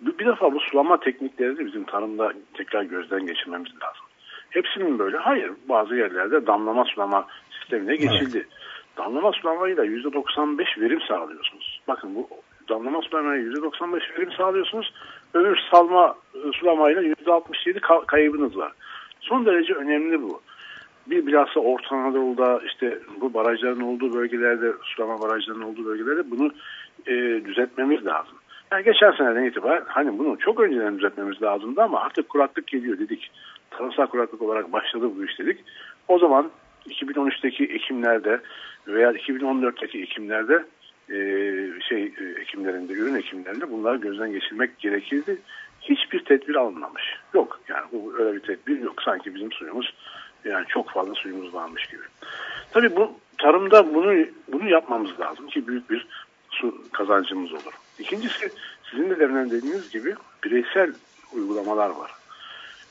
Speaker 8: Bir defa bu sulama tekniklerini bizim tarımda tekrar gözden geçirmemiz lazım. Hepsinin böyle. Hayır. Bazı yerlerde damlama sulama sistemine geçildi. Evet. Damlama sulamayla %95 verim sağlıyorsunuz. Bakın bu damlama sulamayla %95 verim sağlıyorsunuz. Öbür salma e, sulamayla %67 kaybınız var. Son derece önemli bu. Bir bilhassa Orta Anadolu'da işte bu barajların olduğu bölgelerde, sulama barajlarının olduğu bölgelerde bunu e, düzeltmemiz lazım. Yani geçen seneden itibaren hani bunu çok önceden düzeltmemiz lazımdı ama artık kuraklık geliyor dedik. Tarımsal kuraklık olarak başladı bu iş dedik. O zaman 2013'teki ekimlerde veya 2014'teki ekimlerde e, şey e, ekimlerinde, ürün ekimlerinde bunları gözden geçirmek gerekirdi. Hiçbir tedbir alınmamış. Yok yani bu öyle bir tedbir yok. Sanki bizim suyumuz yani çok fazla suyumuz varmış gibi. Tabii bu tarımda bunu bunu yapmamız lazım ki büyük bir su kazancımız olur. İkincisi sizin de demin dediğiniz gibi bireysel uygulamalar var.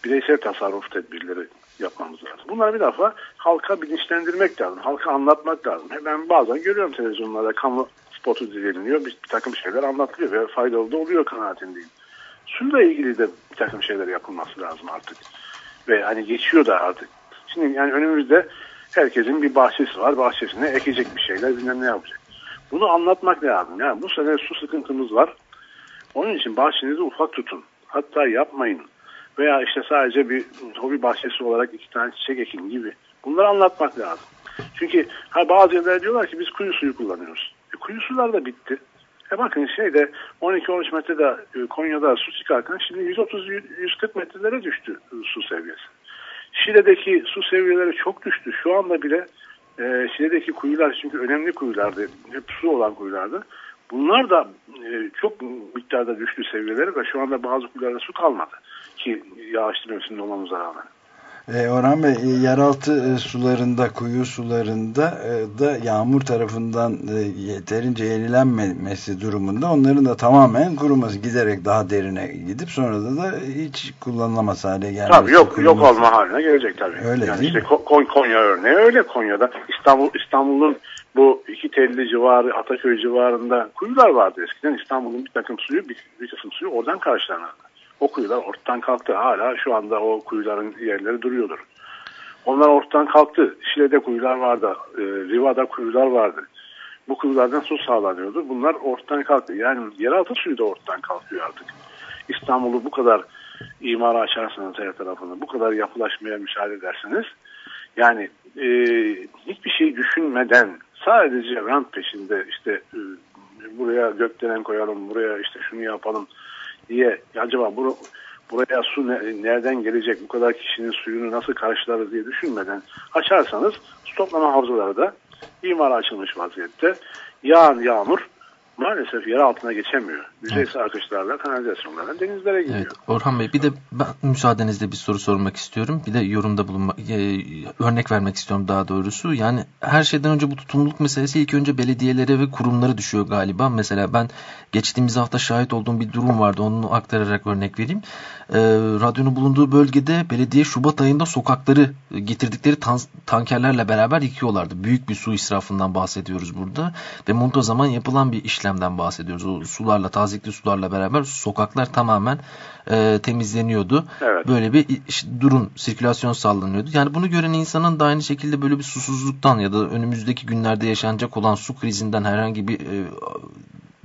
Speaker 8: Bireysel tasarruf tedbirleri yapmamız lazım. Bunlar bir defa halka bilinçlendirmek lazım. Halka anlatmak lazım. Ben bazen görüyorum televizyonlarda kamu spotu dinleniyor. Bir, bir takım şeyler anlatılıyor ve faydalı da oluyor kanaatindeyim. Suyla ilgili de bir takım şeyler yapılması lazım artık. Ve hani geçiyor da artık. Şimdi yani önümüzde herkesin bir bahçesi var. Bahçesine ekecek bir şeyler bilmem ne yapacak. Bunu anlatmak lazım. Yani bu sene su sıkıntımız var. Onun için bahçenizi ufak tutun. Hatta yapmayın. Veya işte sadece bir hobi bahçesi olarak iki tane çiçek ekin gibi. Bunları anlatmak lazım. Çünkü ha, bazı yerler diyorlar ki biz kuyu suyu kullanıyoruz. E, kuyu sular da bitti. E bakın şeyde 12-13 metrede e, Konya'da su çıkarken şimdi 130-140 metrelere düştü su seviyesi. Şile'deki su seviyeleri çok düştü. Şu anda bile e, Şile'deki kuyular çünkü önemli kuyulardı. Hep su olan kuyulardı. Bunlar da e, çok miktarda düştü seviyeleri ve şu anda bazı kuyularda su kalmadı. Ki yağışlı mevsimde olmamıza rağmen.
Speaker 2: E, Orhan Bey e, yeraltı e, sularında, kuyu sularında e, da yağmur tarafından e, yeterince yenilenmemesi durumunda onların da tamamen kuruması giderek daha derine gidip sonra da, da hiç kullanılamaz hale gelmesi.
Speaker 8: Tabii yok, yok olma haline gelecek tabii.
Speaker 2: Öyle
Speaker 8: yani
Speaker 2: değil
Speaker 8: işte
Speaker 2: mi?
Speaker 8: Konya, Konya örneği öyle Konya'da. İstanbul İstanbul'un bu iki telli civarı Ataköy civarında kuyular vardı eskiden. İstanbul'un bir takım suyu bir, bir kısım suyu oradan karşılanırdı. O kuyular ortadan kalktı. Hala şu anda o kuyuların yerleri duruyordur. Onlar ortadan kalktı. Şile'de kuyular vardı. E, Riva'da kuyular vardı. Bu kuyulardan su sağlanıyordu. Bunlar ortadan kalktı. Yani yeraltı suyu da ortadan kalkıyor artık. İstanbul'u bu kadar imara açarsanız her tarafını, bu kadar yapılaşmaya müsaade ederseniz yani e, hiçbir şey düşünmeden sadece rant peşinde işte e, buraya gökdelen koyalım, buraya işte şunu yapalım diye acaba bur buraya su ne, nereden gelecek bu kadar kişinin suyunu nasıl karşılarız diye düşünmeden açarsanız su toplama havzaları da imara açılmış vaziyette. Yağan yağmur maalesef yer altına geçemiyor. Yüzeysel evet. akışlarla kanalizasyonlarla denizlere gidiyor. Evet.
Speaker 3: Orhan Bey bir de ben müsaadenizle bir soru sormak istiyorum. Bir de yorumda bulunmak, e, örnek vermek istiyorum daha doğrusu. Yani her şeyden önce bu tutumluluk meselesi ilk önce belediyelere ve kurumlara düşüyor galiba. Mesela ben geçtiğimiz hafta şahit olduğum bir durum vardı. Onu aktararak örnek vereyim. E, radyonun bulunduğu bölgede belediye Şubat ayında sokakları getirdikleri tan tankerlerle beraber yıkıyorlardı. Büyük bir su israfından bahsediyoruz burada. Ve muntazaman yapılan bir işlem işlemden bahsediyoruz. O sularla, tazikli sularla beraber sokaklar tamamen e, temizleniyordu.
Speaker 8: Evet.
Speaker 3: Böyle bir durum, sirkülasyon sağlanıyordu. Yani bunu gören insanın da aynı şekilde böyle bir susuzluktan ya da önümüzdeki günlerde yaşanacak olan su krizinden herhangi bir e,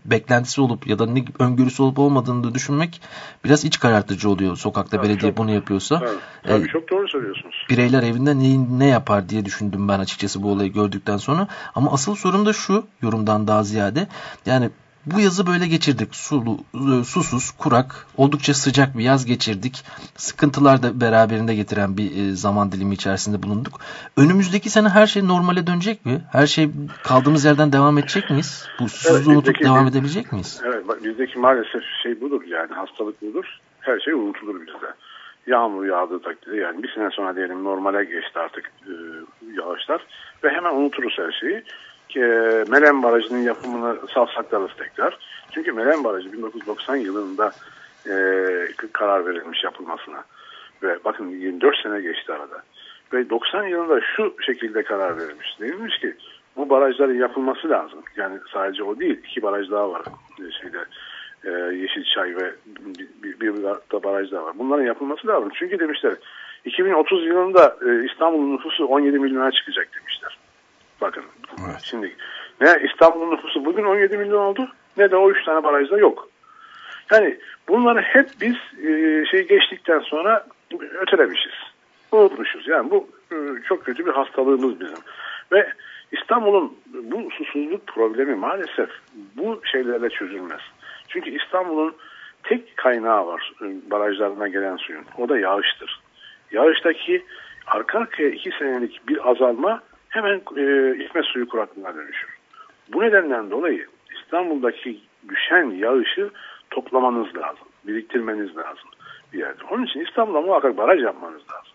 Speaker 3: beklentisi olup ya da ne öngörüsü olup olmadığını da düşünmek biraz iç karartıcı oluyor sokakta evet, belediye çok, bunu yapıyorsa.
Speaker 8: Evet, tabii, ee, çok doğru söylüyorsunuz.
Speaker 3: Bireyler evinde ne, ne yapar diye düşündüm ben açıkçası bu olayı gördükten sonra. Ama asıl sorun da şu yorumdan daha ziyade yani bu yazı böyle geçirdik. Sulu, e, susuz, kurak, oldukça sıcak bir yaz geçirdik. Sıkıntılar da beraberinde getiren bir e, zaman dilimi içerisinde bulunduk. Önümüzdeki sene her şey normale dönecek mi? Her şey kaldığımız yerden devam edecek miyiz? Bu susuzluğu evet, unutup devam edebilecek miyiz?
Speaker 8: Evet, bizdeki maalesef şey budur yani hastalık budur. Her şey unutulur bizde. yağmur yağdığı takdirde yani bir sene sonra diyelim normale geçti artık e, yağışlar ve hemen unuturuz her şeyi. E, Melen Barajı'nın yapımını savsaklarız tekrar. Çünkü Melen Barajı 1990 yılında e, karar verilmiş yapılmasına. Ve bakın 24 sene geçti arada. Ve 90 yılında şu şekilde karar verilmiş. Denilmiş ki bu barajların yapılması lazım. Yani sadece o değil. iki baraj daha var. E, şeyde e, Yeşilçay ve bir, bir, bir da baraj daha var. Bunların yapılması lazım. Çünkü demişler 2030 yılında e, İstanbul'un nüfusu 17 milyona çıkacak demişler. Bakın evet. şimdi ne İstanbul'un nüfusu bugün 17 milyon oldu ne de o 3 tane barajda yok. Yani bunları hep biz e, şey geçtikten sonra ötelemişiz. Unutmuşuz. Yani bu e, çok kötü bir hastalığımız bizim. Ve İstanbul'un bu susuzluk problemi maalesef bu şeylerle çözülmez. Çünkü İstanbul'un tek kaynağı var e, barajlarına gelen suyun. O da yağıştır. Yağıştaki arka arkaya iki senelik bir azalma hemen e, içme suyu kuraklığına dönüşür. Bu nedenden dolayı İstanbul'daki düşen yağışı toplamanız lazım. Biriktirmeniz lazım bir yerde. Onun için İstanbul'a muhakkak baraj yapmanız lazım.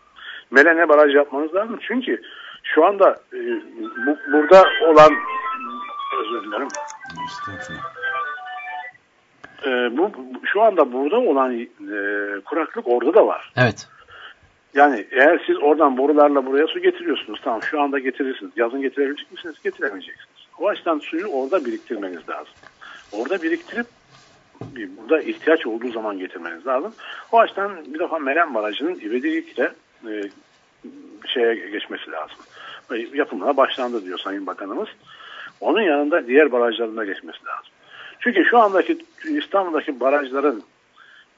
Speaker 8: Melen'e baraj yapmanız lazım. Çünkü şu anda e, bu, burada olan özür dilerim. E, bu şu anda burada olan e, kuraklık orada da var.
Speaker 3: Evet.
Speaker 8: Yani eğer siz oradan borularla buraya su getiriyorsunuz tamam şu anda getirirsiniz. Yazın getirebilecek misiniz? Getiremeyeceksiniz. O açıdan suyu orada biriktirmeniz lazım. Orada biriktirip burada ihtiyaç olduğu zaman getirmeniz lazım. O açıdan bir defa Meren Barajı'nın ivedilikle e, şeye geçmesi lazım. Yapımına başlandı diyor Sayın Bakanımız. Onun yanında diğer barajlarına geçmesi lazım. Çünkü şu andaki İstanbul'daki barajların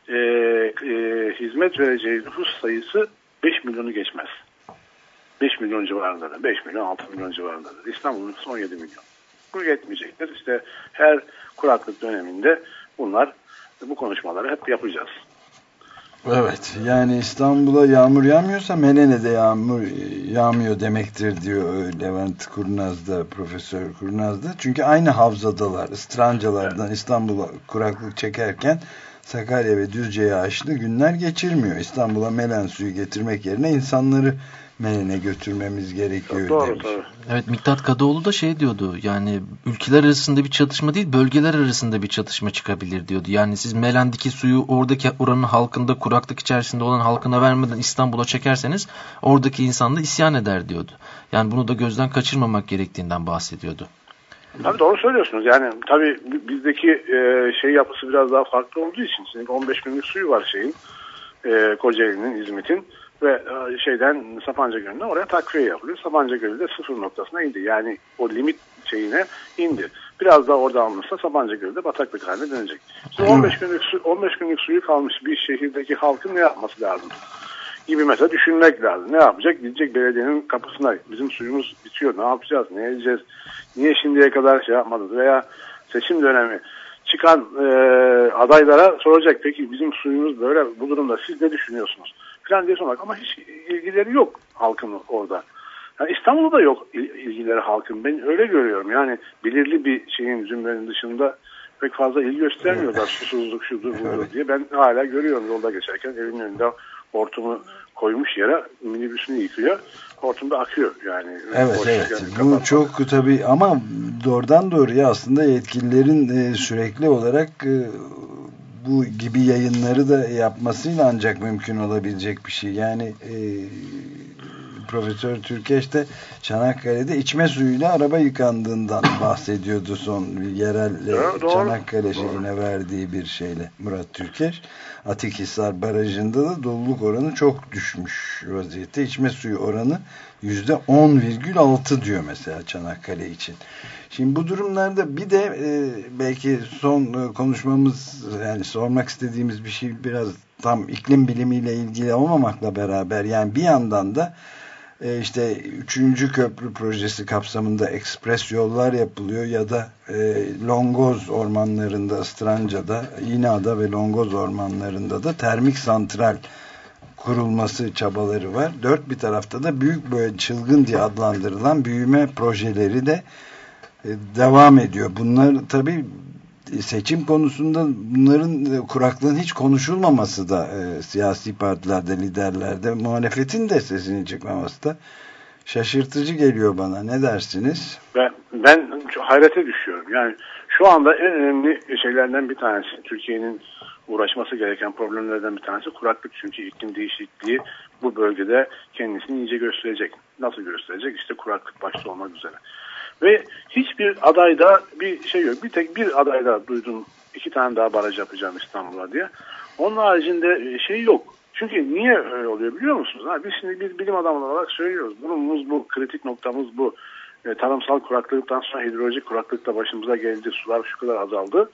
Speaker 8: e, e, hizmet vereceği nüfus sayısı 5 milyonu geçmez. 5 milyon civarındadır. 5 milyon 6 milyon civarındadır. İstanbul'un nüfusu 17 milyon. Bu yetmeyecektir. İşte her kuraklık döneminde bunlar bu konuşmaları hep yapacağız.
Speaker 2: Evet yani İstanbul'a yağmur yağmıyorsa Melene'de yağmur yağmıyor demektir diyor Levent Kurnaz'da Profesör Kurnaz'da. Çünkü aynı havzadalar ıstrancalardan evet. İstanbul'a kuraklık çekerken Sakarya ve Düzce'ye aşlı günler geçirmiyor. İstanbul'a melen suyu getirmek yerine insanları Melen'e götürmemiz gerekiyor
Speaker 8: Doğru demiş. tabii.
Speaker 3: Evet Miktat Kadıoğlu da şey diyordu yani ülkeler arasında bir çatışma değil bölgeler arasında bir çatışma çıkabilir diyordu. Yani siz Melen'deki suyu oradaki oranın halkında kuraklık içerisinde olan halkına vermeden İstanbul'a çekerseniz oradaki insan da isyan eder diyordu. Yani bunu da gözden kaçırmamak gerektiğinden bahsediyordu.
Speaker 8: Tabii doğru söylüyorsunuz. Yani tabii bizdeki e, şey yapısı biraz daha farklı olduğu için. Şimdi 15 binlik suyu var şeyin. E, Kocaeli'nin, İzmit'in ve e, şeyden Sapanca Gölü'ne oraya takviye yapılıyor. Sapanca Gölü de sıfır noktasına indi. Yani o limit şeyine indi. Biraz daha orada alınırsa Sapanca Gölü de bataklık haline dönecek. Şimdi 15 günlük, su, 15 günlük suyu kalmış bir şehirdeki halkın ne yapması lazım? Gibi mesela düşünmek lazım. Ne yapacak? Gidecek belediyenin kapısına. Bizim suyumuz bitiyor. Ne yapacağız? Ne edeceğiz? Niye şimdiye kadar şey yapmadınız? Veya seçim dönemi çıkan e, adaylara soracak. Peki bizim suyumuz böyle bu durumda siz ne düşünüyorsunuz? falan diye sormak ama hiç ilgileri yok halkın orada. Yani İstanbul'da da yok ilgileri halkın. Ben öyle görüyorum. Yani belirli bir şeyin zümrenin dışında pek fazla ilgi göstermiyorlar. Susuzluk şudur budur diye. Ben hala görüyorum yolda geçerken evin önünde hortumu koymuş yere minibüsünü yıkıyor. Hortumda akıyor yani.
Speaker 2: Evet evet. Yani Bu kapatmak. çok tabii ama doğrudan doğruya aslında yetkililerin e, sürekli olarak e, bu gibi yayınları da yapmasıyla ancak mümkün olabilecek bir şey. Yani e, Profesör Türkeş de Çanakkale'de içme suyuyla araba yıkandığından bahsediyordu son yerel e, Çanakkale şeyine verdiği bir şeyle Murat Türkeş. Atikhisar Barajı'nda da doluluk oranı çok düşmüş vaziyette. İçme suyu oranı %10,6 diyor mesela Çanakkale için. Şimdi bu durumlarda bir de e, belki son e, konuşmamız yani sormak istediğimiz bir şey biraz tam iklim bilimiyle ilgili olmamakla beraber yani bir yandan da e, işte 3. köprü projesi kapsamında ekspres yollar yapılıyor ya da e, Longoz ormanlarında Stranca'da İna'da ve Longoz ormanlarında da termik santral kurulması çabaları var. Dört bir tarafta da büyük böyle çılgın diye adlandırılan büyüme projeleri de e, devam ediyor. Bunlar tabii seçim konusunda bunların e, kuraklığın hiç konuşulmaması da e, siyasi partilerde, liderlerde, muhalefetin de sesinin çıkmaması da şaşırtıcı geliyor bana. Ne dersiniz?
Speaker 8: Ben, ben hayrete düşüyorum. Yani şu anda en önemli şeylerden bir tanesi Türkiye'nin uğraşması gereken problemlerden bir tanesi kuraklık. Çünkü iklim değişikliği bu bölgede kendisini iyice gösterecek. Nasıl gösterecek? İşte kuraklık başta olmak üzere. Ve hiçbir adayda bir şey yok. Bir tek bir adayda duydum iki tane daha baraj yapacağım İstanbul'a diye. Onun haricinde şey yok. Çünkü niye öyle oluyor biliyor musunuz? Ha, biz şimdi bir bilim adamları olarak söylüyoruz. Durumumuz bu, kritik noktamız bu. E, tarımsal kuraklıktan sonra hidrolojik kuraklıkta başımıza geldi. Sular şu kadar azaldı.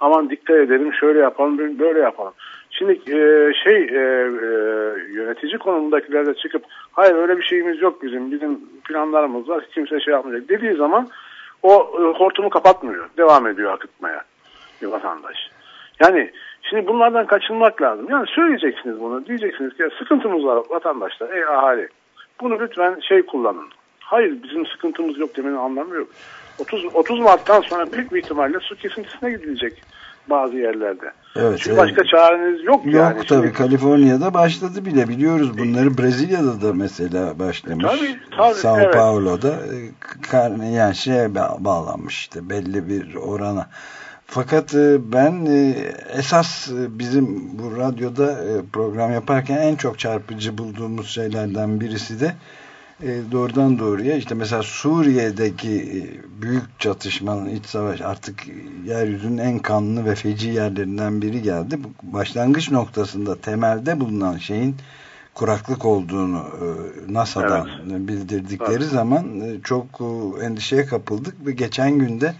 Speaker 8: Aman dikkat edelim, şöyle yapalım, böyle yapalım. Şimdi e, şey e, e, yönetici konumundakiler de çıkıp hayır öyle bir şeyimiz yok bizim, bizim planlarımız var, kimse şey yapmayacak dediği zaman o e, hortumu kapatmıyor, devam ediyor akıtmaya bir vatandaş. Yani şimdi bunlardan kaçınmak lazım. Yani söyleyeceksiniz bunu, diyeceksiniz ki sıkıntımız var vatandaşlar, ey ahali. Bunu lütfen şey kullanın. Hayır bizim sıkıntımız yok demenin anlamı yok. 30, 30 Mart'tan sonra büyük bir ihtimalle su kesintisine gidilecek bazı yerlerde.
Speaker 2: Evet,
Speaker 8: Çünkü
Speaker 2: evet.
Speaker 8: başka çareniz yok,
Speaker 2: Yok
Speaker 8: yani.
Speaker 2: tabii
Speaker 8: Şimdi-
Speaker 2: Kaliforniya'da başladı bile biliyoruz bunları Brezilya'da da mesela başlamış.
Speaker 8: Tabii, tabii,
Speaker 2: Sao
Speaker 8: evet.
Speaker 2: Paulo'da e, yani şeye ba- bağlanmış işte belli bir orana. Fakat e, ben e, esas bizim bu radyoda program yaparken en çok çarpıcı bulduğumuz şeylerden birisi de e, doğrudan doğruya işte mesela Suriye'deki e, büyük çatışmanın iç savaş artık yeryüzünün en kanlı ve feci yerlerinden biri geldi. Başlangıç noktasında temelde bulunan şeyin kuraklık olduğunu e, NASA'dan bildirdikleri
Speaker 8: Evet.
Speaker 2: zaman çok endişeye kapıldık ve geçen günde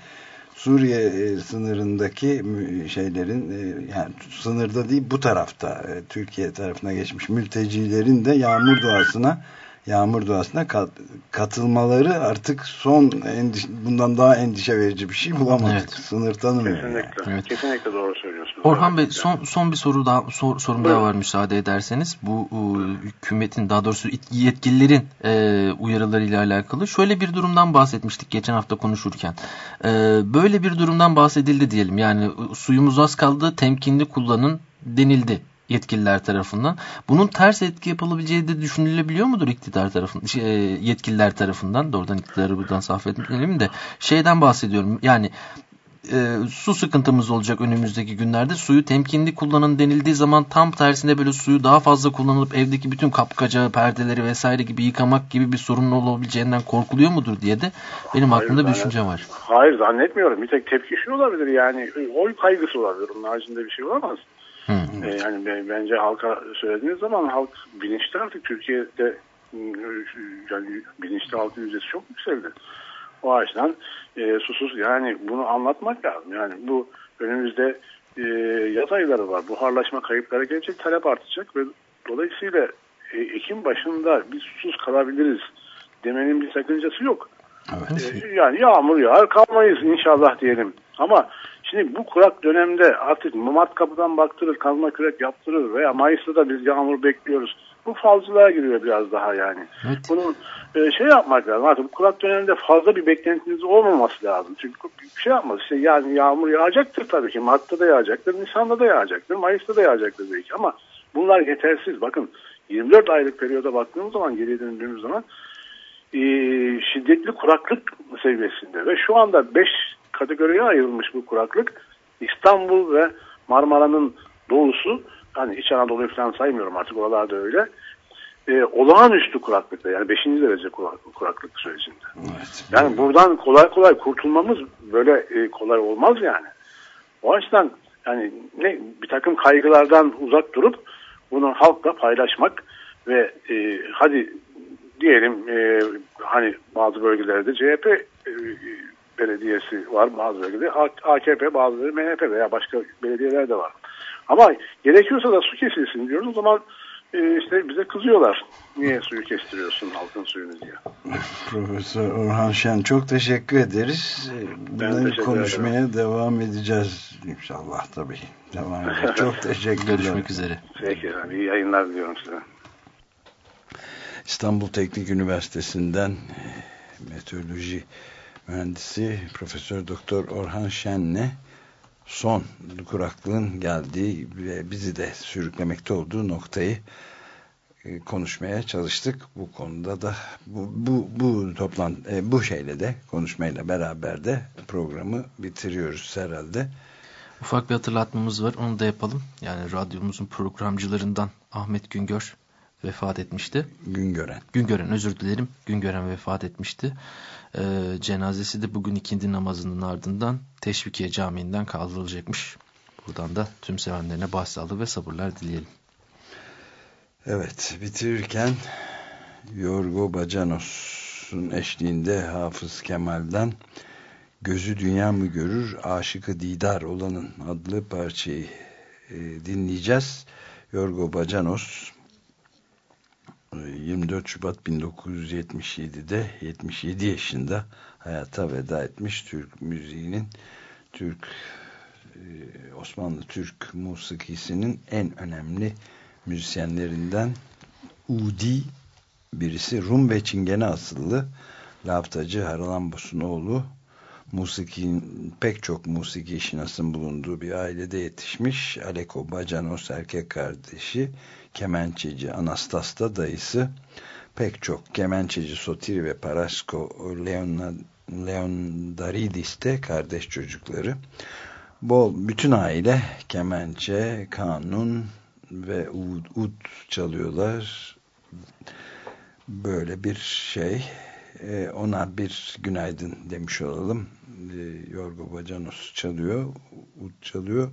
Speaker 2: Suriye sınırındaki şeylerin yani sınırda değil bu tarafta Türkiye tarafına geçmiş mültecilerin de yağmur duasına yağmur duasına kat- katılmaları artık son endiş bundan daha endişe verici bir şey bulamadık.
Speaker 3: Evet.
Speaker 2: Sınır tanımıyor. yani.
Speaker 8: Kesinlikle.
Speaker 3: Evet.
Speaker 8: Kesinlikle doğru söylüyorsunuz.
Speaker 3: Orhan. Bey son son bir soru daha sor, sorum
Speaker 8: Buyurun.
Speaker 3: daha var müsaade ederseniz. Bu e, hükümetin daha doğrusu yetkililerin e, uyarılarıyla alakalı şöyle bir durumdan bahsetmiştik geçen hafta konuşurken. E, böyle bir durumdan bahsedildi diyelim. Yani suyumuz az kaldı temkinli kullanın denildi yetkililer tarafından. Bunun ters etki yapılabileceği de düşünülebiliyor mudur iktidar tarafından, şey, e, yetkililer tarafından? Doğrudan iktidarı buradan etmeyelim de şeyden bahsediyorum. Yani e, su sıkıntımız olacak önümüzdeki günlerde. Suyu temkinli kullanın denildiği zaman tam tersine böyle suyu daha fazla kullanılıp evdeki bütün kapkaca, perdeleri vesaire gibi yıkamak gibi bir sorun olabileceğinden korkuluyor mudur diye de benim
Speaker 8: Hayır,
Speaker 3: aklımda bir düşünce var.
Speaker 8: Hayır zannetmiyorum. Bir tek tepki şu olabilir yani oy kaygısı olabilir. Onun haricinde bir şey olamaz.
Speaker 3: Hı.
Speaker 8: Ee, yani ben- bence halka söylediğiniz zaman halk bilinçli artık Türkiye'de ıı, yani bilinçli halkın yüzdesi çok yükseldi. O açıdan e, susuz yani bunu anlatmak lazım. Yani bu önümüzde e, yaz ayları var. Buharlaşma kayıpları gelecek, talep artacak ve dolayısıyla e, Ekim başında biz susuz kalabiliriz demenin bir sakıncası yok.
Speaker 2: Evet.
Speaker 8: Ee, Yani yağmur yağar kalmayız inşallah diyelim. Ama şimdi bu kurak dönemde artık Mart kapıdan baktırır, kazma kürek yaptırır veya Mayıs'ta da biz yağmur bekliyoruz. Bu falcılığa giriyor biraz daha yani.
Speaker 3: Evet.
Speaker 8: Bunun e, şey yapmak lazım. Artık bu kurak dönemde fazla bir beklentiniz olmaması lazım. Çünkü bir şey yapmaz. İşte yani yağmur yağacaktır tabii ki. Mart'ta da yağacaktır, Nisan'da da yağacaktır, Mayıs'ta da yağacaktır belki. Ama bunlar yetersiz. Bakın 24 aylık periyoda baktığımız zaman, geriye döndüğümüz zaman e, şiddetli kuraklık seviyesinde ve şu anda 5 kategoriye ayrılmış bu kuraklık İstanbul ve Marmara'nın doğusu hani İç Anadolu'yu falan saymıyorum artık oralarda öyle e, olağanüstü kuraklıkta yani 5. derece kurak- kuraklık sürecinde.
Speaker 2: Evet.
Speaker 8: Yani buradan kolay kolay kurtulmamız böyle e, kolay olmaz yani. O açıdan yani ne bir takım kaygılardan uzak durup bunu halkla paylaşmak ve e, hadi diyelim e, hani bazı bölgelerde CHP e, belediyesi var bazı bölgede AKP bazıları MHP veya başka belediyeler de var. Ama gerekiyorsa da su kesilsin diyoruz o zaman e, işte bize kızıyorlar. Niye suyu kestiriyorsun halkın suyunu diye.
Speaker 2: Profesör Orhan Şen çok teşekkür ederiz. Bunları
Speaker 8: teşekkür
Speaker 2: konuşmaya devam edeceğiz inşallah tabii. Devam edeceğiz. Çok teşekkürler.
Speaker 3: Görüşmek üzere.
Speaker 8: Peki efendim iyi yayınlar diliyorum size.
Speaker 2: İstanbul Teknik Üniversitesi'nden e, meteoroloji mühendisi Profesör Doktor Orhan Şen'le son kuraklığın geldiği ve bizi de sürüklemekte olduğu noktayı e, konuşmaya çalıştık. Bu konuda da bu bu bu toplan e, bu şeyle de konuşmayla beraber de programı bitiriyoruz herhalde.
Speaker 3: Ufak bir hatırlatmamız var. Onu da yapalım. Yani radyomuzun programcılarından Ahmet Güngör vefat etmişti.
Speaker 2: Güngören.
Speaker 3: Güngören özür dilerim. Güngören vefat etmişti. Ee, cenazesi de bugün ikindi namazının ardından Teşvikiye Camii'nden kaldırılacakmış. Buradan da tüm sevenlerine başsağlığı ve sabırlar dileyelim.
Speaker 2: Evet bitirirken Yorgo Bacanos'un eşliğinde Hafız Kemal'den Gözü Dünya mı Görür Aşıkı Didar olanın adlı parçayı e, dinleyeceğiz. Yorgo Bacanos 24 e, Şubat 1977'de 77 yaşında hayata veda etmiş Türk müziğinin Türk e, Osmanlı Türk musikisinin en önemli müzisyenlerinden Udi birisi. Rum ve Çingene asıllı laftacı Haralambos'un oğlu musikin pek çok musiki işinasın bulunduğu bir ailede yetişmiş Aleko Bacanos erkek kardeşi kemençeci Anastas da dayısı pek çok kemençeci Sotiri ve Parasko Leon, de kardeş çocukları bol bütün aile kemençe kanun ve ud, ud çalıyorlar. Böyle bir şey. E, ona bir günaydın demiş olalım. E, Yorgo Bacanos çalıyor. Ud çalıyor.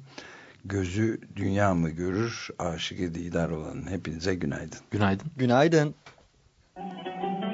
Speaker 2: Gözü dünya mı görür? Aşık edidar olan. Hepinize günaydın.
Speaker 3: Günaydın.
Speaker 11: Günaydın.
Speaker 12: aşkın